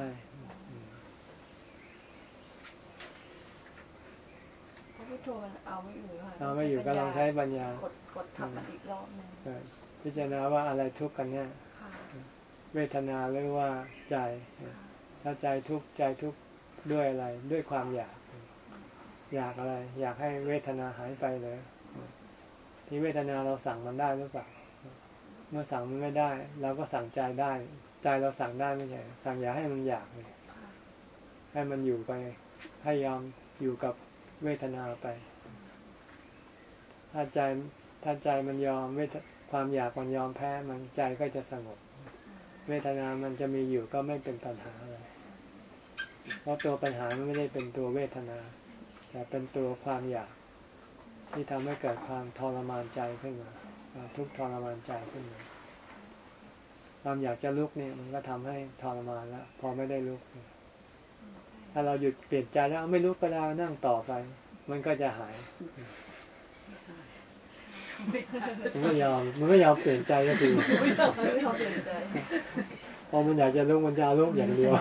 เพราะพุทโธมันเอาไม่อยู่ค่ะเราไม่อยู่ก็ลองใช้ปัญญากดกดทับมันอีกรอบหนึงเออพิจารณาว่าอะไรทุกข์กันเนี่ยค่ะ เวทนาหรือว่าใจถ้าใจทุกข์ใจทุกข์ด้วยอะไร ด้วยความอยาก อยากอะไร อยากให้เวทนาหายไปเลยที่เวทนาเราสั่งมันได้หรือเปล่าเมื่อสั่งมันไม่ได้เราก็สั่งใจได้ ใจเราสั่งได้ไม่ใช่สั่งอยากให้มันอยากเลยให้มันอยู่ไป ให้ยอมอยู่กับเวทนาไป ถ้าใจถ้าใจมันยอมเวทความอยากมันยอมแพ้ มันใจก็จะสงบ เวทนามันจะมีอยู่ก็ไม่เป็นปัญหาอะไร เพราะตัวปัญหามันไม่ได้เป็นตัวเวทนา แต่เป็นตัวความอยาก ที่ทำให้เกิดความทรมานใจขึ้นมาทุกทรมานใจขึ้นมาความอยากจะลุกเนี่ยมันก็ทำให้ทรมานแล้วพอไม่ได้ลุก ถ้าเราหยุดเปลี่ยนใจแล้วไม่ลุกก็ได้นั่งต่อไป มันก็จะหาย มันไม่ยอมมันไม่ยอมเปลี่ยนใจสักทีไม่ต้องไม่ต้องเปลี่ยนใจพอมันอยากจะลุกมันจะลุกอย่างเดียว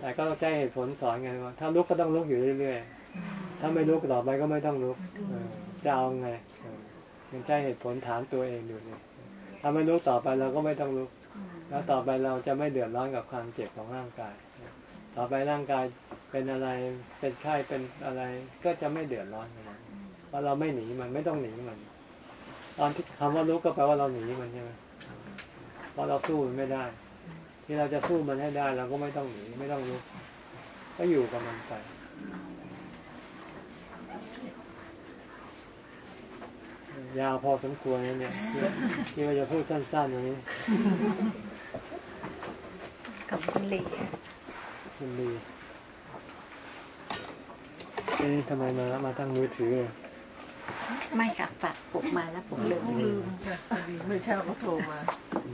แต่ก็ต้องใช้เหตุผลสอนไงว่าถ้าลุกก็ต้องลุกอยู่เรื่อยๆ ถ้าไม่ลุกต่อไปก็ไม่ต้องลุกเออจะเอาไงเออยังใช้เหตุผลถามตัวเองอยู่เนี่ยถ้าไม่ลุกต่อไปเราก็ไม่ต้องลุก แล้วต่อไปเราจะไม่เดือดร้อนกับความเจ็บของร่างกาย ต่อไปร่างกาย เป็นอะไรเป็นไข้เป็นอะไรก็จะไม่เดือดร้อนมันเพราะเราไม่หนีมันไม่ต้องหนีมัน ตอนที่คำว่าลุกก็แปลว่าเราหนีมันใช่ไหมเพราะเราสู้มันไม่ได้ ที่เราจะสู้มันให้ได้เราก็ไม่ต้องหนีไม่ต้องลุกก็อยู่กับมันไปยาวพอสมควรนะเนี่ยที่ว่าจะพูดสั้นๆอย่างนี้กับคุณลีค่ะคุณดี เอ๊ะทำไมมามาตั้งมือถือไม่ค่ะฝากปลุกมาแล้วผมลืมลืมค่ะเมื่อเช้าเขาโทรมาม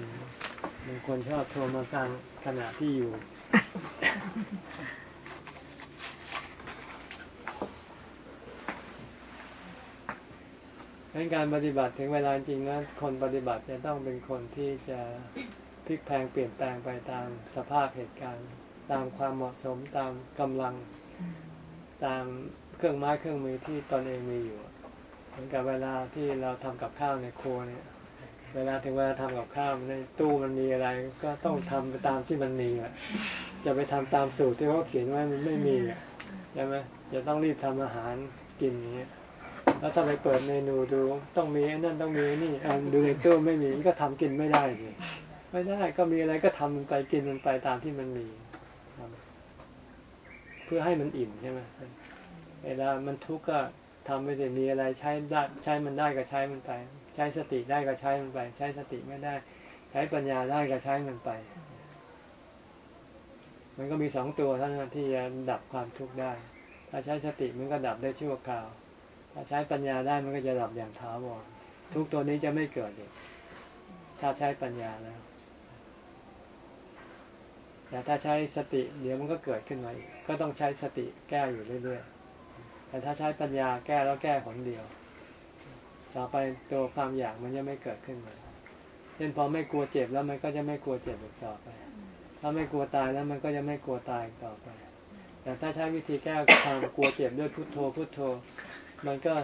บางคนชอบโทรมากลางขณะที่อยู่ ดังการปฏิบัติถึงเวลาจริงนะคนปฏิบัติจะต้องเป็นคนที่จะพลิกแพลงเปลี่ยนแปลงไปตามสภาพเหตุการณ์ ตามความเหมาะสมตามกำลัง ตามเครื่องไม้เครื่องมือที่ตนเองมีอยู่ เหมือนกับเวลาที่เราทำกับข้าวในครัวเนี่ย เวลาถึงเวลาทำกับข้าวในตู้มันมีอะไร ก็ต้องทำไปตามที่มันมีอะอย่าไปทำตามสูตรที่เขาเขียนไว้มันไม่มีอะใช่ไหมจะต้องรีบทำอาหารกินอย่างเงี้ยแล้วถ้าไปเปิดเมนูดูต้องมีนั่นต้องมีนี่อดูในตู้ไม่มีก็ทำกินไม่ได้สิไม่ได้ก็มีอะไรก็ทำมันไปกินมันไปตามที่มันมีเพื่อให้มันอิ่มใช่ไหม เวลามันทุกข์ก็ทำไม่ได้มีอะไรใช้ได้ใช้มันได้ก็ใช้มันไป ใช้สติได้ก็ใช้มันไป ใช้สติไม่ได้ ใช้ปัญญาได้ก็ใช้มันไป มันก็มีสองตัวเท่านั้นที่จะดับความทุกข์ได้ ถ้าใช้สติมันก็ดับได้ชั่วคราว ถ้าใช้ปัญญาได้มันก็จะดับอย่างถาวรทุกตัวนี้จะไม่เกิดอีกถ้าใช้ปัญญาแล้วแต่ถ้าใช้สติเดี๋ยวมันก็เกิดขึ้นมาอีกก็ต้องใช้สติแก้อยู่เรื่อยๆ แต่ถ้าใช้ปัญญาแก้แล้วแก้ผลเดียวต่อไปตัวความอยากมันจะไม่เกิดขึ้นมาเช่นพอไม่กลัวเจ็บแล้วมันก็จะไม่กลัวเจ็บอีกต่อไป ถ้าไม่กลัวตายแล้วมันก็จะไม่กลัวตายต่อไป แต่ถ้าใช้วิธีแก้ความกลัวเจ็บด้วยพุทโธพุทโธ มันก็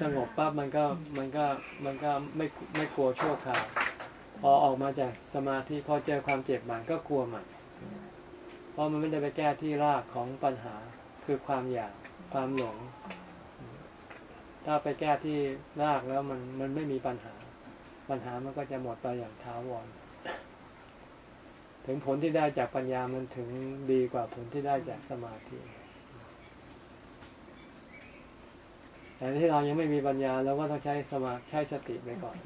สงบปั๊บมันก็มันก็มันก็ไม่ไม่กลัวชั่วคราวพอออกมาจากสมาธิพอเจอความเจ็บมันก็กลัวใหมันเพราะมันไม่ได้ไปแก้ที่รากของปัญหาคือความอยากความหลง ถ้าไปแก้ที่รากแล้วมันมันไม่มีปัญหา ปัญหามันก็จะหมดไปอย่างท้าวร ถึงผลที่ได้จากปัญญามันถึงดีกว่าผลที่ได้จากสมาธิแต่ที่เรายังไม่มีปัญญาเราก็ต้องใช้สมาใช้สติไปก่อน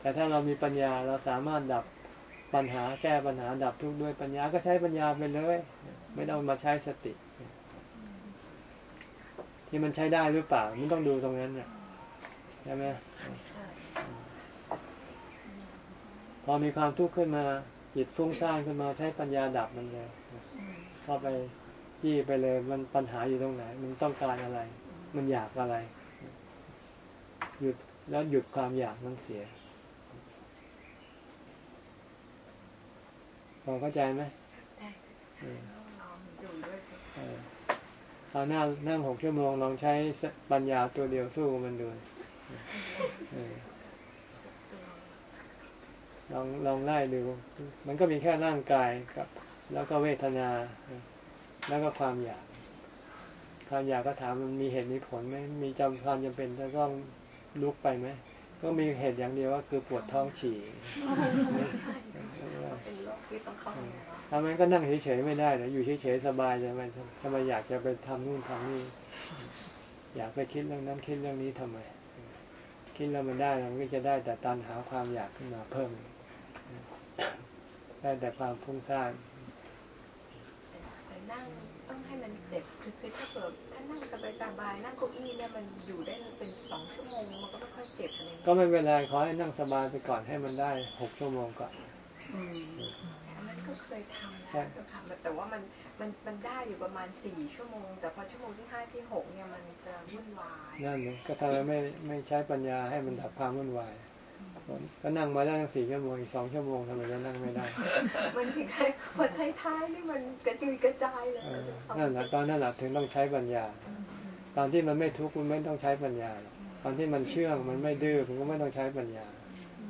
แต่ถ้าเรามีปัญญาเราสามารถดับปัญหาแก้ปัญหาดับทุกข์ด้วยปัญญาก็ใช้ปัญญาไปเลย ไม่ต้องมาใช้สติ ที่มันใช้ได้หรือเปล่า มันต้องดูตรงนั้นเนี่ยใช่ไหมพอมีความทุกข์ขึ้นมา จิตฟุ้งซ่านขึ้นมาใช้ปัญญาดับมันเลยเข้าไปจี้ไปเลย มันปัญหาอยู่ตรงไหน มันต้องการอะไร มันอยากอะไร หยุดแล้วหยุดความอยากมันเสียพอเข้าใจไหม ตอนนั่งนั่งหกชั่วโมงลองใช้ปัญญาตัวเดียวสู้มันดูลองลองไล่ดู มันก็มีแค่ร่างกายกับ แล้วก็เวทนา แล้วก็ความอยาก ความอยากก็ถามมันมีเหตุมีผลไหมมีจำความจำเป็นจะต้องลุกไปไหมก็มีเหตุอย่างเดียวว่าคือปวดท้องฉี่ ทำไมก็นั่งเฉยๆไม่ได้เหรออยู่เฉยๆสบายจะไมทำไมอยากจะไปทำนู่นทำนี่ อยากไปคิดเรื่องนั้นคิดเรื่องนี้ทำไม คิดแล้วมันได้มันก็จะได้แต่ตันหาความอยากขึ้นมาเพิ่ม ได้แต่ความฟุ้งซ่านแต่นั่งต้องให้มันเจ็บคือคือถ้าเกิดถ้านั่งสบายสบายนั่งเก้าอี้เนี่ยมันอยู่ได้เป็นสองชั่วโมงมันก็ไม่ค่อยเจ็บอะไรก็ไม่เป็นไรขอให้นั่งสบายไปก่อนให้มันได้หกชั่วโมงก่อน มันก็เคยทำแล้วค่ะแต่ว่ามันมันมันได้อยู่ประมาณสี่ชั่วโมง แต่พอชั่วโมงที่ห้าที่หกเนี่ยมันจะวุ่นวายนั่นเลยก็ทำไมไม่ไม่ใช้ปัญญาให้มันดับความวุ่นวายก็นั่งมาได้ตั้งสี่ชั่วโมงอีกสองชั่วโมงทำไมจะนั่งไม่ได้ มันถึงพอท้ายๆนี่มันกระจุยกระจายเลยนั่นแหละตอนนั้นแหละถึงต้องใช้ปัญญา ตอนที่มันไม่ทุกข์มันไม่ต้องใช้ปัญญา ตอนที่มันเชื่องมันไม่ดื้อมันก็ไม่ต้องใช้ปัญญา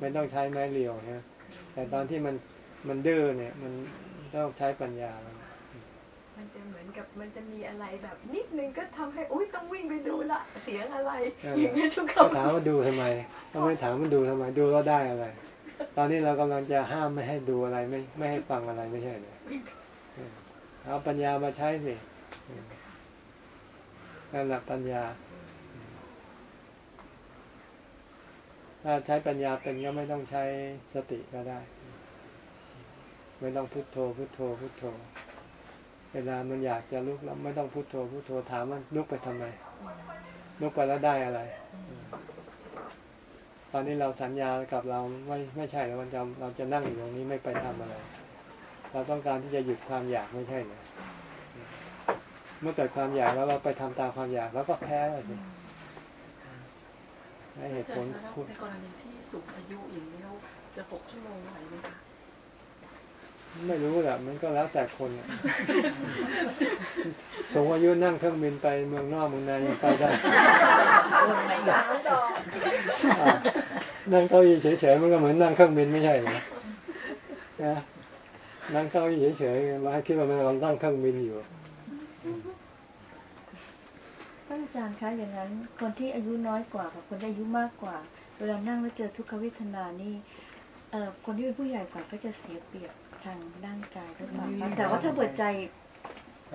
ไม่ต้องใช้ไม้เรียวนะ แต่ตอนที่มันมันดื้อเนี่ย มันต้องใช้ปัญญาแล้วมันจะเหมือนกับมันจะมีอะไรแบบ นิดนึงก็ทำให้อุ้ยต้องวิ่งไปดูละเสียงอะไรอย่างนี้ทุกคนถามว่าดูทำไมต้องไม่ถามมันดูทำไมดูแล้วได้อะไร ตอนนี้เรากำลังจะห้ามไม่ให้ดูอะไรไม่ไม่ให้ฟังอะไรไม่ใช่เลยเอาปัญญามาใช้สินั่นแหละปัญญา ถ้าใช้ปัญญาเป็นก็ไม่ต้องใช้สติก็ได้ ไม่ต้องพุโทโธพุโทโธพุโทโธ เวลามันอยากจะลุกแล้วไม่ต้องพุโทโธพุโทโธถามมันลุกไปทำไมลุกไปแล้วได้อะไร ตอนนี้เราสัญญากับเราไม่ไม่ใช่แล้วมันจะเราจะนั่งอยู่ตรงนี้ไม่ไปทำอะไร เราต้องการที่จะหยุดความอยากไม่ใช่เหรอเมื่อเกิดความอยากแล้วเราไปทำตามความอยากแล้วก็แพ้เลยสิ ให้เหตุผลในกรณีที่สูงอายุอย่างนี้เราจะหกชั่วโมงไหวไหมคะไม่รู้แหละมันก็แล้วแต่คนสูงอายุนั่งเครื่องบินไปเมืองนอกเมืองในยังไปได้นั่งเก้าอี้เฉยๆมันก็เหมือนนั่งเครื่องบินไม่ใช่เหรอนะนั่งเก้าอี้เฉยๆมาให้คิดว่ามันกำลังนั่งเครื่องบินอยู่ ท่านอาจารย์คะอย่างนั้น คนที่อายุน้อยกว่ากับคนที่อายุมากกว่า เวลานั่งแล้วเจอทุกขเวทนานี่เอ่อคนที่เป็นผู้ใหญ่กว่าก็จะเสียเปรียบทางร่างกายหรือเปล่าคะแต่ว่าถ้าเปิดใจ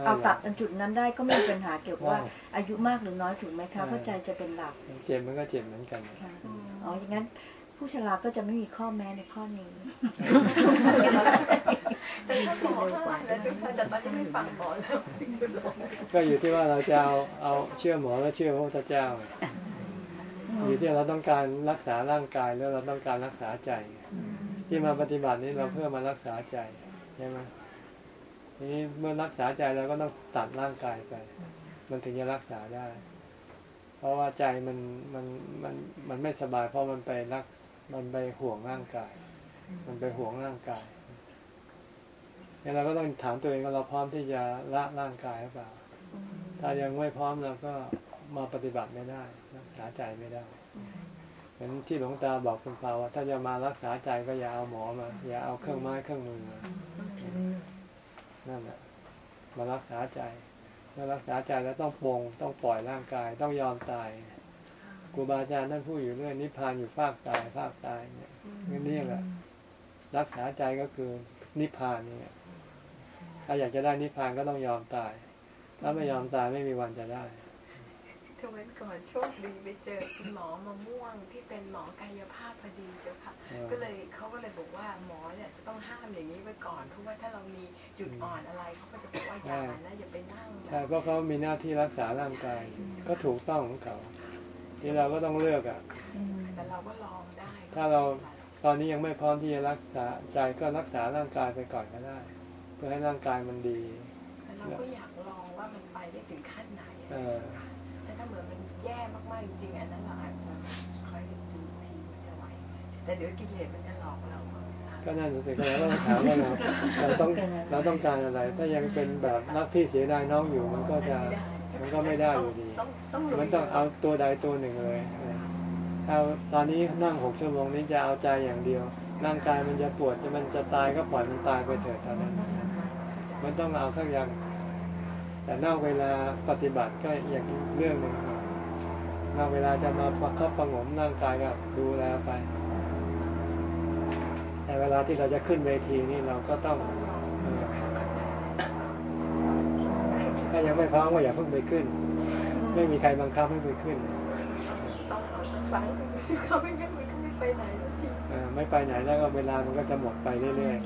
เอาตัดอันจุดนั้นได้ก็ไม่มีปัญหาเกี่ยวกับว่าอายุมากหรือน้อยถูกไหมคะเพราะใจจะเป็นหลัก เจ็บมันก็เจ็บเหมือนกันค่ะอ๋ออย่างนั้น ผู้ชราก็จะไม่มีข้อแม้ในข้อนี้แต่ถ้าหมอห้ามแล้วทุกคนแต่ตอนนี้ไม่ฟังหมอแล้วก็อยู่ที่ว่าเราจะเอาเอาเชื่อหมอแล้วเชื่อพระพุทธเจ้า อยู่ที่เราต้องการรักษาร่างกายแล้วเราต้องการรักษาใจ ที่มาปฏิบัตินี้เราเพื่อมารักษาใจใช่ไหมทีนี้เมื่อรักษาใจเราก็ต้องตัดร่างกายไป มันถึงจะรักษาได้เพราะว่าใจมันมันมันมันไม่สบายเพราะมันไปรัก มันไปห่วงร่างกาย มันไปห่วงร่างกายเนี่ยเราก็ต้องถามตัวเองว่าเราพร้อมที่จะละร่างกายหรือเปล่า ถ้ายังไม่พร้อมเราก็มาปฏิบัติไม่ได้รักษาใจไม่ได้เหมือนที่หลวงตาบอกคุณพาว่า ถ้าจะมารักษาใจก็อย่าเอาหมอมา อย่าเอาเครื่องไม้เครื่องมือมานั่นแหละมารักษาใจเมื่อรักษาใจแล้วต้องปรงต้องปล่อยร่างกายต้องยอมตาย ครูบาอาจารย์ท่านพูดอยู่เรื่อยนิพพานอยู่ภาคตายภาคตายเนี่ยนี่แหละรักษาใจก็คือนิพพานนี่ถ้าอยากจะได้นิพพานก็ต้องยอมตาย ถ้าไม่ยอมตายไม่มีวันจะได้ทวันก่อนโชคดีไปเจอคุณหมอมะม่วงที่เป็นหมอกายภาพพอดีเจ้าค่ะ ก็เลยเขาก็เลยบอกว่าหมอเนี่ยจะต้องห้ามอย่างนี้ไว้ก่อนเพราะว่าถ้าเรามีจุดอ่อนอะไรเขาก็จะบอกว่าอย่านะอย่าไปนั่งใช่เพราะเขามีหน้าที่รักษาร่างกาย ก็ถูกต้องของเขา ที่เราก็ต้องเลือกอะแต่เราก็ลองได้ ถ้าเราตอนนี้ยังไม่พร้อมที่จะรักษาใจก็รักษาร่างกายไปก่อนก็ได้ เพื่อให้ร่างกายมันดีแต่เราก็อยากลองว่ามันไปได้ถึงขั้นไหนเออแต่ถ้าเหมือนมันแย่มากๆจริงๆอันนั้นเราอาจจะค่อยดูทีมันจะไหวไหมแต่เดี๋ยวกิเลสมันจะหลอกเราก็นั่นสิก็เราต้องถามว่าเราเราต้องเราต้องการอะไร ถ้ายังเป็นแบบรักพี่เสียดายน้องอยู่มันก็จะ มันก็ไม่ได้อยู่ดีมันต้องเอาตัวใดตัวหนึ่งเลยเอาตอนนี้นั่งหกชั่วโมงนี้จะเอาใจอย่างเดียว ร่างกายมันจะปวดมันจะตายก็ปล่อยมันตายไปเถิดเท่านั้น มันต้องเอาสักอย่าง แต่นอกเวลาปฏิบัติก็อย่างเรื่องหนึ่งนอกเวลาจะมาประคับประงมร่างกายก็ดูแลไป แต่เวลาที่เราจะขึ้นเวทีนี่เราก็ต้องเออถ้า ยังไม่พร้อมก็อย่าเพิ่งไปขึ้น ไม่มีใครบังคับให้ไปขึ้นต้องเอาสักครั้งเขาไม่งั้นมันก็ไม่ไปไหนสักทีเออไม่ไปไหนแล้วก็เวลามันก็จะหมดไปเรื่อยๆ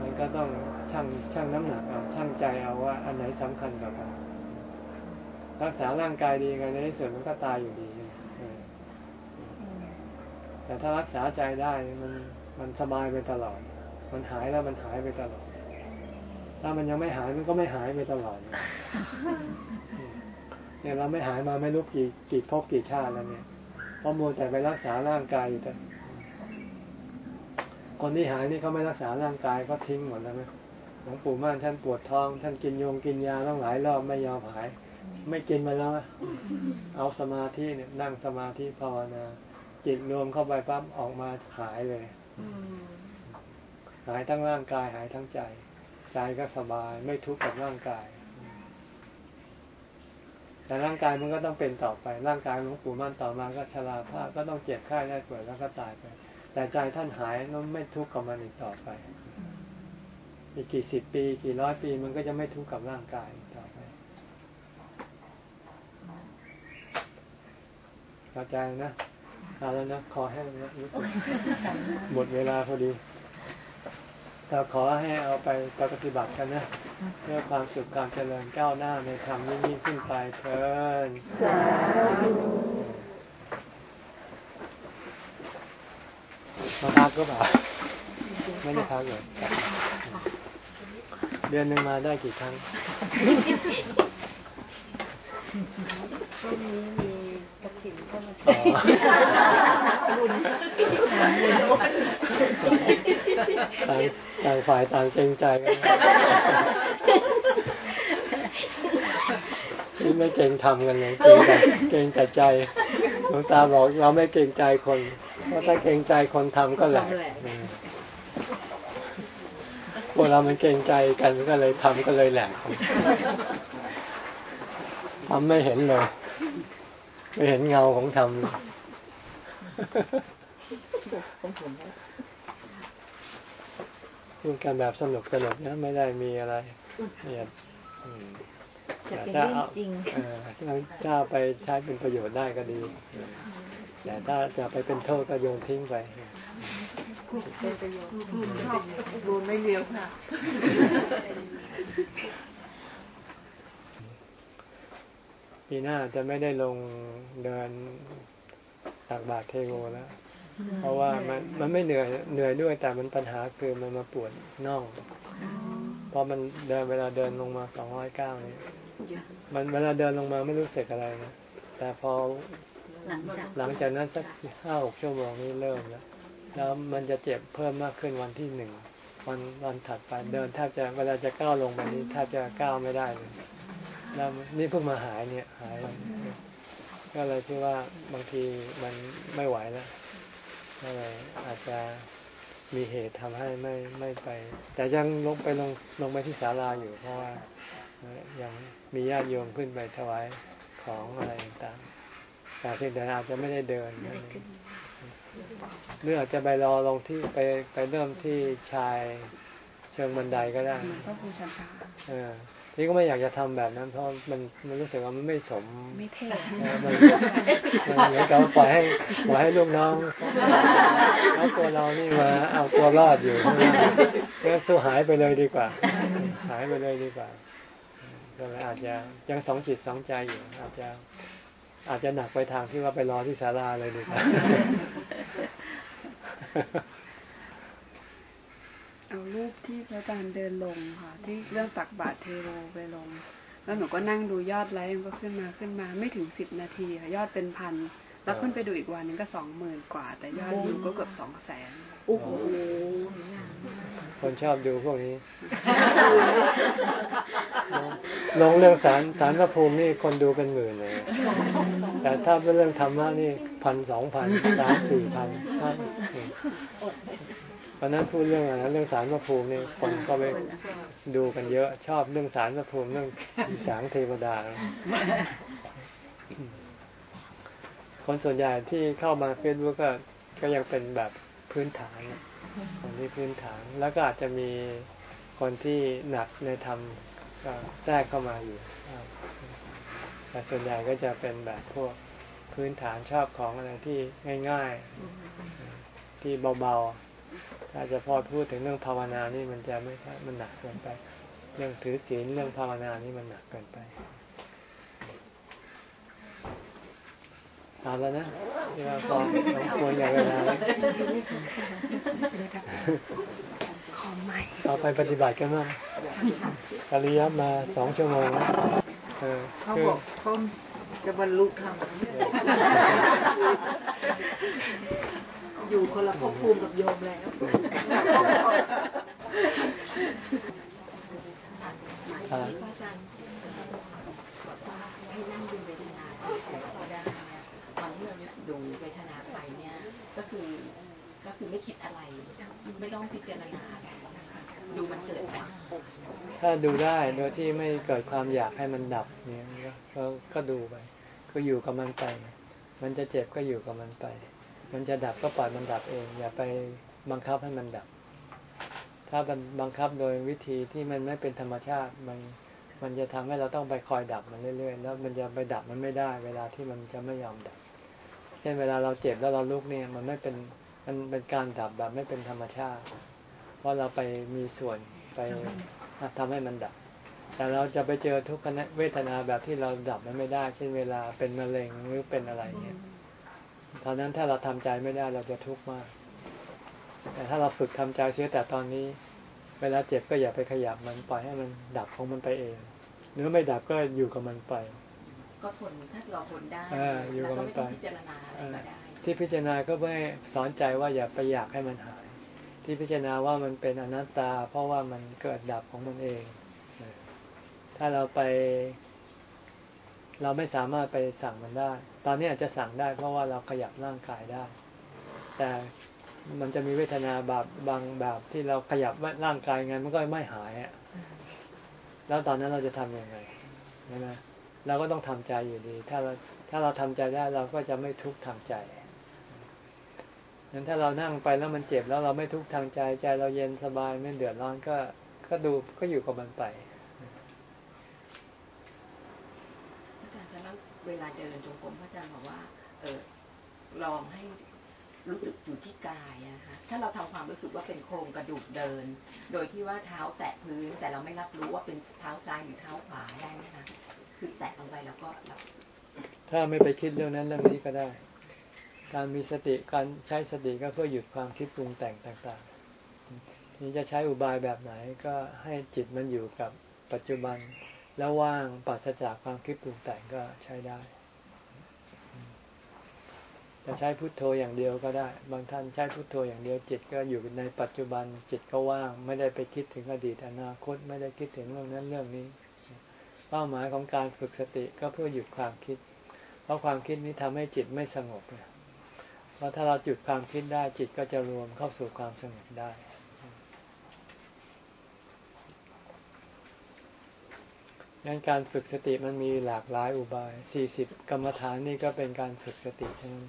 มันก็ต้องชั่งชั่งน้ำหนักเอาชั่งใจเอาว่า อันไหนสำคัญกว่ากันรักษาร่างกายดีไงในที่สุดมันก็ตายอยู่ดีเออแต่ถ้ารักษาใจได้มันมันสบายไปตลอด มันหายแล้วมันหายไปตลอด ถ้ามันยังไม่หายมันก็ไม่หายไปตลอดเนี่ยเราไม่หายมาไม่รู้กี่กี่ภพกี่ชาติแล้วเนี่ยเพราะมัวแต่ไปรักษาร่างกายอยู่แต่คนที่หายนี่เขาไม่รักษาร่างกายก็ทิ้งหมดแล้วไหมหลวงปู่ม่านท่านปวดท้อง ท่านกินยงกินยาต้องหลายรอบไม่ยอมหาย ไม่กินมาแล้วอะเอาสมาธิเนี่ยนั่งสมาธิภาวนาจิตรวมเข้าไปปั๊บออกมาหายเลยหายทั้งร่างกายหายทั้งใจ ใจก็สบายไม่ทุกข์กับร่างกาย แต่ร่างกายมันก็ต้องเป็นต่อไป ร่างกายหลวงปู่มั่นต่อมาก็ชราภาพก็ต้องเจ็บไข้ได้ป่วยแล้วก็ตายไป แต่ใจท่านหายแล้วไม่ทุกข์กับมันอีกต่อไป อีกกี่สิบปี กี่ร้อยปีมันก็จะไม่ทุกข์กับร่างกายต่อไปเข้าใจนะเอาแล้วนะคอแห้งนะหมดเวลาพอดี เราขอให้เอาไปปฏิบัติกันนะเพื่อความสุขความเจริญก้าวหน้าในธรรมยิ่งยิ่งขึ้นไปเถินมาพักก็บ่าไม่ได้พักเลยเดือนหนึ่งมาได้กี่ครั้งช่วงนี้มีกระถิ่นเข้ามาบุญ ต่างฝ่ายต่างเกรงใจกันนี่ไม่เกรงทำกันเลยเกรงแต่เกรงแต่ใจหลวงตาบอกเราไม่เกรงใจคนเพราะถ้าเกรงใจคนทำก็แหละพวกเรามันเกรงใจกันก็เลยทำก็เลยแหลกทำไม่เห็นเลย ไม่เห็นเงาของทำ พูดกันแบบสนุกสนุกนะไม่ได้มีอะไรเนี่ยแต่ถ้าจริงถ้าไปใช้เป็นประโยชน์ได้ก็ดี แต่ถ้าจะไปเป็นโทษก็โยนทิ้งไปเป็นประโยชน์ชอบดูไม่เลี้ยวค่ะ ปีหน้าจะไม่ได้ลงเดินตักบาทเทโกแล้ว เพราะว่ามันมันไม่เหนื่อยเหนื่อยด้วย แต่มันปัญหาคือมันมาปวดน่องพอมันเดินเวลาเดินลงมาสองร้อยเก้านี่มันเวลาเดินลงมาไม่รู้สึกอะไรนะแต่พอหลังจากนั้นสักห้าหกชั่วโมงนี้เริ่มแล้วแล้วมันจะเจ็บเพิ่มมากขึ้นวันที่หนึ่งวันวันถัดไปเดินแทบจะเวลาจะก้าวลงไปนี้แทบจะก้าวไม่ได้เลยแล้วนี่เพิ่งมาหายเนี่ยหายก็เลยที่ว่าบางทีมันไม่ไหวแล้ว ก็เลยอาจจะมีเหตุทำให้ไม่ไม่ไป แต่ยังลงไปลงลงไปที่ศาลาอยู่ เพราะว่ายังมีญาติโยมขึ้นไปถวายของอะไรต่างแต่เพียงแต่อาจจะไม่ได้เดินหรืออาจจะไปรอลงที่ไปไปเริ่มที่ชายเชิงบันไดก็ได้ก็คือชันชาเออ นี่ก็ไม่อยากจะทำแบบนั้น เพราะมันมันรู้สึกว่ามันไม่สมไม่เท่มันเหมือนกับปล่อยให้ปล่อยให้ลูกน้องแล้วตัวเรานี่มาเอาตัวรอดอยู่ก็สู้หายไปเลยดีกว่า หายไปเลยดีกว่าก็เลยอาจจะยังสองจิตสองใจอยู่ อาจจะอาจจะหนักไปทางที่ว่าไปรอที่ศาลาเลยดีกว่า เอารูปที่พระอาจารย์เดินลงค่ะ ที่เรื่องตักบาตรเทโรไปลง แล้วหนูก็นั่งดูยอดไลค์มันก็ขึ้นมาขึ้นมาไม่ถึงสิบนาทีค่ะยอดเป็นพันแล้วขึ้นไปดูอีกวันนึงก็สองหมื่นกว่า แต่ยอดวิวก็เกือบสองแสนโอ้โหคนชอบดูพวกนี้ ลงเรื่องสารสารพระภูมินี่คนดูเป็นหมื่นเลย แต่ถ้าเป็นเรื่องธรรมะนี่พันสองพันสามสี่พัน วันนั้นพูดเรื่องอะไรเรื่องสารพระภูมินี่คนก็ไปดูกันเยอะ ชอบเรื่องสารพระภูมิเรื่องสางเทวดา คนส่วนใหญ่ที่เข้ามาเฟซบุ๊กก็ก็ยังเป็นแบบพื้นฐานคนที่พื้นฐานแล้วก็อาจจะมีคนที่หนักในธรรมก็แทรกเข้ามาอยู่แต่ส่วนใหญ่ก็จะเป็นแบบพวกพื้นฐานชอบของอะไรที่ง่าย ๆ ที่เบาๆ ถ้าจะพอพูดถึงเรื่องภาวนานี่มันจะไม่มันหนักเกินไป เรื่องถือศีลเรื่องภาวนานี่มันหนักเกินไปเอาแล้วนะที่ว่าพอสมควรอย่างเวลาแล้วขอใหม่เอาไปปฏิบัติกันบ้างปริยับมาสองชั่วโมงเขาบอกเขาจะบรรลุธรรม อยู่คนละภพภูมิกับโยมแล้วให้นั่งดูเวทนาก็ได้ตอนที่เราดูเวทนาไปเนี่ยก็คือก็คือไม่คิดอะไร ไม่ต้องพิจารณาดูมันเกิดไปถ้าดูได้โดยที่ไม่เกิดความอยากให้มันดับเนี่ยก็ก็ดูไป ก็อยู่กับมันไป มันจะเจ็บก็อยู่กับมันไป มันจะดับก็ปล่อยมันดับเอง อย่าไปบังคับให้มันดับ ถ้ามันบังคับโดยวิธีที่มันไม่เป็นธรรมชาติมันมันจะทำให้เราต้องไปคอยดับมันเรื่อยๆ แล้วมันจะไปดับมันไม่ได้ เวลาที่มันจะไม่ยอมดับ เช่นเวลาเราเจ็บแล้วเราลุกเนี่ย มันไม่เป็นมันเป็นการดับแบบไม่เป็นธรรมชาติ เพราะเราไปมีส่วนไปทำให้มันดับ แต่เราจะไปเจอทุกขเวทนาแบบที่เราดับมันไม่ได้ เช่นเวลาเป็นมะเร็งหรือเป็นอะไรเนี่ย ตอนนั้นถ้าเราทำใจไม่ได้เราจะทุกข์มาก แต่แต่ถ้าเราฝึกทำใจเสียแต่ตอนนี้ เวลาเจ็บก็อย่าไปขยับมันปล่อยให้มันดับของมันไปเอง หรือไม่ดับก็อยู่กับมันไป ก็ทนถ้าเราทนได้อ่าอยู่แล้วกับก็มันไม่ไปต้องพิจารณาอะไรก็ได้ที่พิจารณาก็ไม่สอนใจว่าอย่าไปอยากให้มันหาย ที่พิจารณาว่ามันเป็นอนัตตา เพราะว่ามันเกิดดับของมันเอง ถ้าเราไป เราไม่สามารถไปสั่งมันได้ ตอนนี้อาจจะสั่งได้เพราะว่าเราขยับร่างกายได้ แต่มันจะมีเวทนาแบบบางแบบที่เราขยับร่างกายไงมันก็ไม่หายอะแล้วตอนนั้นเราจะทำยังไงใช่ไหมเราก็ต้องทำใจอยู่ดี ถ้าเราถ้าเราทำใจได้เราก็จะไม่ทุกข์ทางใจงั้นถ้าเรานั่งไปแล้วมันเจ็บแล้วเราไม่ทุกข์ทางใจใจเราเย็นสบายไม่เดือดร้อนก็ก็ดูก็อยู่กับมันไป อาจารย์แล้ว เวลาเดินจงกรมพระอาจารย์บอกว่า เออลองให้รู้สึกอยู่ที่กายนะคะถ้าเราทำความรู้สึกว่าเป็นโครงกระดูกเดิน โดยที่ว่าเท้าแตะพื้น แต่เราไม่รับรู้ว่าเป็นเท้าซ้ายหรือเท้าขวาได้ไหมคะคือแตะลงไปแล้วก็เราถ้าไม่ไปคิดเรื่องนั้นเรื่องนี้ก็ได้ การมีสติการใช้สติก็เพื่อหยุดความคิดปรุงแต่งต่างๆนี่จะใช้อุบายแบบไหนก็ให้จิตมันอยู่กับปัจจุบัน แล้วว่างปราศจากความคิดปรุงแต่งก็ใช้ได้ จะใช้พุทโธอย่างเดียวก็ได้ บางท่านใช้พุทโธอย่างเดียวจิตก็อยู่ในปัจจุบันจิตก็ว่าง ไม่ได้ไปคิดถึงอดีตอนาคตไม่ได้คิดถึงเรื่องนั้นเรื่องนี้ เป้าหมายของการฝึกสติก็เพื่อหยุดความคิด เพราะความคิดนี้ทำให้จิตไม่สงบเนี่ยเพราะถ้าเราหยุดความคิดได้จิตก็จะรวมเข้าสู่ความสงบได้ งั้นการฝึกสติมันมีหลากหลายอุบายสี่สิบกรรมฐานนี่ก็เป็นการฝึกสติทั้งนั้น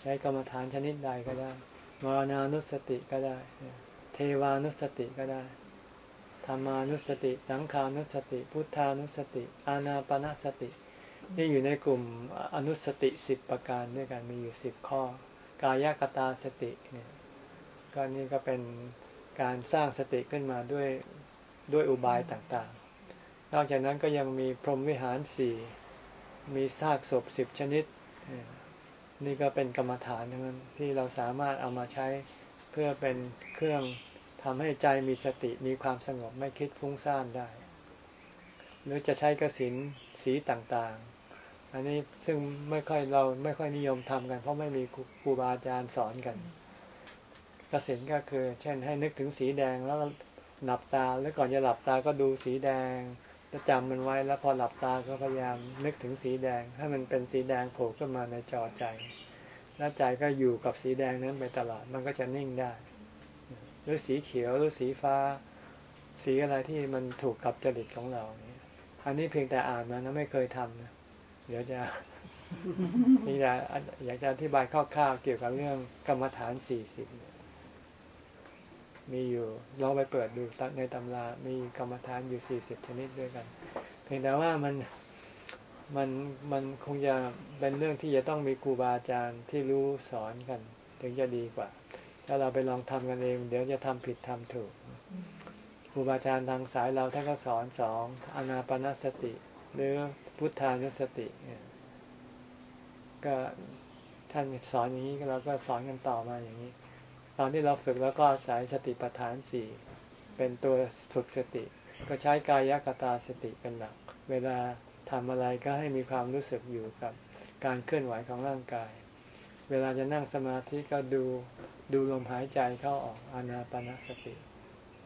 ใช้กรรมฐานชนิดใดก็ได้ มรณานุสติก็ได้ เทวานุสติก็ได้ ธรรมานุสติ สังขานุสติ พุทธานุสติ อานาปนาสติ นี่อยู่ในกลุ่มอนุสติสิบประการด้วยกัน มีอยู่สิบข้อ กายกตาสติเนี่ยก็นี่ก็เป็นการสร้างสติขึ้นมาด้วยด้วยอุบายต่าง นอกจากนั้นก็ยังมีพรหมวิหารสี่มีซากศพสิบชนิด นี่ก็เป็นกรรมฐานทั้งนั้นที่เราสามารถเอามาใช้เพื่อเป็นเครื่องทำให้ใจมีสติมีความสงบไม่คิดฟุ้งซ่านได้ หรือจะใช้กสินสีต่างๆ อันนี้ซึ่งไม่ค่อยเราไม่ค่อยนิยมทำกัน เพราะไม่มีครูบาอาจารย์สอนกันกสินก็คือ เช่นให้นึกถึงสีแดงแล้วหลับตาแล้วก่อนจะหลับตาก็ดูสีแดง จะจำมันไว้แล้วพอหลับตาก็พยายามนึกถึงสีแดง ให้มันเป็นสีแดงโผล่ขึ้นมาในจอใจ แล้วใจก็อยู่กับสีแดงนั้นไปตลอดมันก็จะนิ่งได้ หรือสีเขียวหรือสีฟ้า สีอะไรที่มันถูกกับจริตของเราเนี่ยอันนี้เพียงแต่อ่านมานะไม่เคยทำนะเดี๋ยวจะนี่จะอยากจะอธิบายคร่าวๆเกี่ยวกับเรื่องกรรมฐานสี่สิบ มีอยู่ลองไปเปิดดูในตำรา มีกรรมฐานอยู่สี่สิบชนิดด้วยกัน เพียงแต่ว่ามันมันมันคงจะเป็นเรื่องที่จะต้องมีครูบาอาจารย์ที่รู้สอนกัน ถึงจะดีกว่า ถ้าเราไปลองทำกันเอง เดี๋ยวจะทำผิดทำถูกครูบาอาจารย์ทางสายเราท่านก็สอนสองอนาปนสติ หรือพุทธานุสติก็ท่านสอนอย่างนี้เราก็สอนกันต่อมาอย่างนี้ ตอนที่เราฝึกแล้วก็สายสติปัฏฐานสี่เป็นตัวฝึกสติ ก็ใช้กายกตาสติเป็นหลัก เวลาทำอะไรก็ให้มีความรู้สึกอยู่กับการเคลื่อนไหวของร่างกาย เวลาจะนั่งสมาธิก็ดูดูลมหายใจเข้าออกอานาปนาสติ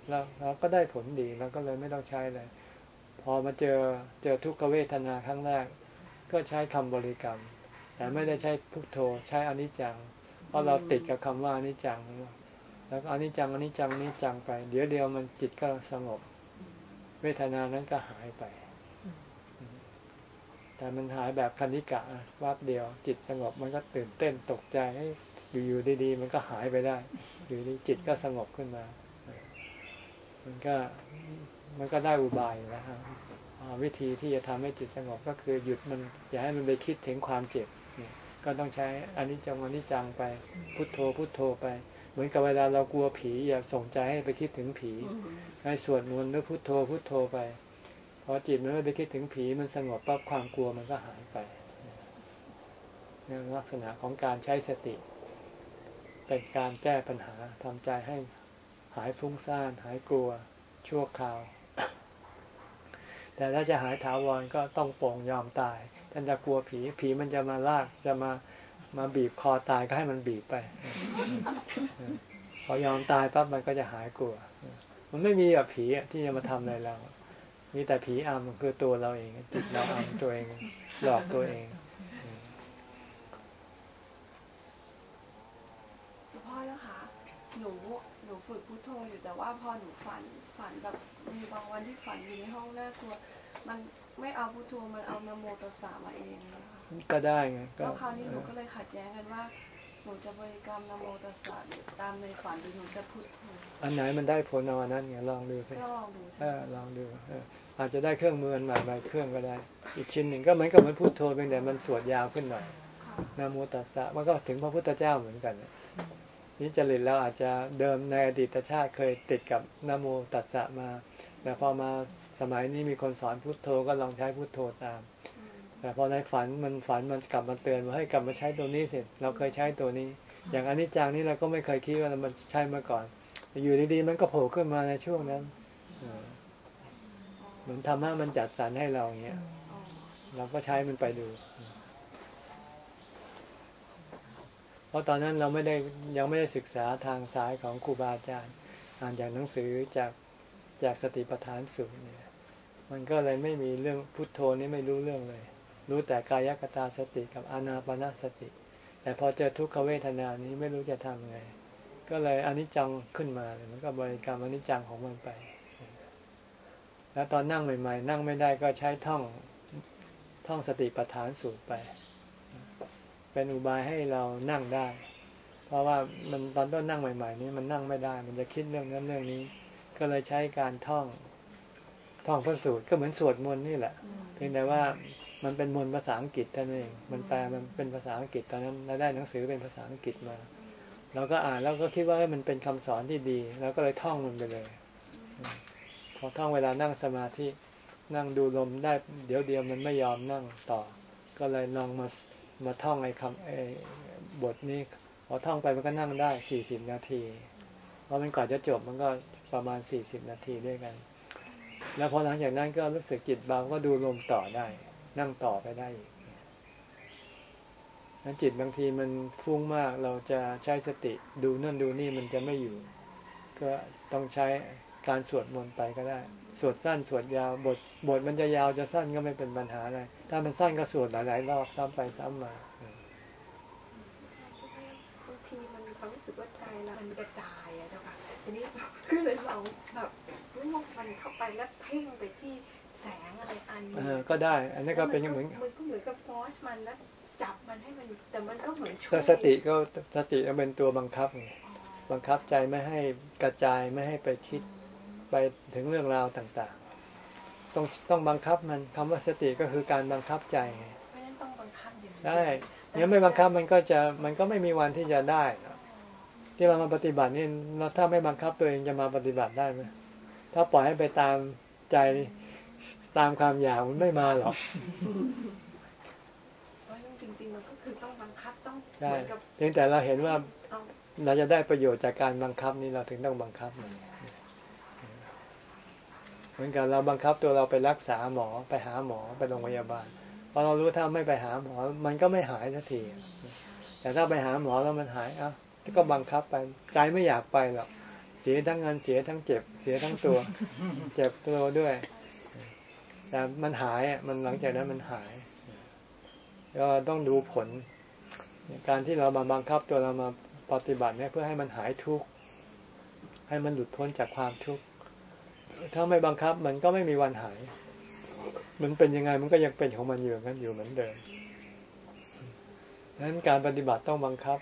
แล้วเราก็ได้ผลดีเราก็เลยไม่ต้องใช้เลย พอมาเจอเจอทุกขเวทนาครั้งแรก ก็ใช้คำบริกรรม แต่ไม่ได้ใช้พุทโธใช้อนิจจัง เพราะเราติดกับคำว่าอนิจจัง แล้วอนิจจังอนิจจังอนิจจังไป เดี๋ยวเดียวมันจิตก็สงบ เวทนานั้นก็หายไป แต่มันหายแบบคณิกะวับเดียว จิตสงบมันก็ตื่นเต้นตกใจอยู่ๆดีๆมันก็หายไปได้ อยู่ดีจิตก็สงบขึ้นมา มันก็มันก็ได้อุบายแล้วครับวิธีที่จะทำให้จิตสงบก็คือหยุดมัน อย่าให้มันไปคิดถึงความเจ็บ ก็ต้องใช้อนิจจังอนิจจังไป พุทโธพุทโธไป เหมือนกับเวลาเรากลัวผีอย่าส่งใจให้ไปคิดถึงผีให้สวดมนต์หรือพุทโธพุทโธไปพอจิตมันไม่ไปคิดถึงผีมันสงบปั๊บความกลัวมันก็หายไปนี่ลักษณะของการใช้สติกเป็นการแก้ปัญหาทำใจให้หายฟุ้งซ่าน หายกลัว ชั่วคราว แต่ถ้าจะหายถาวรก็ต้องปลงยอมตาย ท่านจะกลัวผี ผีมันจะมาลากจะมามาบีบคอตายก็ให้มันบีบไป พอยอมตายปั๊บมันก็จะหายกลัว มันไม่มีแบบผีที่จะมาทำอะไรเรา มีแต่ผีอำคือตัวเราเอง จิตเราอำตัวเอง หลอกตัวเองพ่อแล้วคะหนูหนูฝึกพุทโธอยู่แต่ว่าพอหนูฝันฝันแบบมีบางวันที่ฝันอยู่ในห้องน่ากลัว มัน ไม่เอาพุทโธมันเอานโมตัสสะมาเองนะคะก็ได้ไงก็แล้วคราวนี้หนูก็เลยขัดแย้งกันว่าหนูจะบริกรรมนโมตัสสะหรือตามในฝันหรือหนูจะพุทโธอันไหนมันได้ผลเอาอันนั้นไงลองดูสิก็ลองดูเอใช่อไหมลองดูเอออาจจะได้เครื่องมืออันใหม่ใหม่เครื่องก็ได้ อีกชิ้นหนึ่งก็เหมือนกับมันพูดโทรเพียงแต่มันสวดยาวขึ้นหน่อยค่ะนะโมตัสสะมันก็ถึงพระพุทธเจ้าเหมือนกันนะนี่จริตเราอาจจะเดิมในอดีตชาติเคยติดกับนะโมตัสสะมา แต่พอมา สมัยนี้มีคนสอนพุทโธก็ลองใช้พุทโธตามอืมแต่พอในฝันมันฝันมันกลับมาเตือนว่าให้กลับมาใช้ตัวนี้สิเราเคยใช้ตัวนี้ อย่างอนิจจังนี่เราก็ไม่เคยคิดว่ามันใช้มาก่อนแต่อยู่ดีๆมันก็โผล่ขึ้นมาในช่วงนั้นเออเหมือนทำให้มันจัดสรรให้เราอย่างเงี้ยอ๋อเราก็ใช้มันไปดู เพราะตอนนั้นเราไม่ได้ยังไม่ได้ศึกษาทางสายของครูบาอาจารย์ อ่านจากหนังสือจากจากสติปัฏฐานสูตรเนี่ย มันก็เลยไม่มีเรื่องพุทโธนี่ไม่รู้เรื่องเลย รู้แต่กายกตาสติกับอานาปนาสติ แต่พอเจอทุกขเวทนานี้ไม่รู้จะทำไง ก็เลยอนิจจังขึ้นมาเลยมันก็บริกรรมอนิจจังของมันไป แล้วตอนนั่งใหม่ ๆ นั่งไม่ได้ก็ใช้ท่องท่องสติปัฏฐานสูตรไป เป็นอุบายให้เรานั่งได้ เพราะว่ามันตอนต้นนั่งใหม่ ๆ นี้มันนั่งไม่ได้ มันจะคิดเรื่องนั้นเรื่องนี้ ก็เลยใช้การท่อง ท่องพระสูตรก็เหมือนสวดมนต์นี่แหละ เพียงแต่ว่ามันเป็นมนต์ภาษาอังกฤษเท่านั้นเอง มันแปลมันเป็นภาษาอังกฤษตอนนั้นเราได้หนังสือเป็นภาษาอังกฤษมาเราก็อ่านแล้วก็คิดว่ามันเป็นคำสอนที่ดีแล้วก็เลยท่องมันไปเลย พอท่องเวลานั่งสมาธินั่งดูลมได้เดี๋ยวเดียวมันไม่ยอมนั่งต่อ ก็เลยลองมามาท่องไอ้คำไอ้บทนี้ พอท่องไปมันก็นั่งได้สี่สิบนาทีพอมันก่อนจะจบมันก็ประมาณสี่สิบนาทีด้วยกัน แล้วพอหลังจากนั้นก็รู้สึกจิตเบาก็ดูลมต่อได้ นั่งต่อไปได้อีกนั้นจิตบางทีมันฟุ้งมากเราจะใช้สติดูนั่นดูนี่มันจะไม่อยู่ ก็ต้องใช้การสวดมนต์ไปก็ได้ สวดสั้นสวดยาวบทบทมันจะยาวจะสั้นก็ไม่เป็นปัญหาอะไรถ้ามันสั้นก็สวดหลายๆรอบซ้ำไปซ้ำมาบางทีมันความรู้สึกว่าใจเรามันกระจายอะเจ้าค่ะทีนี้ก็เลยลองแบบ รู้ว่ามันเข้าไปแล้วเพ่งไปที่แสงอะไรอันหนึเองอก็ได้ อันนี้ก็เป็นเหมือนมันก็เหมือนกับฟอสมันแล้วจับมันให้มันแต่มันก็เหมือนช่วยแต่สติก็สติก็เป็นตัวบังคับไงอ๋อบังคับใจไม่ให้กระจายไม่ให้ไปคิดไปถึงเรื่องราวต่างๆ ต้องต้องบังคับมันคำว่าสติก็คือการบังคับใจไงไม่นั้นต้องบังคับอย่างนี้ได้เนี่ยไม่บังคับมันก็จะมันก็ไม่มีวันที่จะได้หรอกที่เรามาปฏิบัตินี่เราถ้าไม่บังคับตัวเองจะมาปฏิบัติได้ไหม ถ้าปล่อยให้ไปตามใจตามความอยากมันไม่มาหรอกเพราะจริงๆมันก็คือต้องบังคับต้องเหใช่มือนกับเพียงแต่เราเห็นว่าเอาเราจะได้ประโยชน์จากการบังคับนี้เราถึงต้องบังคับมันเหมือนกับเราบังคับตัวเราไปรักษาหมอไปหาหมอไปโรงพยาบาลพอเรารู้ถ้าไม่ไปหาหมอ มันก็ไม่หายสักทีแต่ถ้าไปหาหมอแล้วมันหายเอ้าก็บังคับไปใจไม่อยากไปหรอก เสียทั้งเงินเสียทั้งเจ็บ เสียทั้งตัว เจ็บตัวด้วย แต่มันหายอะมันหลังจากนั้นมันหาย ก็ต้องดูผล การที่เรามาบังคับตัวเรามาปฏิบัติเนี่ยเพื่อให้มันหายทุกข์ให้มันหลุดพ้นจากความทุกข์ถ้าไม่บังคับมันก็ไม่มีวันหาย มันเป็นยังไงมันก็ยังเป็นของมันอยู่งั้นอยู่เหมือนเดิมดังนั้นการปฏิบัติต้องบังคับ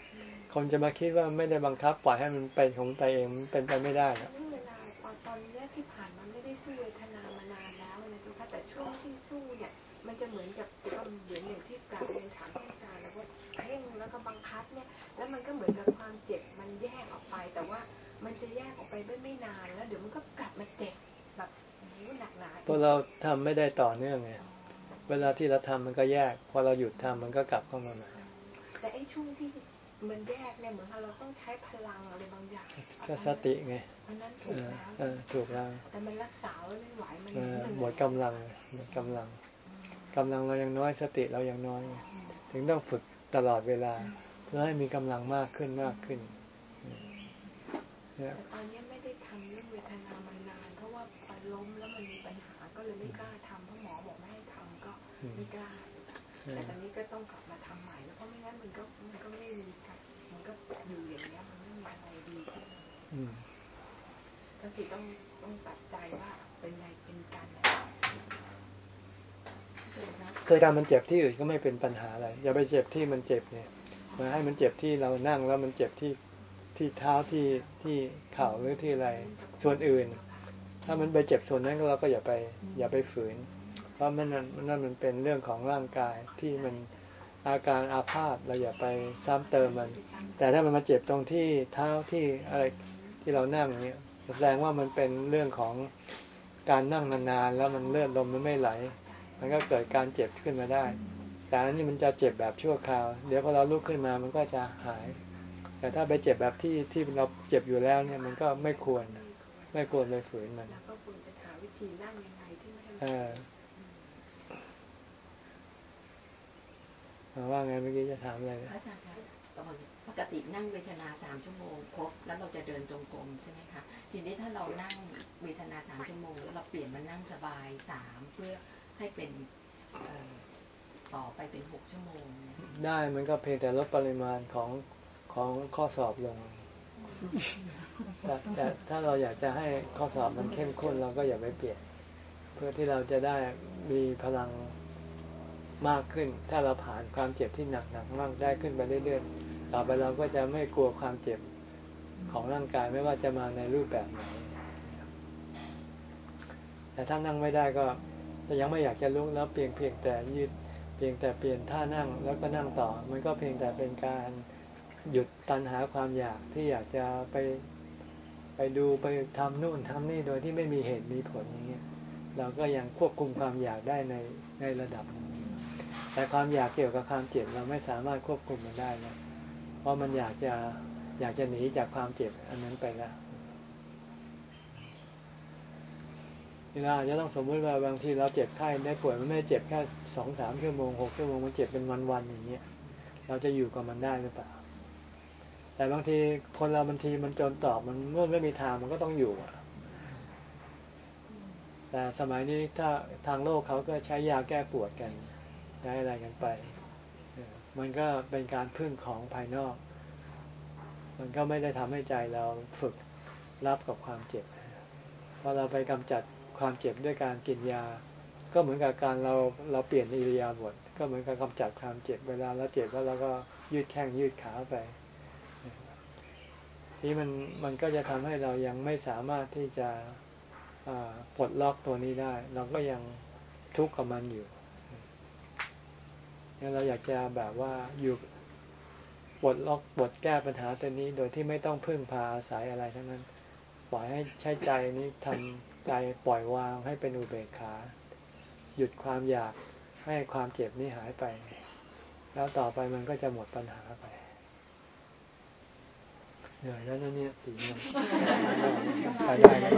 คนจะมาคิดว่าไม่ได้บังคับ ปล่อยให้มันเป็นของมันไปเองมันเป็นไปไม่ได้นะเวลาตอนตอนเนี้ยที่ผ่านมาไม่ได้สู้เวทนามานานแล้วนะเจ้าค่ะแต่ช่วงที่สู้เนี่ยมันจะเหมือนกับก็เหมือนอย่างที่กล่าวเรียนถามท่านอาจารย์แล้วว่าเพ่งแล้วก็บังคับเนี่ย แล้วมันก็เหมือนกับความเจ็บมันแยกออกไป แต่ว่ามันจะแยกออกไปไม่ไม่นานแล้ว เดี๋ยวมันก็กลับมาเจ็บแบบโอ้โหหนักหนาอีกเพราะเราทำไม่ได้ต่อเนื่องไงเวลาที่เราทำมันก็แยก พอเราหยุดทำมันก็กลับเข้ามาใหม่แต่ไอ้ช่วงที่ มันแยกเนี่ยเหมือนกับเราต้องใช้พลังอะไรบางอย่างก็สติไงอันนั้นถูเอกอแล้วเออถูกแล้วแต่มันรักษาไว้ไม่ไหวมันเออเหนื่อยหมดกำลังหมดกำลังกำลังเรายังน้อยสติเรายังน้อยไงถึงต้องฝึกตลอดเวลาเพื่อให้มีกำลังมากขึ้นมากขึ้นเนี่ยแต่ตอนนี้ไม่ได้ทำเรื่องเวทนามานานเพราะว่าไปล้มแล้วมันมีปัญหาก็เลยไม่กล้าทำเพราะหมอบอกไม่ให้ทำก็ไม่กล้าแต่ตอนนี้ก็ต้องกลับมาทำใหม่แล้วเพราะไม่งั้นมันก็มันก็ไม่มี ก็อยู่อย่างเงี้ยมันไม่มีอะไรดีขึ้นก็คือต้องต้องตัดใจว่าเป็นไงเป็นกันเคยทำมันเจ็บที่อื่นก็ไม่เป็นปัญหาอะไรอย่าไปเจ็บที่มันเจ็บเนี่ยมาให้มันเจ็บที่เรานั่งแล้วมันเจ็บที่ที่เท้าที่ที่เข่าหรือที่อะไรส่วนอื่น ถ้ามันไปเจ็บส่วนนั้นเราก็อย่าไป อย่าไปฝืน เพราะมันนั่นนั่นมันเป็นเรื่องของร่างกายที่มัน อาการอาภาษเราอย่าไปซ้ำเติมมัน แต่ถ้ามันมาเจ็บตรงที่เท้าที่อะไรที่เรานั่งอย่างเงี้ยแสดงว่ามันเป็นเรื่องของการนั่งนานๆแล้วมันเลือดลมมันไม่ไหล มันก็เกิดการเจ็บขึ้นมาได้ แต่อันนี้มันจะเจ็บแบบชั่วคราว เดี๋ยวพอเราลุกขึ้นมามันก็จะหาย แต่ถ้าไปเจ็บแบบที่ที่เราเจ็บอยู่แล้วเนี่ยมันก็ไม่ควร ไม่ควรไปฝืนมัน แล้ วก็ควรจะหาวิธีนั่งยังไงที่ไม่ให้เออเอาว่าไงเมื่อกี้จะถามอะไรพระอาจารย์คะตอนปกตินั่งเวทนาสามชั่วโมงครบแล้วเราจะเดินจงกรมใช่ไหมคะทีนี้ถ้าเรานั่งเวทนาสามชั่วโมงแล้วเราเปลี่ยนมานั่งสบายสามเพื่อให้เป็นเอ่อต่อไปเป็นหกชั่วโมงเนี่ยได้มันก็เพียงแต่ลดปริมาณของของข้อสอบลงแต่แต่ถ้าเราอยากจะให้ข้อสอบมันเข้มข้นเราก็อย่าไปเปลี่ยน เพื่อที่เราจะได้มีพลัง มากขึ้น ถ้าเราผ่านความเจ็บที่หนักหนักมากได้ขึ้นไปเรื่อยๆ ต่อไปเราก็จะไม่กลัวความเจ็บของร่างกายไม่ว่าจะมาในรูปแบบไหน แต่ถ้านั่งไม่ได้ก็ยังไม่อยากจะลุกแล้วเพียงเพียงแต่ยืดเพียงแต่เปลี่ยนท่านั่งแล้วก็นั่งต่อ มันก็เพียงแต่เป็นการหยุดตันหาความอยากที่อยากจะไปไปดูไปทำนู่นทำนี่โดยที่ไม่มีเหตุมีผลอย่างเงี้ยเราก็ยังควบคุมความอยากได้ในในระดับหนึ่ง แต่ความอยากเกี่ยวกับความเจ็บเราไม่สามารถควบคุมมันได้นะเพราะมันอยากจะอยากจะหนีจากความเจ็บอันนั้นไปแล้วเวลาอาจะต้องสมมติว่าบางทีเราเจ็บไข้ได้ป่วยมันไม่ได้เจ็บแค่สองสามชั่วโมงหกชั่วโมงมันเจ็บเป็นวันๆอย่างเงี้ย เราจะอยู่กับมันได้หรือเปล่า แต่บางทีคนเราบางทีมันจนตอบมันเมื่อไม่มีทางมันก็ต้องอยู่อะแต่สมัยนี้ถ้าทางโลกเขาก็ใช้ยาแก้ปวดกัน ใช้อะไรกันไป มันก็เป็นการพึ่งของภายนอก มันก็ไม่ได้ทำให้ใจเราฝึกรับกับความเจ็บพอเราไปกำจัดความเจ็บด้วยการกินยา ก็เหมือนกับการเราเราเปลี่ยนอิริยาบถก็เหมือนกับกำจัดความเจ็บเวลาเราเจ็บแล้วเราก็ยืดแข้งยืดขาไปนี่มันมันก็จะทำให้เรายังไม่สามารถที่จะปลดล็อกตัวนี้ได้ เราก็ยังทุกข์กับมันอยู่ งั้นเราอยากจะแบบว่าอยู่ปลดล็อกปลดแก้ปัญหาตัวนี้โดยที่ไม่ต้องพึ่งพาอาศัยอะไรทั้งนั้น ปล่อยให้ใช้ใจนี้ทำใจปล่อยวางให้เป็นอุเบกขา หยุดความอยากให้ความเจ็บนี้หายไป แล้วต่อไปมันก็จะหมดปัญหาไปเหนื่อยแล้วนะเนี่ยสี่โมงไปได้แล้ว